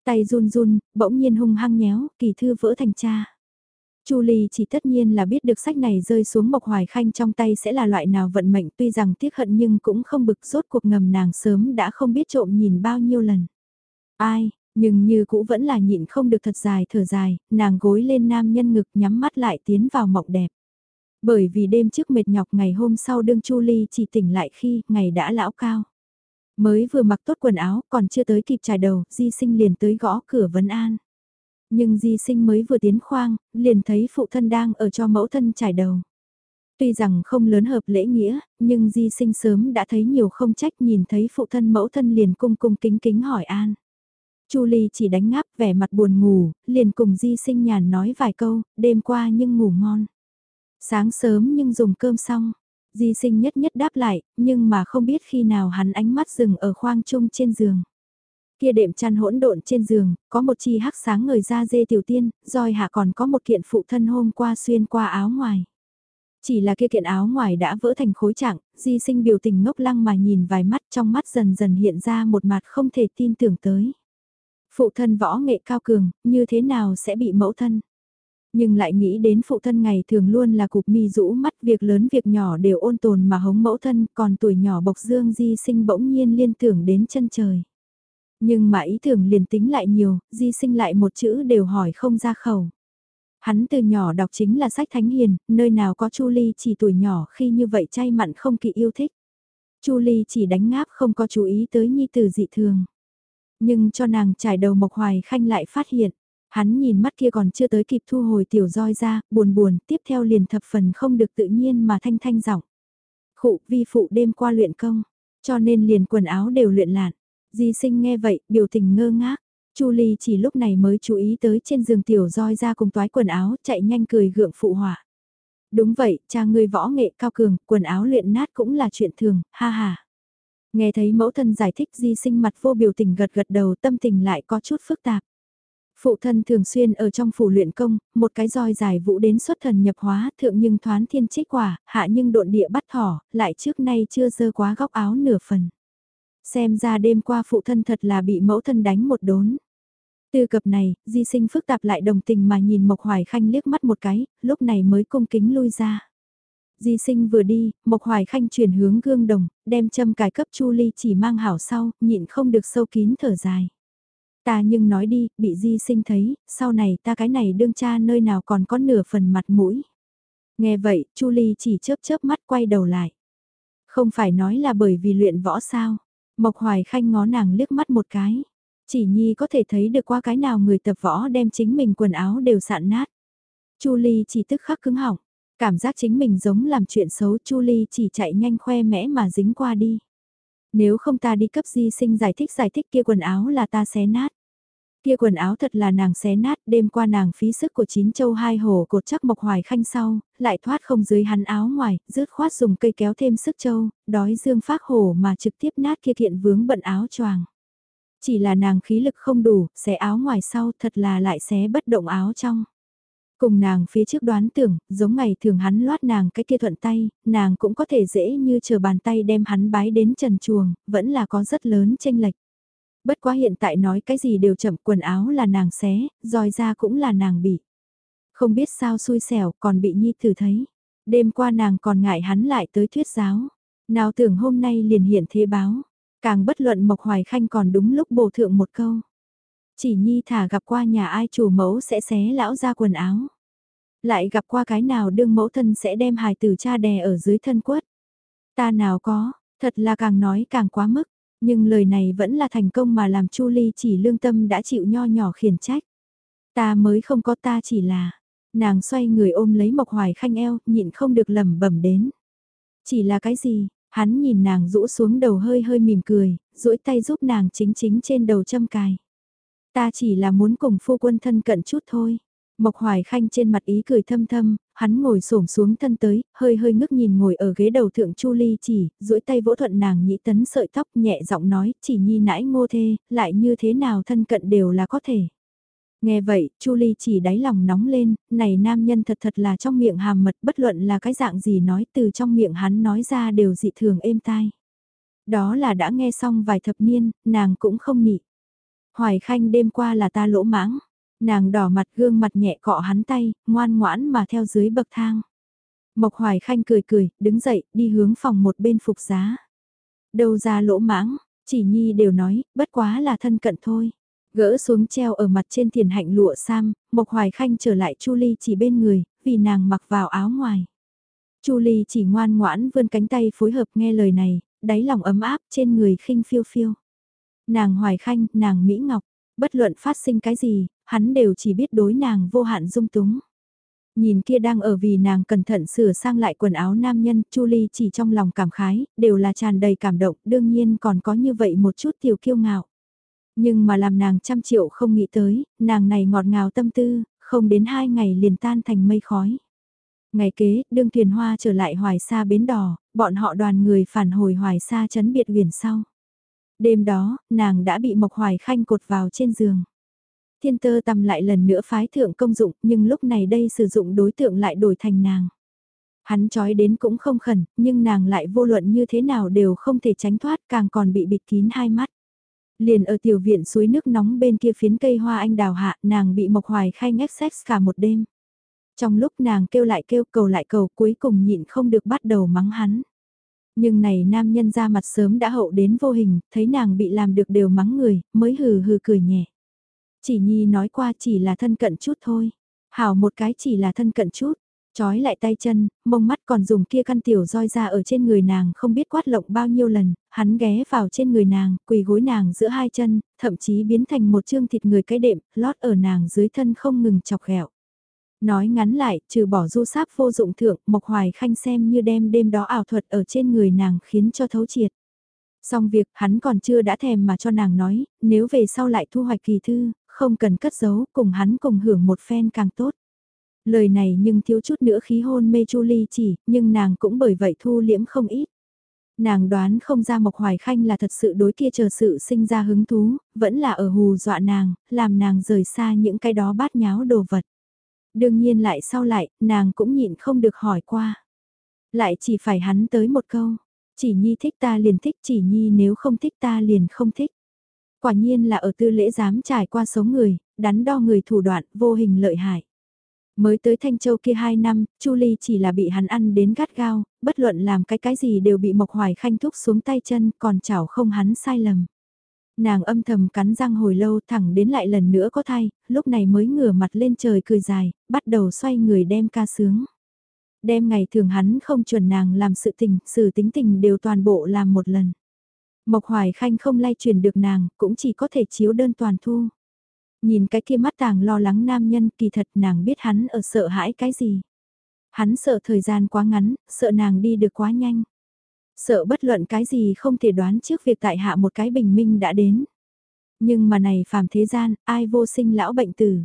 Tay run run, bỗng nhiên hung hăng nhéo, kỳ thư vỡ thành cha. Chu Ly chỉ tất nhiên là biết được sách này rơi xuống Mộc Hoài Khanh trong tay sẽ là loại nào vận mệnh tuy rằng tiếc hận nhưng cũng không bực rốt cuộc ngầm nàng sớm đã không biết trộm nhìn bao nhiêu lần. Ai, nhưng như cũ vẫn là nhịn không được thật dài thở dài, nàng gối lên nam nhân ngực nhắm mắt lại tiến vào mộng đẹp. Bởi vì đêm trước mệt nhọc ngày hôm sau đương Chu Ly chỉ tỉnh lại khi ngày đã lão cao. Mới vừa mặc tốt quần áo còn chưa tới kịp trải đầu, di sinh liền tới gõ cửa vấn an. Nhưng di sinh mới vừa tiến khoang, liền thấy phụ thân đang ở cho mẫu thân trải đầu. Tuy rằng không lớn hợp lễ nghĩa, nhưng di sinh sớm đã thấy nhiều không trách nhìn thấy phụ thân mẫu thân liền cung cung kính kính hỏi an. Chu Ly chỉ đánh ngáp vẻ mặt buồn ngủ, liền cùng di sinh nhàn nói vài câu, đêm qua nhưng ngủ ngon. Sáng sớm nhưng dùng cơm xong, di sinh nhất nhất đáp lại, nhưng mà không biết khi nào hắn ánh mắt dừng ở khoang chung trên giường. Kia đệm chăn hỗn độn trên giường, có một chi hắc sáng người da dê tiểu tiên, roi hạ còn có một kiện phụ thân hôm qua xuyên qua áo ngoài. Chỉ là kia kiện áo ngoài đã vỡ thành khối trạng, di sinh biểu tình ngốc lăng mà nhìn vài mắt trong mắt dần dần hiện ra một mặt không thể tin tưởng tới. Phụ thân võ nghệ cao cường, như thế nào sẽ bị mẫu thân? Nhưng lại nghĩ đến phụ thân ngày thường luôn là cục mi rũ mắt việc lớn việc nhỏ đều ôn tồn mà hống mẫu thân còn tuổi nhỏ bộc dương di sinh bỗng nhiên liên tưởng đến chân trời. Nhưng mà ý tưởng liền tính lại nhiều, di sinh lại một chữ đều hỏi không ra khẩu. Hắn từ nhỏ đọc chính là sách thánh hiền, nơi nào có Chu Ly chỉ tuổi nhỏ khi như vậy chay mặn không kỵ yêu thích. Chu Ly chỉ đánh ngáp không có chú ý tới nhi tử dị thường. Nhưng cho nàng trải đầu Mộc Hoài Khanh lại phát hiện, hắn nhìn mắt kia còn chưa tới kịp thu hồi tiểu roi ra, buồn buồn, tiếp theo liền thập phần không được tự nhiên mà thanh thanh giọng. Khụ vi phụ đêm qua luyện công, cho nên liền quần áo đều luyện lạn. Di sinh nghe vậy, biểu tình ngơ ngác. Chu Ly chỉ lúc này mới chú ý tới trên giường tiểu roi ra cùng toái quần áo, chạy nhanh cười gượng phụ họa. Đúng vậy, cha ngươi võ nghệ cao cường, quần áo luyện nát cũng là chuyện thường, ha ha. Nghe thấy mẫu thân giải thích di sinh mặt vô biểu tình gật gật đầu tâm tình lại có chút phức tạp. Phụ thân thường xuyên ở trong phủ luyện công, một cái roi dài vũ đến xuất thần nhập hóa, thượng nhưng thoán thiên trích quả, hạ nhưng độn địa bắt thỏ, lại trước nay chưa dơ quá góc áo nửa phần. Xem ra đêm qua phụ thân thật là bị mẫu thân đánh một đốn. Từ cập này, di sinh phức tạp lại đồng tình mà nhìn Mộc Hoài Khanh liếc mắt một cái, lúc này mới cung kính lui ra. Di sinh vừa đi, Mộc Hoài Khanh chuyển hướng gương đồng, đem châm cài cấp Chu Ly chỉ mang hảo sau, nhịn không được sâu kín thở dài. Ta nhưng nói đi, bị di sinh thấy, sau này ta cái này đương cha nơi nào còn có nửa phần mặt mũi. Nghe vậy, Chu Ly chỉ chớp chớp mắt quay đầu lại. Không phải nói là bởi vì luyện võ sao. Mộc Hoài Khanh ngó nàng liếc mắt một cái. Chỉ Nhi có thể thấy được qua cái nào người tập võ đem chính mình quần áo đều sạn nát. Chu Ly chỉ tức khắc cứng họng, cảm giác chính mình giống làm chuyện xấu Chu Ly chỉ chạy nhanh khoe mẽ mà dính qua đi. Nếu không ta đi cấp di sinh giải thích giải thích kia quần áo là ta xé nát. Kia quần áo thật là nàng xé nát, đêm qua nàng phí sức của chín châu hai hồ cột chắc mộc hoài khanh sau, lại thoát không dưới hắn áo ngoài, rứt khoát dùng cây kéo thêm sức châu, đói dương phát hổ mà trực tiếp nát kia kiện vướng bận áo choàng. Chỉ là nàng khí lực không đủ, xé áo ngoài sau thật là lại xé bất động áo trong. Cùng nàng phía trước đoán tưởng, giống ngày thường hắn loát nàng cái kia thuận tay, nàng cũng có thể dễ như chờ bàn tay đem hắn bái đến trần chuồng, vẫn là có rất lớn tranh lệch. Bất quá hiện tại nói cái gì đều chậm quần áo là nàng xé, roi ra cũng là nàng bị. Không biết sao xui xẻo còn bị nhi tử thấy. Đêm qua nàng còn ngại hắn lại tới thuyết giáo. Nào tưởng hôm nay liền hiện thế báo. Càng bất luận Mộc Hoài Khanh còn đúng lúc bổ thượng một câu. Chỉ nhi thả gặp qua nhà ai chủ mẫu sẽ xé lão ra quần áo. Lại gặp qua cái nào đương mẫu thân sẽ đem hài tử cha đè ở dưới thân quất. Ta nào có, thật là càng nói càng quá mức. Nhưng lời này vẫn là thành công mà làm Chu Ly chỉ lương tâm đã chịu nho nhỏ khiển trách. Ta mới không có ta chỉ là, nàng xoay người ôm lấy Mộc Hoài Khanh eo, nhịn không được lẩm bẩm đến. Chỉ là cái gì, hắn nhìn nàng rũ xuống đầu hơi hơi mỉm cười, duỗi tay giúp nàng chính chính trên đầu châm cài. Ta chỉ là muốn cùng phu quân thân cận chút thôi. Mộc Hoài Khanh trên mặt ý cười thâm thâm, hắn ngồi xổm xuống thân tới, hơi hơi ngước nhìn ngồi ở ghế đầu thượng Chu Ly chỉ, duỗi tay vỗ thuận nàng nhĩ tấn sợi tóc nhẹ giọng nói, chỉ nhi nãi ngô thê, lại như thế nào thân cận đều là có thể. Nghe vậy, Chu Ly chỉ đáy lòng nóng lên, này nam nhân thật thật là trong miệng hàm mật bất luận là cái dạng gì nói từ trong miệng hắn nói ra đều dị thường êm tai. Đó là đã nghe xong vài thập niên, nàng cũng không nị. Hoài Khanh đêm qua là ta lỗ mãng. Nàng đỏ mặt gương mặt nhẹ cọ hắn tay, ngoan ngoãn mà theo dưới bậc thang. Mộc Hoài Khanh cười cười, đứng dậy, đi hướng phòng một bên phục giá. Đâu ra lỗ mãng, chỉ nhi đều nói, bất quá là thân cận thôi. Gỡ xuống treo ở mặt trên thiền hạnh lụa sam, Mộc Hoài Khanh trở lại Chu Ly chỉ bên người, vì nàng mặc vào áo ngoài. Chu Ly chỉ ngoan ngoãn vươn cánh tay phối hợp nghe lời này, đáy lòng ấm áp trên người khinh phiêu phiêu. Nàng Hoài Khanh, nàng Mỹ Ngọc, bất luận phát sinh cái gì, hắn đều chỉ biết đối nàng vô hạn dung túng. Nhìn kia đang ở vì nàng cẩn thận sửa sang lại quần áo nam nhân, Chu Ly chỉ trong lòng cảm khái, đều là tràn đầy cảm động, đương nhiên còn có như vậy một chút tiểu kiêu ngạo. Nhưng mà làm nàng trăm triệu không nghĩ tới, nàng này ngọt ngào tâm tư, không đến hai ngày liền tan thành mây khói. Ngày kế, đương thuyền hoa trở lại hoài xa bến đỏ, bọn họ đoàn người phản hồi hoài xa chấn biệt huyền sau. Đêm đó, nàng đã bị Mộc Hoài Khanh cột vào trên giường. Thiên tơ tầm lại lần nữa phái thượng công dụng, nhưng lúc này đây sử dụng đối tượng lại đổi thành nàng. Hắn trói đến cũng không khẩn, nhưng nàng lại vô luận như thế nào đều không thể tránh thoát, càng còn bị bịt kín hai mắt. Liền ở tiểu viện suối nước nóng bên kia phiến cây hoa anh đào hạ, nàng bị Mộc Hoài khai ép sex cả một đêm. Trong lúc nàng kêu lại kêu cầu lại cầu cuối cùng nhịn không được bắt đầu mắng hắn. Nhưng này nam nhân ra mặt sớm đã hậu đến vô hình, thấy nàng bị làm được đều mắng người, mới hừ hừ cười nhẹ. Chỉ nhi nói qua chỉ là thân cận chút thôi. Hảo một cái chỉ là thân cận chút. Chói lại tay chân, mông mắt còn dùng kia căn tiểu roi ra ở trên người nàng không biết quát lộng bao nhiêu lần, hắn ghé vào trên người nàng, quỳ gối nàng giữa hai chân, thậm chí biến thành một chương thịt người cái đệm, lót ở nàng dưới thân không ngừng chọc ghẹo. Nói ngắn lại, trừ bỏ du sáp vô dụng thượng, Mộc Hoài Khanh xem như đem đêm đó ảo thuật ở trên người nàng khiến cho thấu triệt. Xong việc, hắn còn chưa đã thèm mà cho nàng nói, nếu về sau lại thu hoạch kỳ thư, không cần cất giấu, cùng hắn cùng hưởng một phen càng tốt. Lời này nhưng thiếu chút nữa khí hôn mê Chu Ly chỉ, nhưng nàng cũng bởi vậy thu liễm không ít. Nàng đoán không ra Mộc Hoài Khanh là thật sự đối kia chờ sự sinh ra hứng thú, vẫn là ở hù dọa nàng, làm nàng rời xa những cái đó bát nháo đồ vật. Đương nhiên lại sau lại, nàng cũng nhịn không được hỏi qua. Lại chỉ phải hắn tới một câu, chỉ nhi thích ta liền thích chỉ nhi nếu không thích ta liền không thích. Quả nhiên là ở tư lễ dám trải qua sống người, đắn đo người thủ đoạn vô hình lợi hại. Mới tới Thanh Châu kia 2 năm, Chu Ly chỉ là bị hắn ăn đến gắt gao, bất luận làm cái cái gì đều bị Mộc Hoài Khanh thúc xuống tay chân, còn chảo không hắn sai lầm. Nàng âm thầm cắn răng hồi lâu thẳng đến lại lần nữa có thay, lúc này mới ngửa mặt lên trời cười dài, bắt đầu xoay người đem ca sướng. Đem ngày thường hắn không chuẩn nàng làm sự tình, sự tính tình đều toàn bộ làm một lần. Mộc Hoài Khanh không lay truyền được nàng, cũng chỉ có thể chiếu đơn toàn thu. Nhìn cái kia mắt tàng lo lắng nam nhân kỳ thật nàng biết hắn ở sợ hãi cái gì. Hắn sợ thời gian quá ngắn, sợ nàng đi được quá nhanh. Sợ bất luận cái gì không thể đoán trước việc tại hạ một cái bình minh đã đến. Nhưng mà này phàm thế gian, ai vô sinh lão bệnh tử.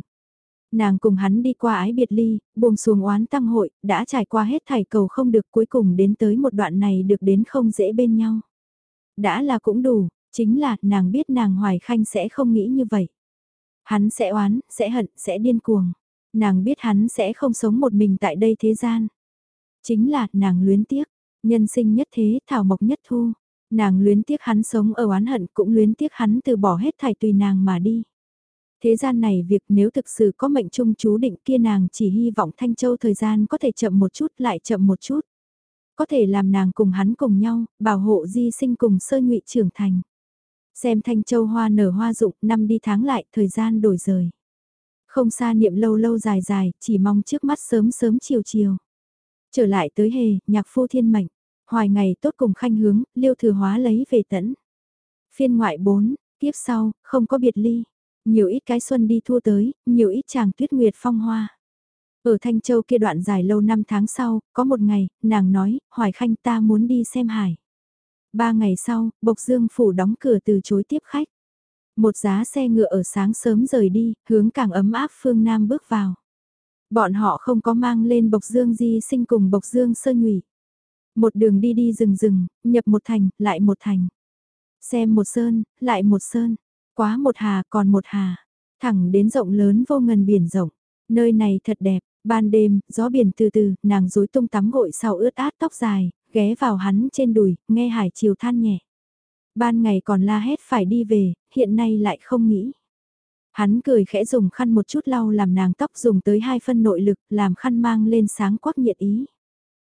Nàng cùng hắn đi qua ái biệt ly, buông xuồng oán tăng hội, đã trải qua hết thảy cầu không được cuối cùng đến tới một đoạn này được đến không dễ bên nhau. Đã là cũng đủ, chính là nàng biết nàng hoài khanh sẽ không nghĩ như vậy. Hắn sẽ oán, sẽ hận, sẽ điên cuồng. Nàng biết hắn sẽ không sống một mình tại đây thế gian. Chính là nàng luyến tiếc, nhân sinh nhất thế thảo mộc nhất thu. Nàng luyến tiếc hắn sống ở oán hận cũng luyến tiếc hắn từ bỏ hết thảy tùy nàng mà đi. Thế gian này việc nếu thực sự có mệnh trung chú định kia nàng chỉ hy vọng Thanh Châu thời gian có thể chậm một chút lại chậm một chút. Có thể làm nàng cùng hắn cùng nhau, bảo hộ di sinh cùng sơ nhụy trưởng thành. Xem thanh châu hoa nở hoa rụng, năm đi tháng lại, thời gian đổi rời. Không xa niệm lâu lâu dài dài, chỉ mong trước mắt sớm sớm chiều chiều. Trở lại tới hề, nhạc phu thiên mệnh, hoài ngày tốt cùng khanh hướng, liêu thừa hóa lấy về tẫn. Phiên ngoại 4, tiếp sau, không có biệt ly. Nhiều ít cái xuân đi thua tới, nhiều ít chàng tuyết nguyệt phong hoa. Ở Thanh Châu kia đoạn dài lâu năm tháng sau, có một ngày, nàng nói, Hoài Khanh ta muốn đi xem hải. Ba ngày sau, Bộc Dương Phủ đóng cửa từ chối tiếp khách. Một giá xe ngựa ở sáng sớm rời đi, hướng càng ấm áp phương Nam bước vào. Bọn họ không có mang lên Bộc Dương Di sinh cùng Bộc Dương Sơ Nhụy. Một đường đi đi rừng rừng, nhập một thành, lại một thành. Xem một sơn, lại một sơn, quá một hà còn một hà, thẳng đến rộng lớn vô ngần biển rộng. Nơi này thật đẹp, ban đêm, gió biển từ từ, nàng rối tung tắm gội sau ướt át tóc dài, ghé vào hắn trên đùi, nghe hải chiều than nhẹ. Ban ngày còn la hét phải đi về, hiện nay lại không nghĩ. Hắn cười khẽ dùng khăn một chút lau làm nàng tóc dùng tới hai phân nội lực, làm khăn mang lên sáng quắc nhiệt ý.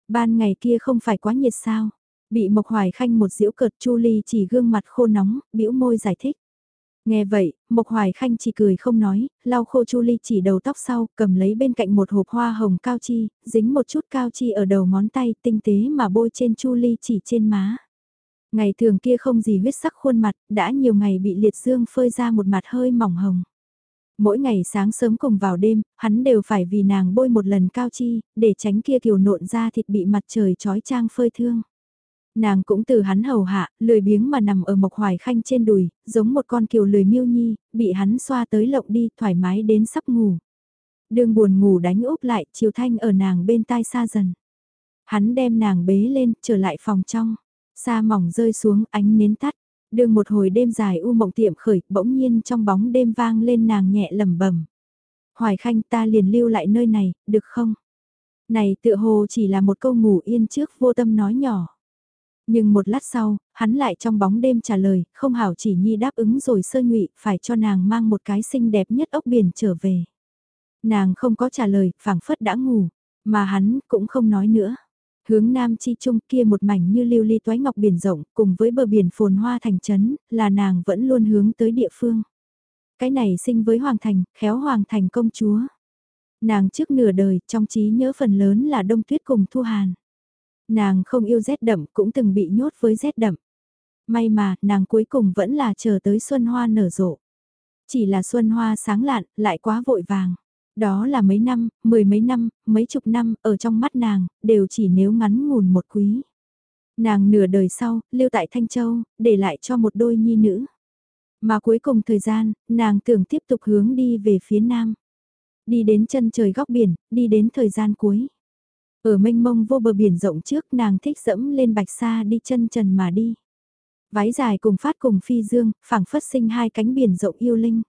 Ban ngày kia không phải quá nhiệt sao? Bị Mộc Hoài Khanh một diễu cợt Chu Ly chỉ gương mặt khô nóng, bĩu môi giải thích. Nghe vậy, Mộc Hoài Khanh chỉ cười không nói, lau khô Chu Ly chỉ đầu tóc sau, cầm lấy bên cạnh một hộp hoa hồng cao chi, dính một chút cao chi ở đầu ngón tay tinh tế mà bôi trên Chu Ly chỉ trên má. Ngày thường kia không gì huyết sắc khuôn mặt, đã nhiều ngày bị liệt dương phơi ra một mặt hơi mỏng hồng. Mỗi ngày sáng sớm cùng vào đêm, hắn đều phải vì nàng bôi một lần cao chi, để tránh kia kiều nộn ra thịt bị mặt trời trói trang phơi thương. Nàng cũng từ hắn hầu hạ, lười biếng mà nằm ở mộc hoài khanh trên đùi, giống một con kiều lười miêu nhi, bị hắn xoa tới lộng đi, thoải mái đến sắp ngủ. Đường buồn ngủ đánh úp lại, chiều thanh ở nàng bên tai xa dần. Hắn đem nàng bế lên, trở lại phòng trong. Sa mỏng rơi xuống, ánh nến tắt. Đường một hồi đêm dài u mộng tiệm khởi, bỗng nhiên trong bóng đêm vang lên nàng nhẹ lầm bẩm Hoài khanh ta liền lưu lại nơi này, được không? Này tựa hồ chỉ là một câu ngủ yên trước vô tâm nói nhỏ. Nhưng một lát sau, hắn lại trong bóng đêm trả lời, không hảo chỉ nhi đáp ứng rồi sơ nhụy, phải cho nàng mang một cái xinh đẹp nhất ốc biển trở về. Nàng không có trả lời, phảng phất đã ngủ, mà hắn cũng không nói nữa. Hướng nam chi trung kia một mảnh như lưu ly toái ngọc biển rộng, cùng với bờ biển phồn hoa thành trấn, là nàng vẫn luôn hướng tới địa phương. Cái này sinh với Hoàng Thành, khéo Hoàng Thành công chúa. Nàng trước nửa đời, trong trí nhớ phần lớn là đông tuyết cùng thu hàn. Nàng không yêu rét đậm cũng từng bị nhốt với rét đậm. May mà, nàng cuối cùng vẫn là chờ tới xuân hoa nở rộ. Chỉ là xuân hoa sáng lạn, lại quá vội vàng. Đó là mấy năm, mười mấy năm, mấy chục năm, ở trong mắt nàng, đều chỉ nếu ngắn ngủn một quý. Nàng nửa đời sau, lưu tại Thanh Châu, để lại cho một đôi nhi nữ. Mà cuối cùng thời gian, nàng tưởng tiếp tục hướng đi về phía nam. Đi đến chân trời góc biển, đi đến thời gian cuối. Ở mênh mông vô bờ biển rộng trước nàng thích dẫm lên bạch sa đi chân trần mà đi. Váy dài cùng phát cùng phi dương, phảng phất sinh hai cánh biển rộng yêu linh.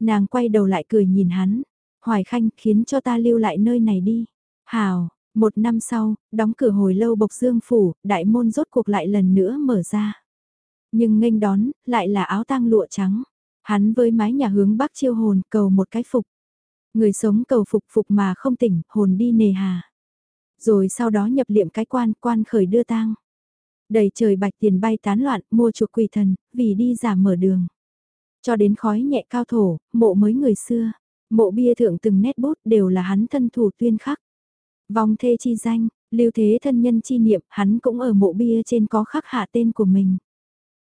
Nàng quay đầu lại cười nhìn hắn, Hoài Khanh khiến cho ta lưu lại nơi này đi. Hào, một năm sau, đóng cửa hồi lâu bộc dương phủ, đại môn rốt cuộc lại lần nữa mở ra. Nhưng nghênh đón, lại là áo tang lụa trắng. Hắn với mái nhà hướng bắc chiêu hồn cầu một cái phục. Người sống cầu phục phục mà không tỉnh, hồn đi nề hà. Rồi sau đó nhập liệm cái quan, quan khởi đưa tang. Đầy trời bạch tiền bay tán loạn, mua chuộc quỷ thần, vì đi giả mở đường. Cho đến khói nhẹ cao thổ, mộ mới người xưa. Mộ bia thượng từng nét bút đều là hắn thân thủ tuyên khắc. Vòng thê chi danh, lưu thế thân nhân chi niệm, hắn cũng ở mộ bia trên có khắc hạ tên của mình.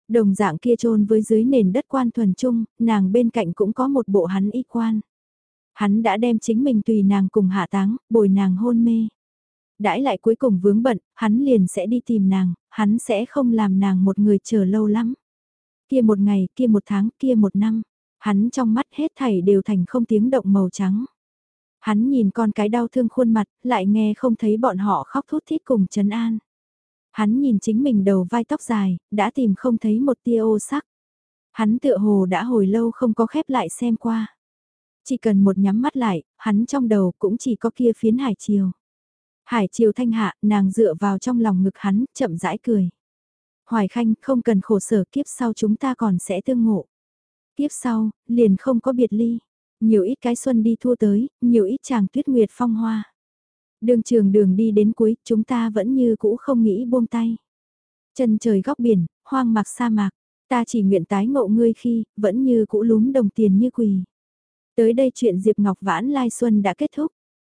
Đồng dạng kia trôn với dưới nền đất quan thuần trung, nàng bên cạnh cũng có một bộ hắn y quan. Hắn đã đem chính mình tùy nàng cùng hạ táng, bồi nàng hôn mê. Đãi lại cuối cùng vướng bận, hắn liền sẽ đi tìm nàng, hắn sẽ không làm nàng một người chờ lâu lắm. Kia một ngày, kia một tháng, kia một năm, hắn trong mắt hết thảy đều thành không tiếng động màu trắng. Hắn nhìn con cái đau thương khuôn mặt, lại nghe không thấy bọn họ khóc thút thít cùng trấn an. Hắn nhìn chính mình đầu vai tóc dài, đã tìm không thấy một tia ô sắc. Hắn tựa hồ đã hồi lâu không có khép lại xem qua. Chỉ cần một nhắm mắt lại, hắn trong đầu cũng chỉ có kia phiến hải chiều. Hải chiều thanh hạ, nàng dựa vào trong lòng ngực hắn, chậm rãi cười. Hoài Khanh, không cần khổ sở kiếp sau chúng ta còn sẽ tương ngộ. Kiếp sau, liền không có biệt ly. Nhiều ít cái xuân đi thua tới, nhiều ít chàng tuyết nguyệt phong hoa. Đường trường đường đi đến cuối, chúng ta vẫn như cũ không nghĩ buông tay. Chân trời góc biển, hoang mạc sa mạc, ta chỉ nguyện tái ngộ ngươi khi, vẫn như cũ lúm đồng tiền như quỳ. Tới đây chuyện Diệp Ngọc Vãn Lai Xuân đã kết thúc.